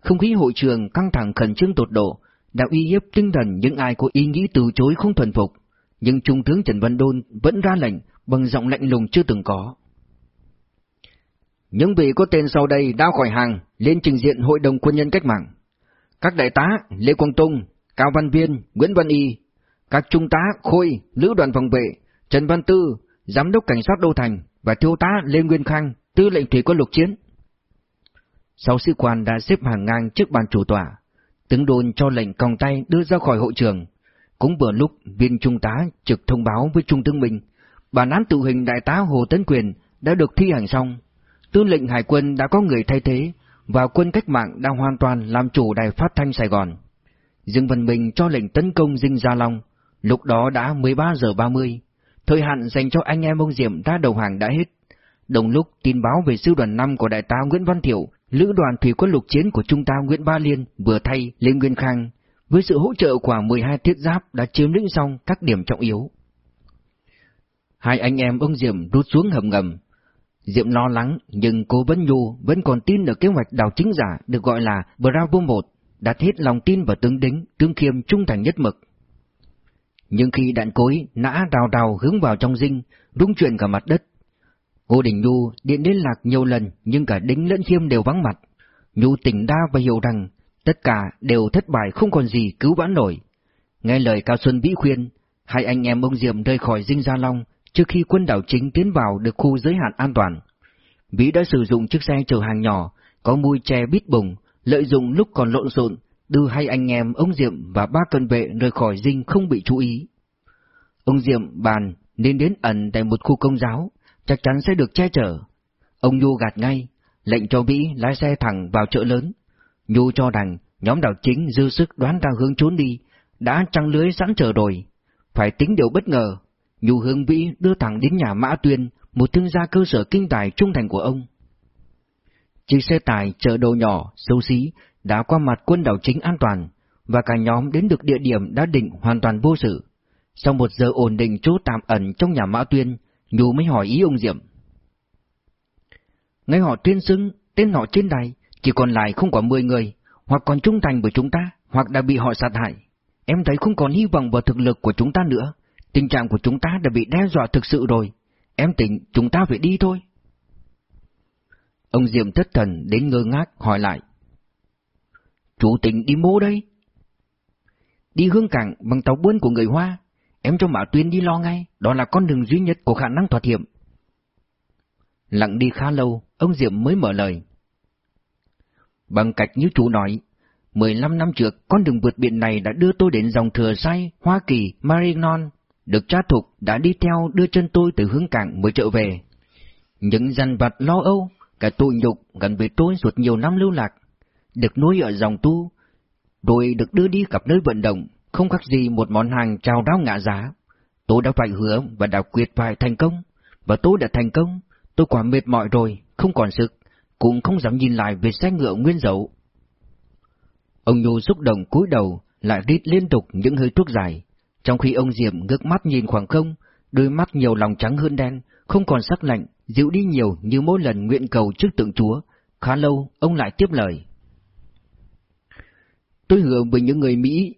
Không khí hội trường căng thẳng khẩn trương tột độ, đã uy hiếp tinh thần những ai có ý nghĩ từ chối không thuần phục, nhưng Trung tướng Trần Văn Đôn vẫn ra lệnh bằng giọng lạnh lùng chưa từng có. Những vị có tên sau đây đã khỏi hàng lên trình diện Hội đồng Quân nhân Cách mạng. Các đại tá Lê Quang Tung, Cao Văn Viên, Nguyễn Văn Y, các trung tá Khôi, Lữ đoàn phòng vệ, Trần Văn Tư, Giám đốc Cảnh sát Đô Thành và thiếu tá Lê Nguyên Khang, tư lệnh thủy quân lục chiến. Sáu sĩ quan đã xếp hàng ngang trước bàn chủ tọa, tướng đồn cho lệnh còng tay đưa ra khỏi hội trường. Cũng vừa lúc viên trung tá trực thông báo với trung tướng Minh, bản án tử hình đại tá Hồ Tấn Quyền đã được thi hành xong. Tư lệnh hải quân đã có người thay thế, và quân cách mạng đang hoàn toàn làm chủ đài phát thanh Sài Gòn. Dương Văn Bình cho lệnh tấn công Dinh Gia Long, lúc đó đã 13 giờ 30, thời hạn dành cho anh em ông Diệm ra đầu hàng đã hết. Đồng lúc tin báo về sư đoàn 5 của đại tá Nguyễn Văn Thiệu, lữ đoàn thủy quân lục chiến của trung tá Nguyễn Ba Liên vừa thay Lê Nguyên Khang, với sự hỗ trợ của 12 thiết giáp đã chiếm lĩnh xong các điểm trọng yếu. Hai anh em ông Diệm rút xuống hầm ngầm. Diệm lo lắng nhưng cô vẫn nhu vẫn còn tin ở kế hoạch đào chính giả được gọi là Bravo 1. đặt hết lòng tin vào tướng đính, tướng khiêm trung thành nhất mực. Nhưng khi đạn cối nã đào đào hướng vào trong dinh, rung chuyển cả mặt đất. Ngô Đình Nhu điện đến lạc nhiều lần nhưng cả đính lẫn khiêm đều vắng mặt. Nhu tỉnh đa và hiểu rằng tất cả đều thất bại không còn gì cứu vãn nổi. Nghe lời Cao Xuân Vĩ khuyên, hai anh em ông Diệm rời khỏi dinh Gia Long trước khi quân đảo chính tiến vào được khu giới hạn an toàn. Vĩ đã sử dụng chiếc xe chở hàng nhỏ, có mui che bít bùng, lợi dụng lúc còn lộn xộn, đưa hai anh em ông Diệm và ba cận vệ rời khỏi dinh không bị chú ý. Ông Diệm bàn nên đến ẩn tại một khu công giáo, chắc chắn sẽ được che chở. Ông Nhu gạt ngay, lệnh cho Vĩ lái xe thẳng vào chợ lớn. Nhu cho rằng nhóm đảo chính dư sức đoán ra hướng trốn đi, đã trăng lưới sẵn chờ rồi. Phải tính điều bất ngờ, Nhu hướng Vĩ đưa thẳng đến nhà Mã Tuyên, một thương gia cơ sở kinh tài trung thành của ông. Chiếc xe tải chở đồ nhỏ, xấu xí, đã qua mặt quân đảo chính an toàn, và cả nhóm đến được địa điểm đã định hoàn toàn vô sự. Sau một giờ ổn định chỗ tạm ẩn trong nhà Mã Tuyên, Nhu mới hỏi ý ông Diệm. Ngay họ tuyên xưng, tên họ trên đài, chỉ còn lại không có mười người, hoặc còn trung thành với chúng ta, hoặc đã bị họ sát hại. Em thấy không còn hy vọng vào thực lực của chúng ta nữa, tình trạng của chúng ta đã bị đe dọa thực sự rồi. Em tỉnh chúng ta phải đi thôi. Ông Diệm thất thần đến ngơ ngác hỏi lại. Chủ tỉnh đi mô đây? Đi hương cảng bằng tàu buôn của người Hoa, em cho Mã Tuyên đi lo ngay, đó là con đường duy nhất của khả năng thoát hiểm. Lặng đi khá lâu, ông Diệm mới mở lời. Bằng cách như chú nói, 15 năm trước, con đường vượt biển này đã đưa tôi đến dòng thừa say, Hoa Kỳ, Marinon, được cha thục đã đi theo đưa chân tôi từ hướng cảng mới trở về. Những dằn vặt lo âu, cả tội nhục gần với tôi suốt nhiều năm lưu lạc, được nuôi ở dòng tu, rồi được đưa đi gặp nơi vận động, không khác gì một món hàng trao đáo ngã giá. Tôi đã phải hứa và đã quyết phải thành công, và tôi đã thành công, tôi quá mệt mỏi rồi, không còn sức, cũng không dám nhìn lại về xe ngựa nguyên dấu. Ông Nhu xúc động cúi đầu, lại rít liên tục những hơi thuốc dài, trong khi ông Diệm ngước mắt nhìn khoảng không, đôi mắt nhiều lòng trắng hơn đen, không còn sắc lạnh, dịu đi nhiều như mỗi lần nguyện cầu trước tượng Chúa. Khá lâu, ông lại tiếp lời. Tôi hứa với những người Mỹ,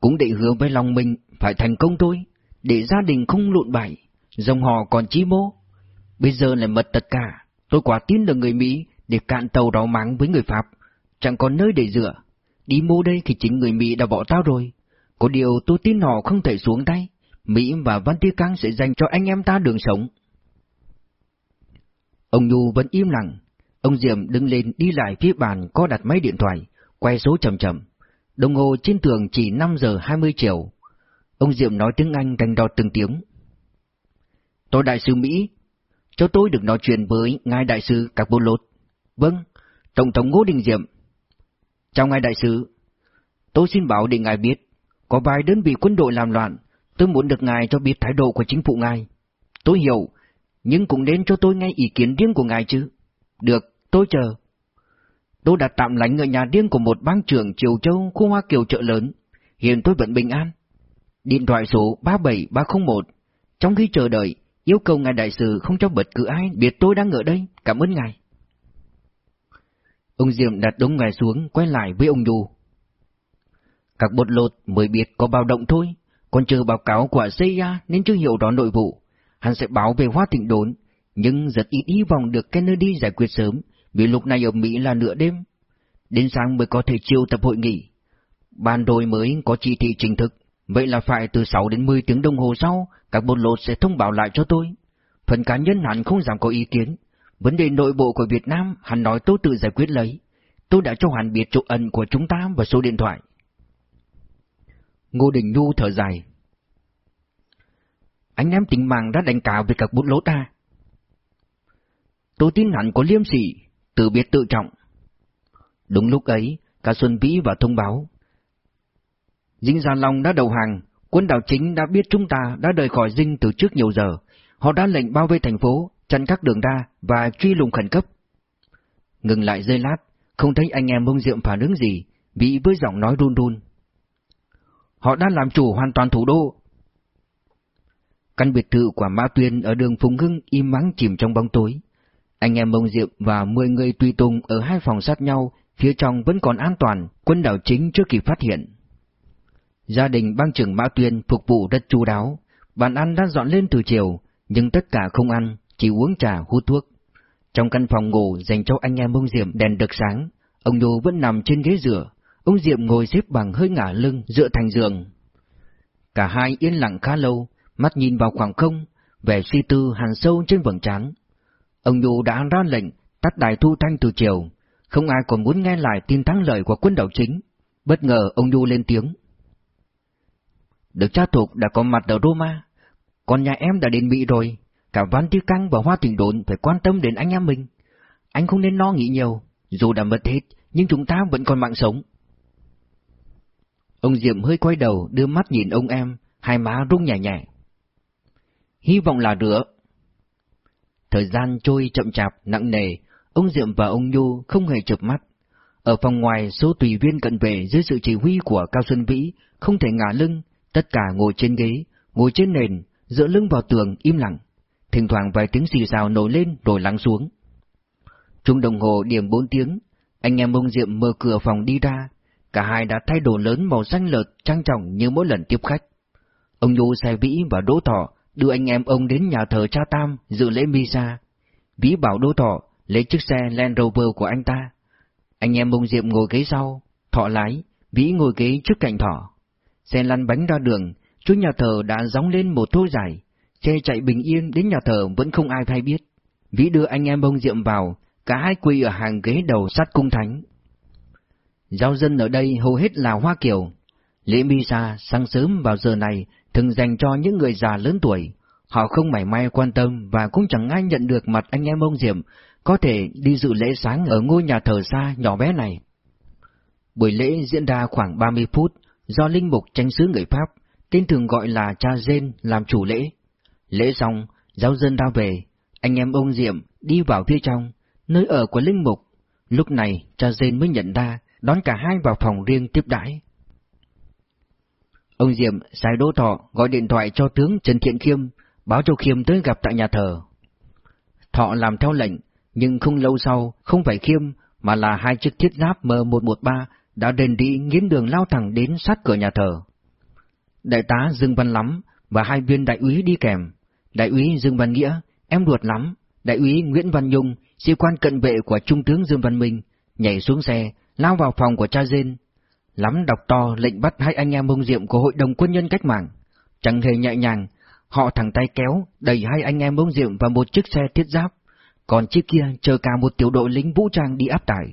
cũng để hứa với lòng mình phải thành công thôi, để gia đình không lộn bại, dòng họ còn chí mô. Bây giờ lại mất tất cả, tôi quả tin được người Mỹ để cạn tàu đào máng với người Pháp, chẳng còn nơi để dựa. Đi mô đây thì chính người Mỹ đã bỏ tao rồi, có điều tôi tin họ không thể xuống tay, Mỹ và Văn Tiêu Cang sẽ dành cho anh em ta đường sống. Ông Nhu vẫn im lặng, ông Diệm đứng lên đi lại phía bàn có đặt máy điện thoại, quay số chậm chậm. Đồng hồ trên tường chỉ 5 giờ 20 chiều. Ông Diệm nói tiếng Anh đành đọt từng tiếng. Tôi đại sứ Mỹ, cho tôi được nói chuyện với ngài đại sứ các bô lột. Vâng, Tổng thống Ngô Đình Diệm. Chào ngài đại sứ. Tôi xin bảo để ngài biết, có vài đơn vị quân đội làm loạn, tôi muốn được ngài cho biết thái độ của chính phủ ngài. Tôi hiểu, nhưng cũng nên cho tôi nghe ý kiến riêng của ngài chứ. Được, tôi chờ. Tôi đã tạm lánh ở nhà riêng của một bang trưởng Triều Châu, khu Hoa Kiều chợ lớn. Hiện tôi vẫn bình an. Điện thoại số 37301. Trong khi chờ đợi, yêu cầu ngài đại sứ không cho bất cứ ai biết tôi đang ở đây. Cảm ơn ngài. Ông Diệm đặt đống ngài xuống, quay lại với ông dù Các bột lột mới biết có bao động thôi, còn chờ báo cáo của CIA nên chưa hiểu rõ nội vụ. Hắn sẽ báo về Hoa Thịnh Đốn, nhưng rất ít hy vọng được Kennedy giải quyết sớm, vì lúc này ở Mỹ là nửa đêm. Đến sáng mới có thể chiêu tập hội nghị. Ban đôi mới có chỉ thị chính thức, vậy là phải từ 6 đến 10 tiếng đồng hồ sau, các bộ lột sẽ thông báo lại cho tôi. Phần cá nhân hắn không dám có ý kiến. Vấn đề nội bộ của Việt Nam, hắn nói tôi tự giải quyết lấy. Tôi đã cho hắn biết chỗ ẩn của chúng ta và số điện thoại. Ngô Đình Nhu thở dài. Anh em tính mạng đã đánh cào về các bút lỗ ta. Tôi tin hẳn có liêm sỉ, tự biết tự trọng. Đúng lúc ấy, cả Xuân Vĩ và thông báo. Dinh Gia Long đã đầu hàng, quân đảo chính đã biết chúng ta đã rời khỏi dinh từ trước nhiều giờ. Họ đã lệnh bao vây thành phố, chặn các đường ra và truy lùng khẩn cấp. Ngừng lại giây lát, không thấy anh em bông diệm phản ứng gì, Vĩ với giọng nói run run. Họ đã làm chủ hoàn toàn thủ đô. Căn biệt thự của Mã Tuyên ở đường Phùng Hưng im mắng chìm trong bóng tối. Anh em Mông Diệm và 10 người tùy tùng ở hai phòng sát nhau, phía trong vẫn còn an toàn, quân đảo chính chưa kịp phát hiện. Gia đình bang trưởng Mã Tuyên phục vụ rất chu đáo, bàn ăn đã dọn lên từ chiều, nhưng tất cả không ăn, chỉ uống trà hút thuốc. Trong căn phòng ngủ dành cho anh em Mông Diệm đèn được sáng, ông Nhu vẫn nằm trên ghế rửa, ông Diệm ngồi xếp bằng hơi ngả lưng dựa thành giường. Cả hai yên lặng khá lâu, mắt nhìn vào khoảng không, vẻ suy tư hàn sâu trên vầng trán. Ông Nhu đã ra lệnh tắt đài thu thanh từ chiều, không ai còn muốn nghe lại tin thắng lợi của quân đảo chính. Bất ngờ ông Nhu lên tiếng. Được cha thuộc đã có mặt ở Roma, còn nhà em đã đến Mỹ rồi, cả Văn Tiêu Căng và Hoa Thịnh Đồn phải quan tâm đến anh em mình. Anh không nên lo nghĩ nhiều, dù đã mất hết, nhưng chúng ta vẫn còn mạng sống. Ông Diệm hơi quay đầu đưa mắt nhìn ông em, hai má rung nhẹ nhẹ. Hy vọng là rửa. Thời gian trôi chậm chạp, nặng nề, ông Diệm và ông Nhu không hề chợp mắt. Ở phòng ngoài, số tùy viên cận vệ dưới sự chỉ huy của Cao Xuân Vĩ, không thể ngả lưng, tất cả ngồi trên ghế, ngồi trên nền, dựa lưng vào tường, im lặng. Thỉnh thoảng vài tiếng xì xào nổi lên rồi lắng xuống. Trung đồng hồ điểm bốn tiếng, anh em ông Diệm mở cửa phòng đi ra, cả hai đã thay đồ lớn màu xanh lợt trang trọng như mỗi lần tiếp khách. Ông Nhu xe Vĩ và Đỗ Thọ đưa anh em ông đến nhà thờ cha Tam dự lễ Misa. Vĩ bảo Đô Thọ lấy chiếc xe Land Rover của anh ta. Anh em ông Diệm ngồi ghế sau, Thọ lái, Vĩ ngồi ghế trước cạnh Thọ. Xe lăn bánh ra đường, chú nhà thờ đã gióng lên một thô dài. Xe chạy bình yên đến nhà thờ vẫn không ai thay biết. Vĩ đưa anh em ông Diệm vào, cả hai quỳ ở hàng ghế đầu sát cung thánh. Giao dân ở đây hầu hết là Hoa Kiều. Lễ Misa sáng sớm vào giờ này thường dành cho những người già lớn tuổi. Họ không mảy may quan tâm và cũng chẳng ai nhận được mặt anh em ông Diệm có thể đi dự lễ sáng ở ngôi nhà thờ xa nhỏ bé này. Buổi lễ diễn ra khoảng 30 phút do linh mục tranh sứ người Pháp, tên thường gọi là cha Dên làm chủ lễ. Lễ xong, giáo dân ra về, anh em ông Diệm đi vào phía trong, nơi ở của linh mục. Lúc này cha Dên mới nhận ra, đón cả hai vào phòng riêng tiếp đãi. Ông Diệm sai đỗ thọ gọi điện thoại cho tướng Trần Thiện Khiêm, báo cho Khiêm tới gặp tại nhà thờ. Thọ làm theo lệnh, nhưng không lâu sau, không phải Khiêm, mà là hai chiếc thiết giáp M113 đã đền đi nghiến đường lao thẳng đến sát cửa nhà thờ. Đại tá Dương Văn Lắm và hai viên đại úy đi kèm. Đại úy Dương Văn Nghĩa, em ruột lắm, đại úy Nguyễn Văn Nhung, sĩ quan cận vệ của Trung tướng Dương Văn Minh, nhảy xuống xe, lao vào phòng của cha Dên. Lắm đọc to lệnh bắt hai anh em bông diệm của Hội đồng Quân nhân Cách mạng. Chẳng hề nhẹ nhàng, họ thẳng tay kéo, đẩy hai anh em bông diệm vào một chiếc xe thiết giáp, còn chiếc kia chờ cả một tiểu đội lính vũ trang đi áp tải.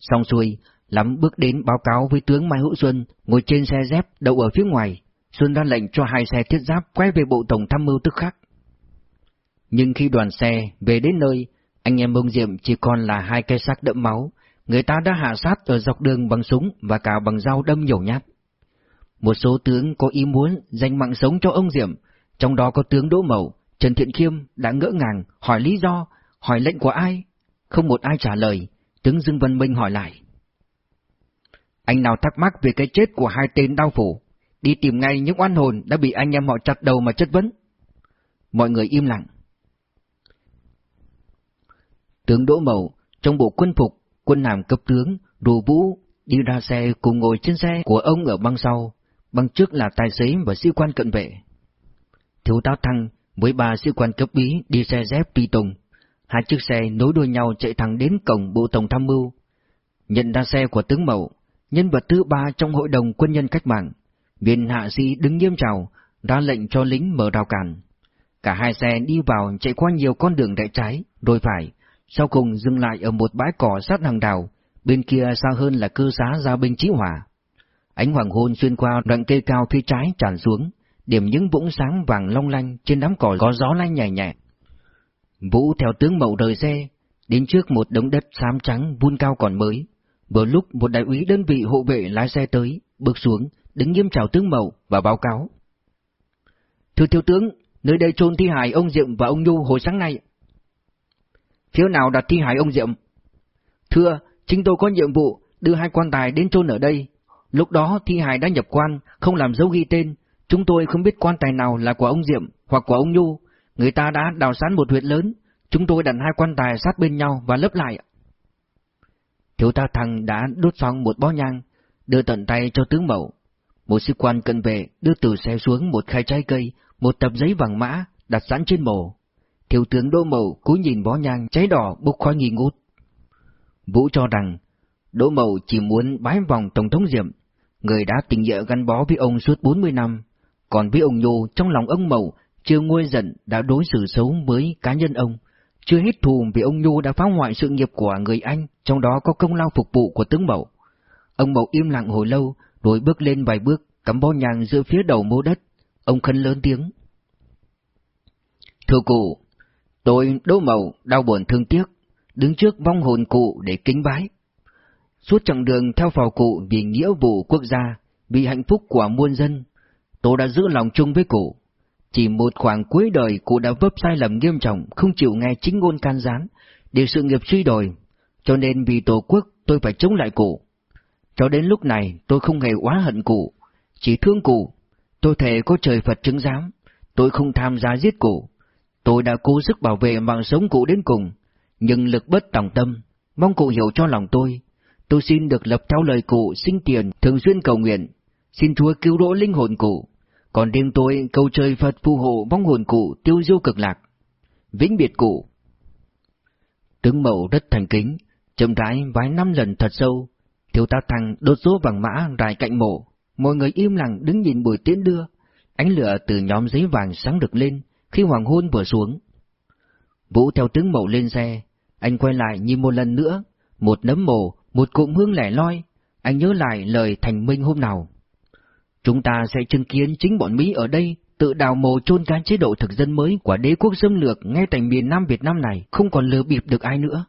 Xong xuôi, Lắm bước đến báo cáo với tướng Mai Hữu Xuân, ngồi trên xe dép đậu ở phía ngoài. Xuân ra lệnh cho hai xe thiết giáp quay về bộ tổng tham mưu tức khắc. Nhưng khi đoàn xe về đến nơi, anh em bông diệm chỉ còn là hai cây xác đẫm máu, người ta đã hạ sát ở dọc đường bằng súng và cả bằng dao đâm nhiều nhát. Một số tướng có ý muốn dành mạng sống cho ông Diệm, trong đó có tướng Đỗ Mậu, Trần Thiện Khiêm đã ngỡ ngàng hỏi lý do, hỏi lệnh của ai. Không một ai trả lời, tướng Dương Văn Minh hỏi lại. Anh nào thắc mắc về cái chết của hai tên đau phủ, đi tìm ngay những oan hồn đã bị anh em họ chặt đầu mà chất vấn. Mọi người im lặng. Tướng Đỗ Mậu, trong bộ quân phục, quân hàm cấp tướng, đồ vũ, đi ra xe cùng ngồi trên xe của ông ở băng sau, băng trước là tài xế và sĩ quan cận vệ. Thiếu tá Thăng với ba sĩ quan cấp bí đi xe dép tùy tùng, hai chiếc xe nối đuôi nhau chạy thẳng đến cổng bộ tổng tham mưu. Nhận ra xe của tướng Mậu, nhân vật thứ ba trong hội đồng quân nhân cách mạng, viên hạ sĩ đứng nghiêm trào, ra lệnh cho lính mở rào cản. Cả hai xe đi vào chạy qua nhiều con đường rẽ trái, đôi phải, sau cùng dừng lại ở một bãi cỏ sát hàng đào, bên kia xa hơn là cư xá giao binh Chí Hòa. Ánh hoàng hôn xuyên qua đoạn cây cao phía trái tràn xuống, điểm những vũng sáng vàng long lanh trên đám cỏ có gió lanh nhẹ nhẹ. Vũ theo tướng mậu rời xe, đến trước một đống đất xám trắng vun cao còn mới. Vừa lúc một đại úy đơn vị hộ vệ lái xe tới, bước xuống, đứng nghiêm chào tướng Mậu và báo cáo. Thưa thiếu tướng, nơi đây chôn thi hài ông Diệm và ông Nhu hồi sáng nay. Phía nào đặt thi hài ông Diệm? Thưa, chính tôi có nhiệm vụ đưa hai quan tài đến chôn ở đây. Lúc đó thi hài đã nhập quan, không làm dấu ghi tên. Chúng tôi không biết quan tài nào là của ông Diệm hoặc của ông Nhu. Người ta đã đào sán một huyệt lớn. Chúng tôi đặt hai quan tài sát bên nhau và lấp lại. Thiếu ta thằng đã đốt xong một bó nhang, đưa tận tay cho tướng mẫu. Một sĩ quan cận vệ đưa từ xe xuống một khai trái cây, một tập giấy vàng mã đặt sẵn trên mồ. Thiếu tướng Đỗ Mậu cúi nhìn bó nhang cháy đỏ bốc khói nghi ngút. Vũ cho rằng Đỗ Mậu chỉ muốn bái vòng Tổng thống Diệm, người đã tình nghĩa gắn bó với ông suốt 40 năm, còn với ông Nhô trong lòng ông Mậu chưa nguôi giận đã đối xử xấu với cá nhân ông, chưa hết thù vì ông Nhô đã phá hoại sự nghiệp của người Anh, trong đó có công lao phục vụ của tướng Mậu. Ông Mậu im lặng hồi lâu, rồi bước lên vài bước, cắm bó nhang giữa phía đầu mô đất. Ông khấn lớn tiếng. Thưa cụ, tôi Đỗ Mậu đau buồn thương tiếc, đứng trước vong hồn cụ để kính bái. Suốt chặng đường theo phò cụ vì nghĩa vụ quốc gia, vì hạnh phúc của muôn dân, tôi đã giữ lòng chung với cụ. Chỉ một khoảng cuối đời cụ đã vấp sai lầm nghiêm trọng, không chịu nghe chính ngôn can gián, để sự nghiệp suy đồi, cho nên vì tổ quốc tôi phải chống lại cụ. Cho đến lúc này tôi không hề oán hận cụ, chỉ thương cụ. Tôi thề có trời Phật chứng giám, tôi không tham gia giết cụ. Tôi đã cố sức bảo vệ mạng sống cụ đến cùng, nhưng lực bất tòng tâm, mong cụ hiểu cho lòng tôi. Tôi xin được lập theo lời cụ xin tiền, thường xuyên cầu nguyện, xin Chúa cứu độ linh hồn cụ. Còn riêng tôi cầu trời Phật phù hộ mong hồn cụ tiêu diêu cực lạc. Vĩnh biệt cụ. Tướng mẫu rất thành kính, chậm rãi vái năm lần thật sâu, thiếu tá thằng đốt số vàng mã rải cạnh mộ, mọi người im lặng đứng nhìn buổi tiễn đưa, ánh lửa từ nhóm giấy vàng sáng được lên khi hoàng hôn vừa xuống. Vũ theo tướng mộ lên xe, anh quay lại nhìn một lần nữa, một nấm mồ, một cụm hương lẻ loi, anh nhớ lại lời thành minh hôm nào. Chúng ta sẽ chứng kiến chính bọn Mỹ ở đây tự đào mồ chôn cái chế độ thực dân mới của đế quốc xâm lược ngay tại miền Nam Việt Nam này, không còn lừa bịp được ai nữa.